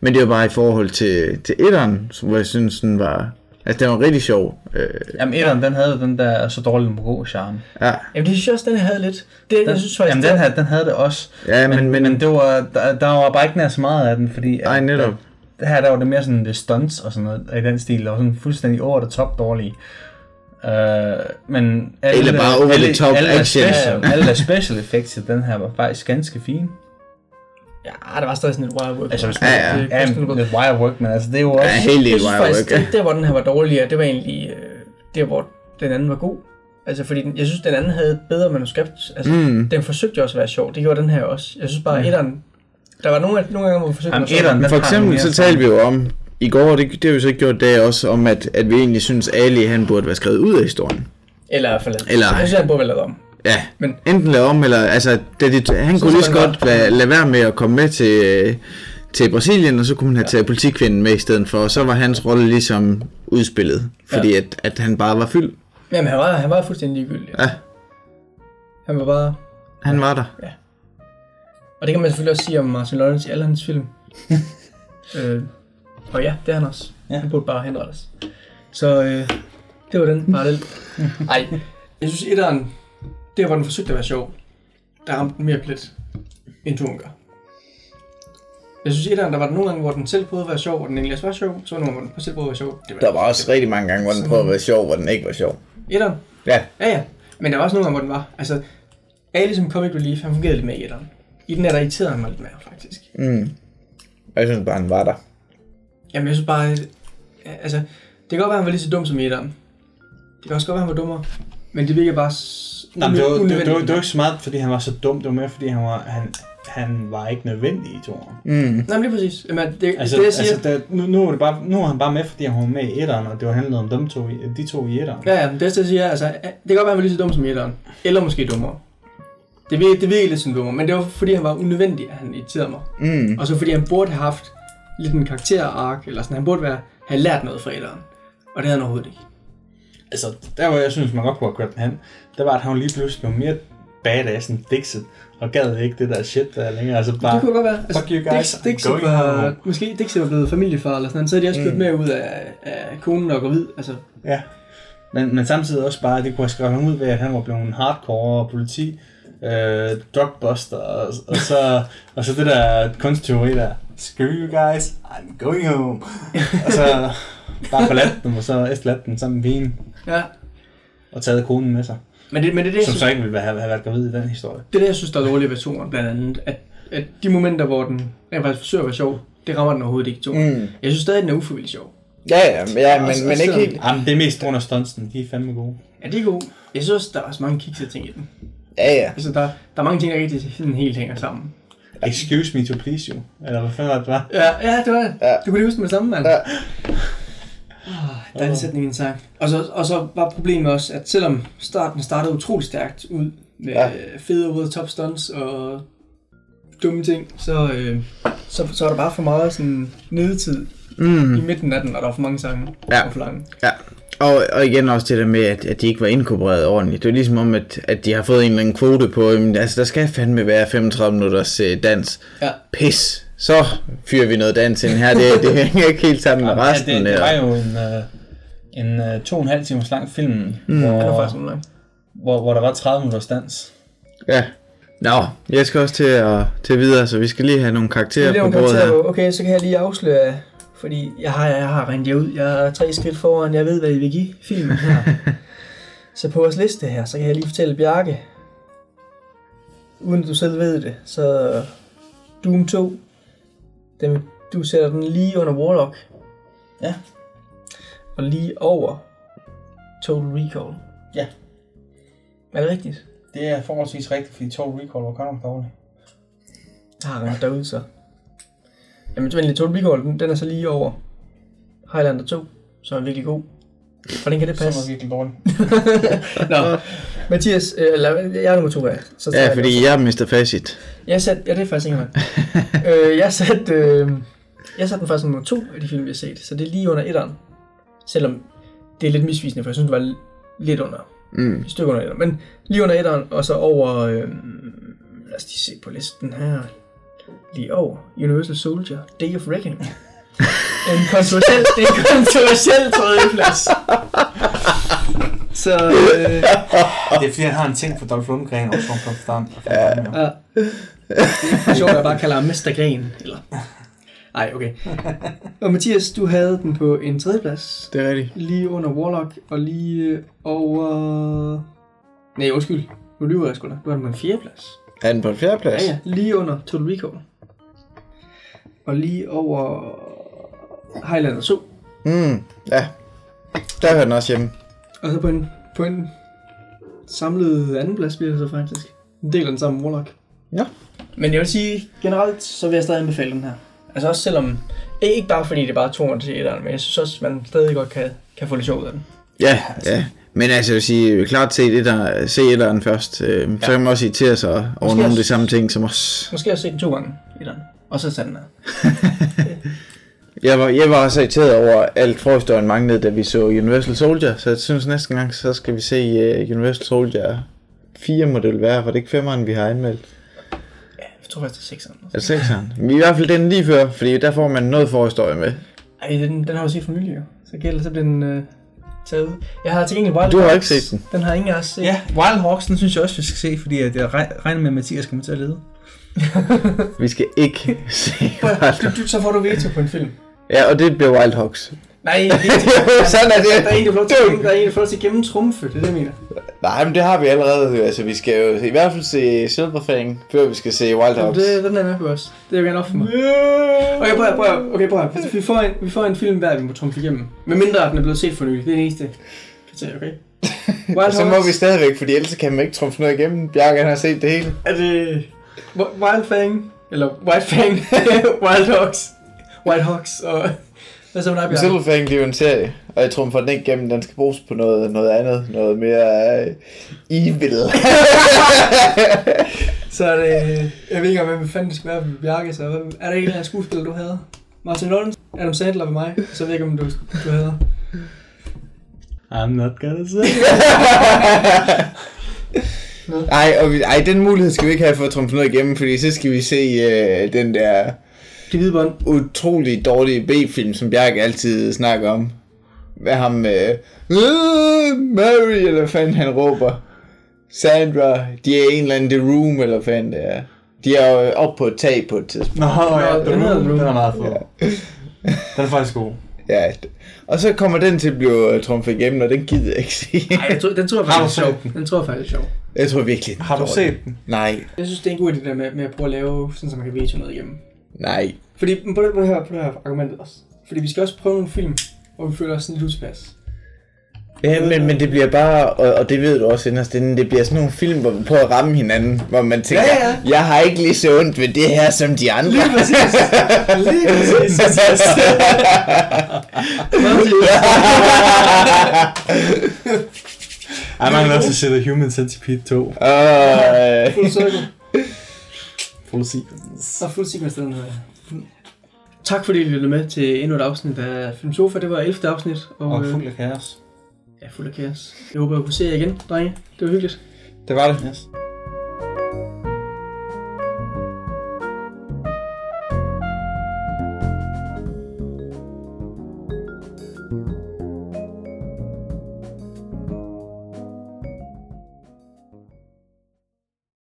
[SPEAKER 1] Men det var bare i forhold til, til etteren, hvor jeg synes, den var, altså den var rigtig sjov. Øh,
[SPEAKER 3] Jamen, etteren, den havde den der så dårlige med god charme.
[SPEAKER 1] ja,
[SPEAKER 2] Jamen det synes jeg også, den havde lidt. Det,
[SPEAKER 3] Den,
[SPEAKER 2] jeg synes faktisk,
[SPEAKER 3] jamen, den, her, den havde det også.
[SPEAKER 1] ja men,
[SPEAKER 3] Men, men, men det var, der, der var bare ikke nær så meget af den, fordi...
[SPEAKER 1] Ej, netop.
[SPEAKER 3] Det her, der var det mere sådan det stunts og sådan noget i den stil, der var sådan fuldstændig over det top dårlige. Uh, men alle,
[SPEAKER 1] Eller bare over the top
[SPEAKER 3] alle, alle,
[SPEAKER 1] action.
[SPEAKER 3] Special, alle special effects i den her var faktisk ganske fine.
[SPEAKER 2] Ja, der var stadig sådan et wirework.
[SPEAKER 3] Altså, hvis
[SPEAKER 1] Ja, ja.
[SPEAKER 2] Det,
[SPEAKER 3] Ja,
[SPEAKER 2] det, det,
[SPEAKER 3] lidt wirework, men altså det er jo også...
[SPEAKER 1] ja, helt lidt wild
[SPEAKER 2] faktisk,
[SPEAKER 1] work.
[SPEAKER 2] det, der hvor den her var dårligere, det var egentlig øh, der, hvor den anden var god. Altså, fordi den, jeg synes, den anden havde et bedre manuskript. Altså,
[SPEAKER 1] Mm.
[SPEAKER 2] den forsøgte jo også at være sjov. Det gjorde den her også. Jeg synes bare,
[SPEAKER 3] Mm.
[SPEAKER 2] etteren... Der var nogle, nogle gange, hvor vi forsøgte
[SPEAKER 3] Jamen,
[SPEAKER 2] at være sjov.
[SPEAKER 3] etteren,
[SPEAKER 1] For eksempel så talte vi jo om i går, det, det har vi så ikke gjort det også, om at, at vi egentlig synes, Ali han burde være skrevet ud af historien.
[SPEAKER 2] Eller i hvert fald...
[SPEAKER 1] Eller-
[SPEAKER 2] Jeg synes, han burde være lavet om.
[SPEAKER 1] Ja,
[SPEAKER 2] Men-
[SPEAKER 1] enten lave om, eller altså, det, det, han
[SPEAKER 2] Så
[SPEAKER 1] kunne lige så godt lade, lade være med at komme med til, øh, til Brasilien, og så kunne man have taget politikvinden med i stedet for, og så var hans rolle ligesom udspillet, fordi at, at han bare var fyldt.
[SPEAKER 2] Jamen, han var, han var fuldstændig ligegyldig.
[SPEAKER 1] Ja,
[SPEAKER 2] Han var bare...
[SPEAKER 1] han var der.
[SPEAKER 2] Og det kan man selvfølgelig også sige om Martin Lawrence i alle hans film. [laughs] øh, og ja, det er han også.
[SPEAKER 3] Ja.
[SPEAKER 2] Ja. Han burde bare henrettes. Så øh, det var den parallel. Ej, jeg synes etteren, der hvor den forsøgte at være sjov, der ramte den mere plet, end toren gør. Jeg synes etteren, der var nogle gange, hvor den selv prøvede at være sjov, og den egentlig også var sjov, så var nogle gange, hvor den selv prøvede at være sjov. Det
[SPEAKER 1] Der var også rigtig mange gange, hvor den prøvede at være sjov, hvor den ikke var sjov.
[SPEAKER 2] Etteren?
[SPEAKER 1] Ja,
[SPEAKER 2] Ja, ja. Men der var også nogle gange, hvor den var. Altså, Ali som comic relief, han fungerede lidt mere i etteren. I den her, der irriterede han mig lidt mere, faktisk.
[SPEAKER 1] mm. Jeg synes bare, han var der.
[SPEAKER 2] Jamen, jeg synes bare, at- altså, det kan godt være, at han var lige så dum som i etteren. Det kan også godt være, at han var dummere. Men det virker bare
[SPEAKER 3] Jamen, det, var, det, det,
[SPEAKER 2] unødvendigt.
[SPEAKER 3] det, var, det var ikke så meget, fordi han var så dum. Det var mere, fordi han var, han, han var ikke nødvendig i toren.
[SPEAKER 1] Mm.
[SPEAKER 2] Nej, men lige præcis. Jamen, det,
[SPEAKER 3] Altså,
[SPEAKER 2] det jeg siger...
[SPEAKER 3] altså der, nu, nu, er det bare, nu er han bare med, fordi han var med i etteren, og det var handlet om dem to, de to i etteren.
[SPEAKER 2] Ja, ja, men det jeg siger, er, altså, det kan godt være, at han var lige så dum som i etteren. Eller måske dummere. Det virker, det virker lidt som dummere, men det var fordi, han var unødvendig, at han irriterede mig.
[SPEAKER 1] Mm.
[SPEAKER 2] Og så fordi han burde have haft lidt en karakterark, eller sådan, han burde være, have lært noget fra etteren. Og det havde han overhovedet ikke.
[SPEAKER 3] Altså, der hvor jeg synes, man godt kunne have kørt den hen, der var, at han lige pludselig blev mere badass end Dixit, og gad ikke det der shit der længere. Altså bare,
[SPEAKER 2] det kunne godt være. Altså,
[SPEAKER 3] fuck you guys,
[SPEAKER 2] Dix, Dixit var,
[SPEAKER 3] home.
[SPEAKER 2] måske Dixit var blevet familiefar eller sådan noget, så havde de også kørt
[SPEAKER 1] Mm.
[SPEAKER 2] med ud af, af konen og gravid. Altså,
[SPEAKER 3] Ja. Men, men samtidig også bare, at de kunne have skrevet ham ud ved, at han var blevet en hardcore politi, øh, drugbuster, og, og, så, [laughs] og så det der kunstteori der, screw you guys, I'm going home. [laughs] og så bare forladt dem, og så efterladt dem sammen med pigen,
[SPEAKER 2] ja.
[SPEAKER 3] og taget konen med sig.
[SPEAKER 2] Men det, men det er det,
[SPEAKER 3] Som
[SPEAKER 2] synes,
[SPEAKER 3] så ikke ville have, have været gravid i den historie.
[SPEAKER 2] det, er det, jeg synes, der er dårligt ved toren, blandt andet. At, at de momenter, hvor den rent faktisk forsøger at være sjov, det rammer den overhovedet ikke to. Mm. Jeg synes stadig, den er ufrivillig sjov.
[SPEAKER 1] Ja, ja, ja men,
[SPEAKER 2] Også-
[SPEAKER 1] men
[SPEAKER 2] også
[SPEAKER 1] ikke helt.
[SPEAKER 3] Jamen, det er mest grund af stunsen. De er fandme gode.
[SPEAKER 2] Ja, det er god. Jeg synes også, der er også mange kiksede ting i den.
[SPEAKER 1] Ja, ja.
[SPEAKER 2] Altså, der, der er mange ting, der ikke rigtig sådan helt hænger sammen.
[SPEAKER 3] Excuse me to please you. Eller hvad fanden var det, det var?
[SPEAKER 2] Ja, ja, det var det.
[SPEAKER 1] Ja.
[SPEAKER 2] Du kunne lige huske det med det samme, mand.
[SPEAKER 1] Ja.
[SPEAKER 2] Oh, dejlig sætning i en sang. Og så, og så var problemet også, at selvom starten startede utrolig stærkt ud med
[SPEAKER 1] Ja.
[SPEAKER 2] ja. fede over top stunts og dumme ting, så, øh, så, så var der bare for meget sådan nedetid
[SPEAKER 1] Mm.
[SPEAKER 2] i midten af den, og der var for mange sange
[SPEAKER 1] Ja.
[SPEAKER 2] og for lange.
[SPEAKER 1] Ja, og, og igen også det der med, at, at de ikke var inkorporeret ordentligt. Det er ligesom om, at, at de har fået en eller anden kvote på, jamen, altså der skal fandme være 35 minutters øh, dans.
[SPEAKER 2] Ja.
[SPEAKER 1] Pis, så fyrer vi noget dans ind her. Det, det hænger ikke helt sammen med resten.
[SPEAKER 3] det, det
[SPEAKER 1] der.
[SPEAKER 3] var jo en, øh, en øh, to og en halv timers lang film, mm.
[SPEAKER 2] Den var
[SPEAKER 3] hvor,
[SPEAKER 2] faktisk lang.
[SPEAKER 3] hvor, hvor der var 30 minutters dans.
[SPEAKER 1] Ja. Nå, jeg skal også til at, til videre, så vi skal lige have nogle karakterer
[SPEAKER 2] Det er
[SPEAKER 1] på
[SPEAKER 2] nogle
[SPEAKER 1] bordet
[SPEAKER 2] karakterer
[SPEAKER 1] her.
[SPEAKER 2] Okay, så kan jeg lige afsløre, fordi jeg har, jeg har regnet jer ud. Jeg er tre skridt foran, jeg ved, hvad I vil give filmen her. [laughs] så på vores liste her, så kan jeg lige fortælle Bjarke, uden at du selv ved det, så Doom 2, den, du sætter den lige under Warlock.
[SPEAKER 3] Ja.
[SPEAKER 2] Og lige over Total Recall.
[SPEAKER 3] Ja.
[SPEAKER 2] Er det rigtigt?
[SPEAKER 3] Det er forholdsvis rigtigt, fordi Total Recall var godt nok dårlig.
[SPEAKER 2] Jeg har regnet derude, så. Jamen, vent lige, Total Recall, den, den er så lige over Highlander 2, som er virkelig god. Hvordan kan det
[SPEAKER 3] Som var
[SPEAKER 2] passe?
[SPEAKER 3] virkelig dårlig. [laughs]
[SPEAKER 2] Nå, Mathias, øh, eller jeg er nummer to her. Så
[SPEAKER 1] Ja,
[SPEAKER 2] jeg
[SPEAKER 1] fordi jeg er Mr. Facit.
[SPEAKER 2] Jeg satte, ja, det er faktisk ikke øh, jeg satte, øh, jeg satte den faktisk som nummer to af de film, vi har set, så det er lige under etteren. Selvom det er lidt misvisende, for jeg synes, det var lidt under.
[SPEAKER 1] Mm.
[SPEAKER 2] Et stykke under etteren. Men lige under etteren, og så over, øh, lad os lige se på listen her. Lige over Universal Soldier, Day of Reckoning. [laughs] En kontroversiel, det er en kontroversiel tredjeplads. [laughs] Så, øh,
[SPEAKER 3] Det er fordi, han har en ting for Dolph Lundgren og Sean Constant. Ja.
[SPEAKER 2] Ja. Det er sjovt, at jeg bare kalder ham Mester Gren. Eller... Ej, okay. Og Mathias, du havde den på en tredjeplads.
[SPEAKER 1] Det er rigtigt.
[SPEAKER 2] Lige under Warlock, og lige over... Nej, undskyld. Nu lyver jeg sgu da. Du har den på en fjerdeplads.
[SPEAKER 1] Er den på en fjerde
[SPEAKER 2] Ja,
[SPEAKER 1] plads?
[SPEAKER 2] ja. Lige under Total Recall. Og lige over Highlander 2.
[SPEAKER 1] Mm, ja. Der hører den også hjemme.
[SPEAKER 2] Og så på en, på en samlet anden plads bliver det så faktisk. En del af den samme Warlock.
[SPEAKER 1] Ja.
[SPEAKER 2] Men jeg vil sige, generelt så vil jeg stadig anbefale den her. Altså også selvom, ikke bare fordi det er bare to til etteren, men jeg synes også, man stadig godt kan, kan få lidt sjov ud af den.
[SPEAKER 1] Ja, ja. Men altså, jeg vil sige, klart se, det der, se etteren først. Øh, så kan man også irritere sig over
[SPEAKER 2] Måske
[SPEAKER 1] nogle af de samme ting som os.
[SPEAKER 2] Måske også se den to gange, etteren. Og så tage den her. [laughs]
[SPEAKER 1] Jeg var, jeg var også irriteret over alt forhistorien manglede, da vi så Universal Soldier. Så jeg synes næste gang, så skal vi se uh, Universal Soldier 4 må det være, for det er ikke femeren, vi har anmeldt.
[SPEAKER 2] Jeg tror faktisk, det er sekseren.
[SPEAKER 1] Eller sekseren. Men i hvert fald den lige før, fordi der får man noget forhistorie med.
[SPEAKER 2] Ej, den, den har jeg set for nylig jo. Så gælder så bliver den øh, taget ud. Jeg har til gengæld Wild
[SPEAKER 1] Du har
[SPEAKER 2] Hawks.
[SPEAKER 1] ikke set den.
[SPEAKER 2] Den har ingen af os set.
[SPEAKER 3] Ja, Wild Hawks, den synes jeg også, vi skal se, fordi at jeg re- regner med, at Mathias kommer til at lede. [laughs]
[SPEAKER 1] Vi skal ikke [laughs] se Wild
[SPEAKER 2] du, du, så får du veto på en film.
[SPEAKER 1] Ja, og det bliver Wild Hawks.
[SPEAKER 2] Nej, det er [laughs]
[SPEAKER 1] Sådan er det.
[SPEAKER 2] Der er en, der får til, der er en, der får til at gennemtrumfe. Det er det, jeg mener.
[SPEAKER 1] Nej, men det har vi allerede. Altså, vi skal jo i hvert fald se Silverfang, før vi skal se Wild Hawks.
[SPEAKER 2] Det, den er med på også. Det er jo gerne op for mig. Okay, prøv, at- prøv, at- okay, prøv. at- vi får, en, vi får en film hver, vi må trumfe igennem. Med mindre, at den er blevet set for nylig. Det er det eneste okay? [laughs] Wild
[SPEAKER 1] Så må vi stadigvæk, fordi ellers kan man ikke trumfe noget igennem. Bjarke, har set det hele.
[SPEAKER 2] Er det Wi- Wild Fang? Eller White Fang? [laughs] Wild Hawks? White Hawks og... Hvad så med dig, Bjarke?
[SPEAKER 1] Silverfang, det er jo en serie, og jeg trumfer den ikke igennem. Den skal bruges på noget, noget andet. Noget mere uh, evil. [laughs]
[SPEAKER 2] Så er det... Jeg ved ikke, hvem fanden det skal være for Bjarke, så er der en anden skuespiller, du havde? Martin Lawrence? Adam Sandler ved mig? Så ved jeg ikke, om du, du havde.
[SPEAKER 3] I'm not gonna say.
[SPEAKER 1] Ej, og vi, ej, den mulighed skal vi ikke have for at trumfe noget igennem, fordi så skal vi se uh, den der
[SPEAKER 2] Det hvide bånd.
[SPEAKER 1] utrolig dårlige B-film, som Bjarke altid snakker om. Hvad ham med... Uh, Mary, eller hvad fanden han råber. Sandra, de er en eller anden The Room, eller hvad fanden det er. De er jo oppe på et tag på et tidspunkt.
[SPEAKER 3] Nå, ja,
[SPEAKER 2] The Room.
[SPEAKER 3] Den er meget fed. [laughs] Den er faktisk god.
[SPEAKER 1] Ja, og så kommer den til at blive øh, trumfet igennem, og den gider jeg ikke se.
[SPEAKER 2] Ej, jeg tror, den tror jeg faktisk er sjov. Den tror jeg faktisk er sjov.
[SPEAKER 1] Jeg tror virkelig, den
[SPEAKER 3] Har du
[SPEAKER 1] dårlig.
[SPEAKER 3] set den?
[SPEAKER 1] Nej,
[SPEAKER 2] Jeg synes, det er en god idé der med, med at prøve at lave, sådan så man kan veto noget igennem.
[SPEAKER 1] Nej.
[SPEAKER 2] Fordi, på det, på det her, på det her argumentet også. Fordi vi skal også prøve nogle film, hvor vi føler os sådan lidt utilpas.
[SPEAKER 1] Ja, men, men det bliver bare, og, og det ved du også inderst inde, det bliver sådan nogle film, hvor vi prøver at ramme hinanden, hvor man tænker,
[SPEAKER 2] Ja, ja.
[SPEAKER 1] jeg har ikke lige så ondt ved det her som de andre.
[SPEAKER 2] Lige præcis. Lige præcis.
[SPEAKER 3] Jeg mangler også at se The Human Centipede 2.
[SPEAKER 1] Øh,
[SPEAKER 2] Full.
[SPEAKER 3] Full sequence.
[SPEAKER 2] Og fuld sequence den her. Tak fordi I lyttede med til endnu et afsnit af Film Sofa. Det var 11. afsnit. Og,
[SPEAKER 3] Og
[SPEAKER 2] øh,
[SPEAKER 3] fuld af kaos.
[SPEAKER 2] ja, fuld af kaos. Jeg håber, jeg kunne se jer igen, drenge. Det var hyggeligt.
[SPEAKER 1] det var det.
[SPEAKER 3] Yes.